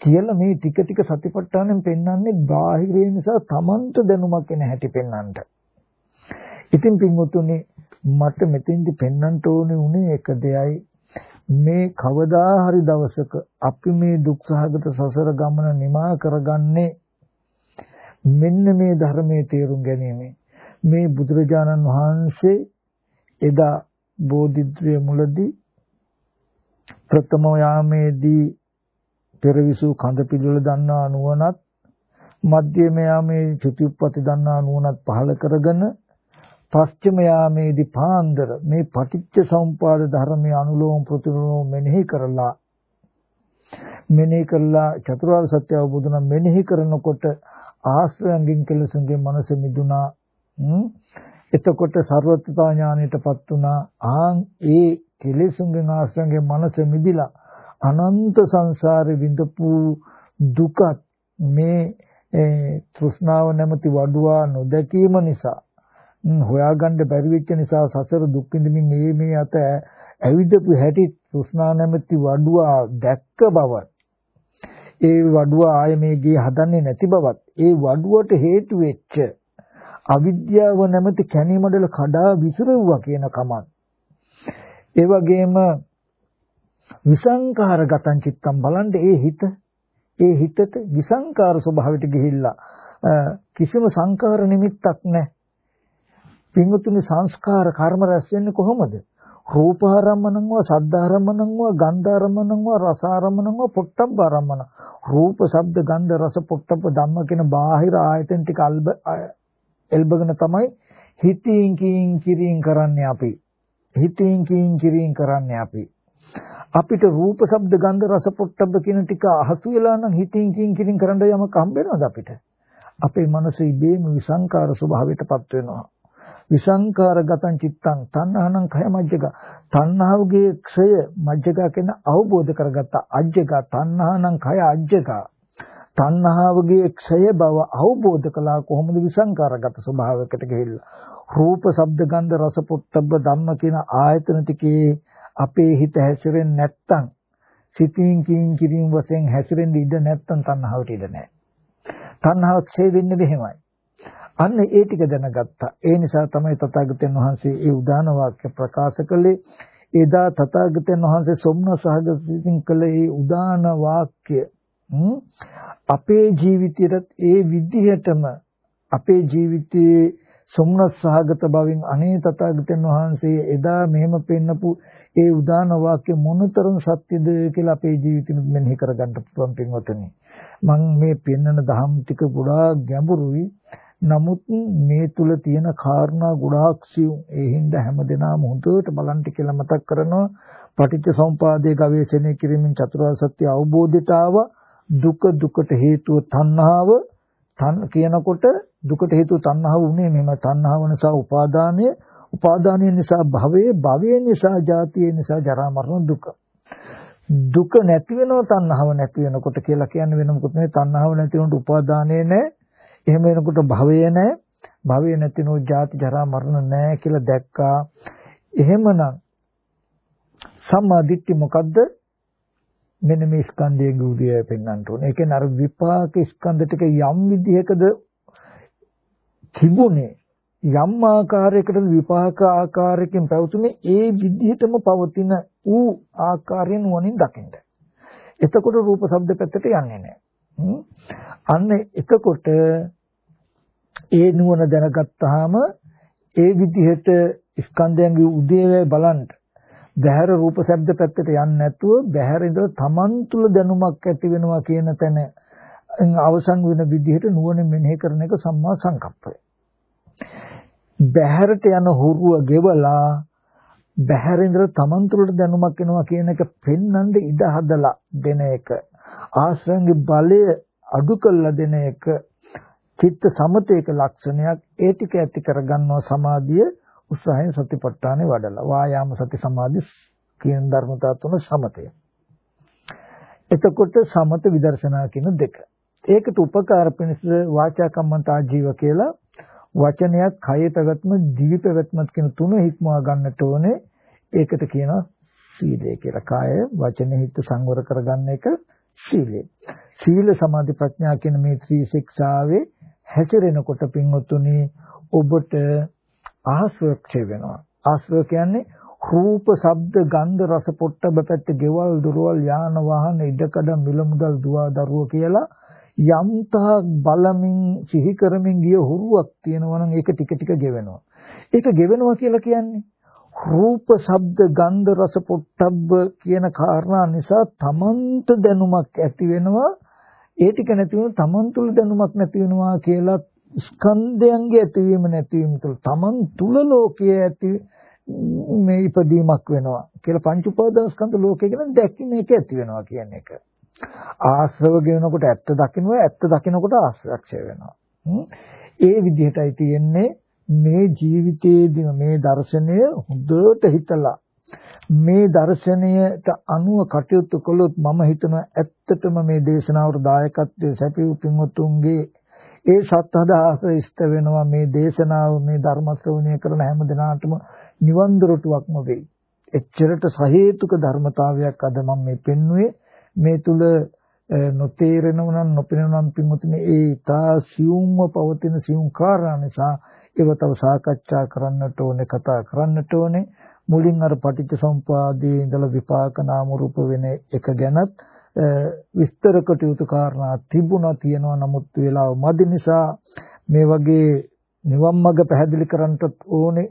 කියලා මේ ටික ටික සතිපට්ඨානෙන් පෙන්වන්නේ බාහිරේ නිසා තමන්ට දැනුමක් එන හැටි පෙන්වන්නට. ඉතින් පින්වතුනි මට මෙතෙන්දි පෙන්වන්න ඕනේ උනේ එක දෙයයි. මේ කවදා හරි දවසක අපි මේ දුක්සහගත සසර ගමන නිමා කරගන්නේ මෙන්න මේ ධර්මයේ තේරුම් ගැනීම මේ බුදුරජාණන් වහන්සේ එදා බෝධිද්‍රය මුලදී ප්‍රථම යාමේදී පෙරවිසු කඳ පිළිවෙල දන්නා නුවණත් මධ්‍යම යාමේ චුතිඋප්පති දන්නා නුවණත් පහල කරගෙන පස්චම යාමේදී පාන්දර මේ පටිච්ච සමුපාද ධර්මයේ අනුලෝම ප්‍රතිලෝම මෙනෙහි කරලා මෙනෙහි කරලා චතුරාර්ය සත්‍ය අවබෝධ නම් මෙනෙහි කරනකොට ආශ්‍රයන්ගෙන් කෙලසුන්ගේ මනස මිදුණා. එතකොට ਸਰවත්‍තා ඥානයටපත් වුණා. ආන් ඒ කෙලෙසුන්ගෙන් ආශ්‍රයෙන් මනස මිදිලා අනන්ත සංසාරේ විඳපු දුකත් මේ තෘෂ්ණාව නැමැති වඩුවා නොදැකීම නිසා හොයාගන්න බැරි වෙච්ච නිසා සසර දුක් විඳින්මින් මේ මේ අත ඇවිදපු හැටි තෘෂ්ණා නැමැති වඩුවා දැක්ක බවත් ඒ වඩුවා ආය මේ ගේ හදන්නේ නැති බවත් ඒ වඩුවට හේතු වෙච්ච අවිද්‍යාව නැමැති කැණිමඩල කඩා විසිරුවා කියන කමක්. ඒ වගේම විසංකාර ගතං චිත්තම් බලන්න ඒ හිත ඒ හිතට විසංකාර ස්වභාවයට ගිහිල්ලා කිසිම සංකාර නිමිත්තක් නැහැ. පින්වතුනි සංස්කාර කර්ම රැස් වෙන්නේ කොහොමද? රූපාරම්මනංව සද්ධාරම්මනංව ගන්ධාරම්මනංව රසාරම්මනංව පොට්ටබ්බාරම්මන රූප ශබ්ද ගන්ධ රස පොට්ටබ්බ ධම්ම කියන බාහිර ආයතන ටික එල්බගෙන තමයි හිතින් කියින් කිරින් කරන්නේ අපි. හිතින් කියින් කිරින් කරන්නේ අපි. අපිට රූප ශබ්ද ගන්ධ රස පොට්ටබ්බ කියන ටික අහසු වෙලා නම් හිතින් කියින් කිරින් කරන්න යමක් හම්බ වෙනවද අපිට? අපේ මනස ඉබේම විසංකාර ස්වභාවයටපත් වෙනවා. විසංකාර ගතං චිත්තං තණ්හානං khය මජ්ජක තණ්හාවගේ ක්ෂය මජ්ජක කියන අවබෝධ කරගත්ත අජ්ජක තණ්හානං khය අජ්ජක තණ්හාවගේ ක්ෂය බව අවබෝධ කළා කොහොමද විසංකාරගත ස්වභාවයකට ගිහිල්ලා? රූප ශබ්ද ගන්ධ රස පොට්ටබ්බ ධම්ම කියන ආයතන ටිකේ අපේ හිත හැසිරෙන්නේ නැත්තම් සිතින් කින් කිරින් වශයෙන් හැසිරෙන්න ඉඩ නැත්තම් තණ්හාවට ඉඩ නැහැ. තණ්හාව ක්ෂය වෙන්නේ මෙහෙමයි. අන්න ඒ ටික දැනගත්තා. ඒ නිසා තමයි තථාගතයන් වහන්සේ ඒ උදාන වාක්‍ය ප්‍රකාශ කළේ. එදා තථාගතයන් වහන්සේ සොම්න සහගතින් කළ ඒ උදාන වාක්‍ය අපේ ජීවිතයට ඒ විදිහටම අපේ ජීවිතයේ සොම්නස් සහගත බවින් අනේ තථාගතයන් වහන්සේ එදා මෙහෙම පෙන්නපු ඒ උදාන වාක්‍ය මොනතරම් සත්‍යද කියලා අපේ ජීවිතෙත් මෙනෙහි කරගන්න පුළුවන් පින්වතුනි. මම මේ පෙන්නන දහම් ටික ගොඩාක් ගැඹුරුයි. නමුත් මේ තුල තියෙන කාරණා ගොඩාක් සියුම්. ඒ හින්දා හැමදෙනාම හොඳට බලන්න කියලා මතක් කරනවා. පටිච්ච සමුපාදයේ ගවේෂණය කිරීමෙන් චතුරාර්ය සත්‍ය අවබෝධයට ආවා. දුක දුකට හේතුව තණ්හාව තන් කියනකොට දුකට හේතුව තණ්හාව උනේ මෙහෙම තණ්හාව නිසා උපාදානය උපාදානය නිසා භවය භවය නිසා ජාතිය නිසා ජරා මරණ දුක. දුක නැති වෙනව තණ්හාව නැති වෙනකොට කියලා කියන්නේ වෙන මොකුත් නෙවෙයි. තණ්හාව නැති වුණොත් උපාදානය නැහැ. එහෙම වෙනකොට භවය නැහැ. භවය නැතිනොත් ජාති ජරා මරණ නැහැ කියලා දැක්කා. එහෙමනම් සම්මා දිට්ඨි මොකද්ද? මෙන්න මේ ස්කන්ධයේ උදේ පෙන්වන්න ඕනේ. ඒ කියන්නේ අර විපාක ස්කන්ධ ටික යම් විදිහකද තිබුණේ යම් ආකාරයකට විපාක ආකාරයකින් පැවතුනේ ඒ විදිහටම පවතින ඌ ආකාරයෙන් වනින් දකින්න. එතකොට රූප ශබ්ද පැත්තට යන්නේ නැහැ. අන්න එතකොට ඒ නුවණ දැනගත්තාම ඒ විදිහට ස්කන්ධයන්ගේ උදේවැය බලන්න බහැර රූප ශබ්ද පැත්තට යන්නේ නැතුව බහැර ඉඳලා තමන් තුල දැනුමක් ඇති වෙනවා කියන තැන අවසන් වෙන විදිහට නුවණ මෙනෙහි කරන එක සම්මා සංකප්පය. බහැරට යන හුරුව ගෙවලා බහැර ඉඳලා තමන් තුළට දැනුමක් එනවා කියන එක පෙන්වන්න ඉඩ හදලා දෙන එක ආශ්‍රයන්ගේ බලය අඩු කළා දෙන එක චිත්ත සමතේක ලක්ෂණයක් ඒ ටික ඇති කරගන්නවා සමාධිය උත්සාහයෙන් සතිපට්ඨානෙ වඩලා වායාම සති සමාධි කියන ධර්මතා තුන සමතය. එතකොට සමත විදර්ශනා කියන දෙක. ඒකට උපකාර පිණිස වාචා කම්මන්තා ජීව කියලා වචනයත් කය පැවැත්ම ජීවි පැවැත්මත් කියන තුන හික්මවා ගන්නට ඕනේ. ඒකට කියනවා සීලය කියලා. කාය වචන හිත සංවර කරගන්න එක සීලය. සීල සමාධි ප්‍රඥා කියන මේ ත්‍රි ශික්ෂාවේ හැසිරෙනකොට පින්වතුනි ඔබට ආශ්‍රය වෙනවා. ආශ්‍රය කියන්නේ රූප, ශබ්ද, ගන්ධ, රස, පොට්ටබ පැත්තේ ගෙවල්, දොරවල්, යාන වාහන, ඉඩකඩ, මිල මුදල්, දුවා දරුවෝ කියලා යම්තා බලමින් සිහි කරමින් ගිය හුරුවක් තියෙනවා නම් ඒක ටික ටික ගෙවෙනවා. ඒක ගෙවෙනවා කියලා කියන්නේ රූප, ශබ්ද, ගන්ධ, රස, පොට්ටබ්බ කියන කාරණා නිසා තමන්ට දැනුමක් ඇති වෙනවා. ඒ ටික නැති වුණොත් තමන් තුළ දැනුමක් නැති වෙනවා කියලා ස්කන්ධයන්ගේ ඇතිවීම නැතිවීම තුළ තමන් තුල ලෝකයේ ඇති මේ ඉපදීමක් වෙනවා කියලා පංච උපාදානස්කන්ධ ලෝකය කියන දැකීම එක ඇති වෙනවා කියන එක. ආශ්‍රව ගෙනකොට ඇත්ත දකින්නවා ඇත්ත දකින්නකොට ආශ්‍රක්ෂය වෙනවා. ඒ විදිහටයි තියෙන්නේ මේ ජීවිතයේදී මේ දර්ශනය හොඳට හිතලා මේ දර්ශනයට අනුව කටයුතු කළොත් මම හිතනවා ඇත්තටම මේ දේශනාවට දායකත්වයේ සැපී පින්වතුන්ගේ ඒ සත්හදාස ඉෂ්ට වෙනවා. මේ දේශනාව මේ ධර්ම ශ්‍රවණය කරන හැම දිනාටම නිවන් දොරටුවක්ම වෙයි. එච්චරට සහේතුක ධර්මතාවයක් අද මම මේ පෙන්වුවේ මේ තුල නොතේරෙනව නම් නොපෙනෙනව නම් පින්වතුනි ඒ ඊතා සියුම්ව පවතින සියුම් කාරණා නිසා ඒව තව සාකච්ඡා කරන්නට ඕනේ කතා කරන්නට ඕනේ. මුලින් අර පටිච්ච සම්පාදයේ ඉඳලා විපාක නාම රූප වෙන එක ගැනත් විස්තර කටයුතු කාරණා තිබුණා තියෙනවා නමුත් වේලාව මදි නිසා මේ වගේ නිවන් මඟ පැහැදිලි කරන්නත් ඕනේ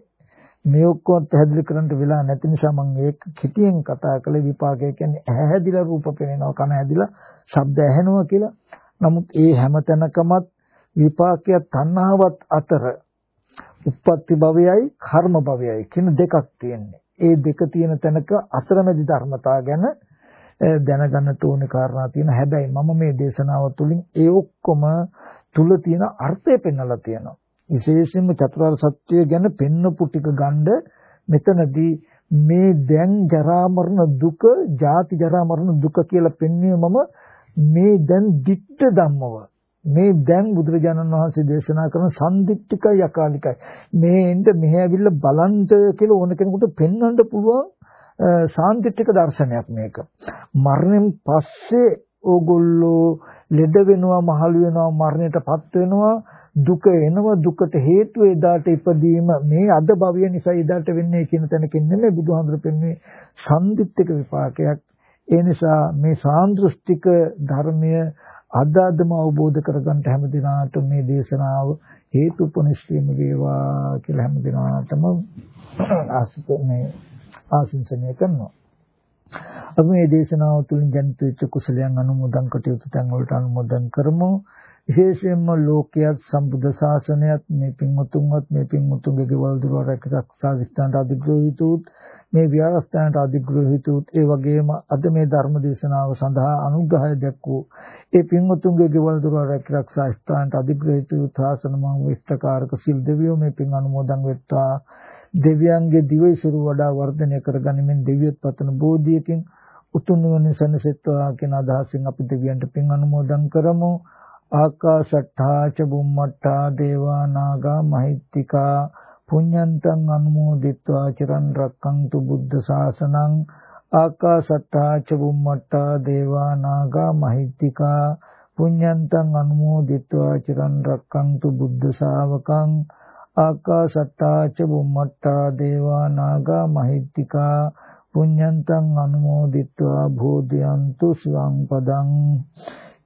මේ ඔක්කොම පැහැදිලි කරන්න වෙලා නැති නිසා මම ඒක කිටියෙන් කතා කළේ විපාකය කියන්නේ ඇහැ හැදිලා රූප පේනවා කන හැදිලා ශබ්ද ඇහෙනවා කියලා. නමුත් ඒ හැම තැනකමත් විපාකය තණ්හාවත් අතර උප්පත්ති භවයයි කර්ම භවයයි කියන දෙකක් තියෙන්නේ. ඒ දෙක තියෙන තැනක අතරමැදි ධර්මතා ගැන දැනගන්න ඕනේ කාරණා තියෙනවා. හැබැයි මම මේ දේශනාව තුළින් ඒ ඔක්කොම තුල තියෙන අර්ථය පෙන්වලා තියෙනවා. විශේෂයෙන්ම චතුරාර්ය සත්‍ය ගැන පෙන්වපු ටික ගන්න මෙතනදී මේ දැන් ජරා මරණ දුක, ජාති ජරා මරණ දුක කියලා පෙන්වන්නේ මම මේ දැන් ditta ධම්මව මේ දැන් බුදුරජාණන් වහන්සේ දේශනා කරන සම්දිත්තිකයි අකාලිකයි මේ එන්න මෙහෙ ඇවිල්ලා බලන්න කියලා ඕන කෙනෙකුට පෙන්වන්න පුළුවන් සාන්තිත්‍තික දර්ශනයක් මේක. මරණයෙන් පස්සේ ඕගොල්ලෝ ලෙඩ වෙනවා, මහලු වෙනවා, මරණයටපත් වෙනවා, දුක එනවා, දුකට හේතුව එදාට ඉපදීම මේ අද භවය නිසා එදාට වෙන්නේ කියන තැනකින් නෙමෙයි බුදුහාමුදුරු පෙන්වන්නේ සම්දිත්තික විපාකයක්. ඒ නිසා මේ සාන්දෘෂ්ටික ධර්මය අද අදම අවබෝධ කරගන්න හැම දිනාට මේ දේශනාව හේතුපොනිස්සියම වේවා කියලා හැම දිනාටම ආසිත මේ ආශිංසනය කරනවා. අපි මේ දේශනාව තුළින් ජනිත වෙච්ච කුසලයන් අනුමෝදන් කටයුතු තැන් වලට අනුමෝදන් කරමු. විශේෂයෙන්ම ලෝකයක් සම්බුද්ධ ශාසනයත් මේ පින්වතුන්වත් මේ පින්වතුන්ගේ ගෙවල් දොර රැකගත්තා ස්ථානට අධිග්‍රහිතුත් මේ විහාරස්ථානට අධිග්‍රහිතුත් ඒ වගේම අද මේ ධර්ම දේශනාව සඳහා අනුග්‍රහය දැක්වූ ඒ පින්වතුන්ගේ ගෙවල් දොර රැකගත්තා ස්ථානට අධිග්‍රහිතුත් ශාසන මම විස්තරකාරක සිල් දෙවියෝ මේ පින් අනුමෝදන් වෙත්තා දෙවියන්ගේ දිවිසුරු වඩා වර්ධනය කරගනිමින් දෙවියොත් පතන බෝධියකින් උතුම් නිවන සැනසෙත්වා කියන අදහසින් අපි දෙවියන්ට පින් අනුමෝදන් කරමු. ආකාශට්ඨා ච බුම්මට්ඨා දේවා නාග මහිත්‍තිකා පුඤ්ඤන්තං අනුමෝදිත්වා චිරන් රක්කන්තු බුද්ධ ශාසනං. ආකාශට්ඨා ච බුම්මට්ඨා දේවා නාග මහිත්‍තිකා පුඤ්ඤන්තං අනුමෝදිත්වා චිරන් රක්කන්තු බුද්ධ ශාවකං. ආකාශට්ඨා ච බුම්මට්ඨා දේවා නාග මහිත්‍තිකා පුඤ්ඤන්තං අනුමෝදිත්වා භෝධයන්තු ස්වං පදං.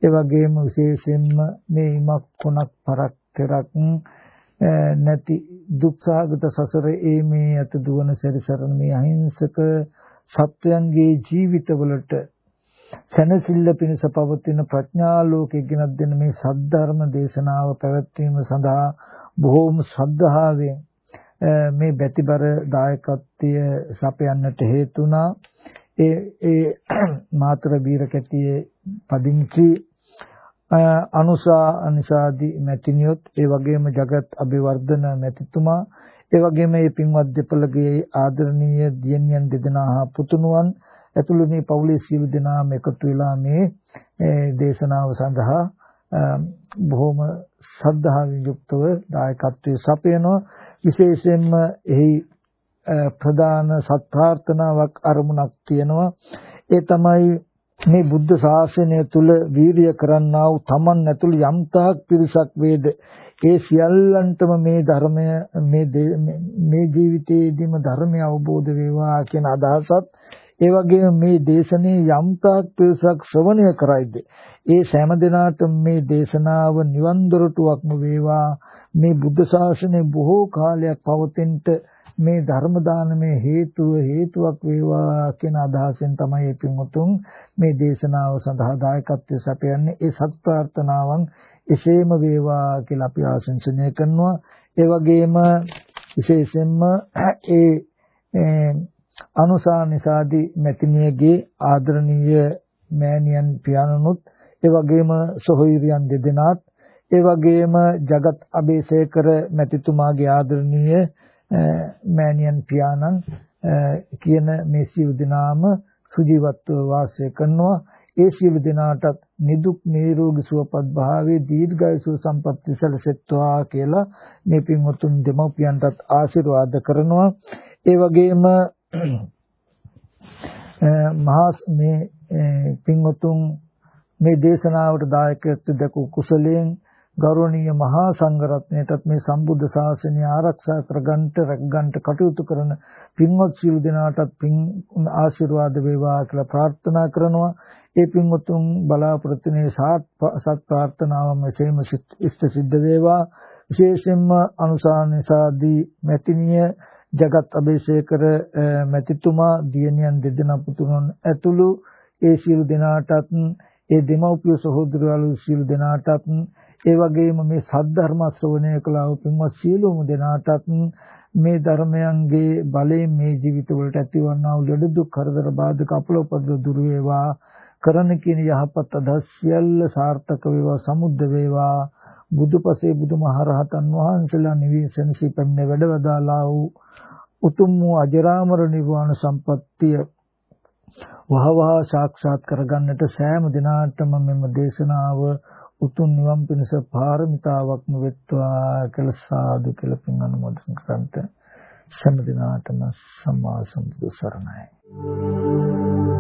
ඒ වගේම විශේෂයෙන්ම මේ ඉමක් කොනක් පරක් කරක් නැති දුක්ඛාගත සසරේ ඒ මේ අත දුවන සැරිසරන මේ අහිංසක සත්වයන්ගේ ජීවිතවලට සැනසෙල්ල පිණිස පවතින ප්‍රඥා ලෝකෙ ගෙනත් දෙන මේ සද්ධර්ම දේශනාව පැවැත්වීම සඳහා බොහෝම ශ්‍රද්ධාවෙන් මේ බැතිබර දායකත්වය සපයන්නට හේතුණා ඒ ඒ මාතර බීර කැටියේ පදිංචි අනුසා අනිසාදී මැතිනියොත් ඒ වගේම ජගත් අභිවර්ධන මැතිතුමා ඒ වගේම මේ පින්වත් දෙපළගේ ආදරණීය දියණියන් දෙදෙනා හා පුතුණුවන් ඇතුළු මේ පවුලේ සියලු දෙනාම එකතු වෙලා මේ දේශනාව සඳහා බොහොම ශ්‍රද්ධාවෙන් යුක්තව දායකත්වයේ සපයනවා. විශේෂයෙන්ම එහි ප්‍රධාන සත්‍යාර්ථනාවක් අරමුණක් තියෙනවා. ඒ තමයි මේ බුද්ධ ශාසනය තුල වීරිය කරන්නා වූ තමන් ඇතුළු යම්තාක් පිරිසක් වේද? ඒ සියල්ලන්ටම මේ ධර්මය මේ මේ ජීවිතයේදීම ධර්මය අවබෝධ වේවා කියන අදහසත් ඒ වගේම මේ දේශනේ යම්තාක් පිරිසක් ශ්‍රවණය කරයිද? ඒ සෑම දිනාටම මේ දේශනාව නිවන් දොරටුවක්ම වේවා. මේ බුද්ධ ශාසනය බොහෝ කාලයක් පවතිනට මේ ධර්ම දානමේ හේතුව හේතුවක් වේවා කියන අදහසෙන් තමයි මේ පින්වතුන් මේ දේශනාව සඳහා දායකත්වයේ සැපයන්නේ. ඒ සත් ප්‍රාර්ථනාවන් එසේම වේවා කියලා අපි ආශිංසනය කරනවා. ඒ වගේම විශේෂයෙන්ම ඒ අනුසානිසාදී මෙතිනියගේ ආදරණීය මෑණියන් පියාණනුත් ඒ වගේම සොහොයුරියන් දෙදෙනාත් ඒ වගේම ජගත් අබේසේකර මැතිතුමාගේ ආදරණීය මෑණියන් පියාණන් කියන මේ සියලු දෙනාම සුජීවත්ව වාසය කරනවා. ඒ සියලු දෙනාටත් නිදුක් නිරෝගී සුවපත් භාවයේ දීර්ඝායුෂ සම්පත්ති සැලසෙත්වා කියලා මේ පින්වතුන් දෙමව්පියන්ටත් ආශිර්වාද කරනවා. ඒ වගේම මහා මේ පින්වතුන් මේ දේශනාවට දායකත්ව දක්ව කුසලයෙන් ගෞරවනීය මහා සංඝරත්නයටත් මේ සම්බුද්ධ ශාසනය ආරක්ෂා කරගන්නට රැකගන්නට කටයුතු කරන පින්වත් සියලු දෙනාටත් පින් ආශිර්වාද වේවා කියලා ප්‍රාර්ථනා කරනවා. ඒ පින්වතුන් බලාපොරොත්තු වෙන සත් ප්‍රාර්ථනාවම එසේම ඉෂ්ට සිද්ධ වේවා. විශේෂයෙන්ම අනුසාරණසාදී මෙතිනිය ජගත් අබේසේකර මෙතිතුමා දියණියන් දෙදෙනා පුතුණන් ඇතුළු ඒ සියලු දෙනාටත් ඒ දෙමව්පිය සහෝදරවරු සියලු දෙනාටත් ඒ වගේම මේ සද්ධර්ම ශ්‍රවණය කළා වූ පින්වත් සියලුම දෙනාටත් මේ ධර්මයන්ගේ බලයෙන් මේ ජීවිතවලට ඇතිවන්නා වූ ලෙඩ දුක් කරදර බාධක අපලෝපද දුර වේවා. කරන කියන යහපත් අදහස් සියල්ල සාර්ථක වේවා සමුද්ද වේවා. බුදුපසේ බුදුමහරහතන් වහන්සේලා නිවිසනසි පැමිණ වැඩවදාලා වූ උතුම් වූ අජරාමර නිර්වාණ සම්පත්තිය වහවහ සාක්ෂාත් කරගන්නට සෑම දිනාටම මෙම දේශනාව උතුම් නිවන් පිණිස පාරමිතාවක්ම වෙත්වා කියලා සාදු කියලා පින් අනුමෝදන් කරන්ට සම්දිනාටම සම්මා සම්බුදු සරණයි.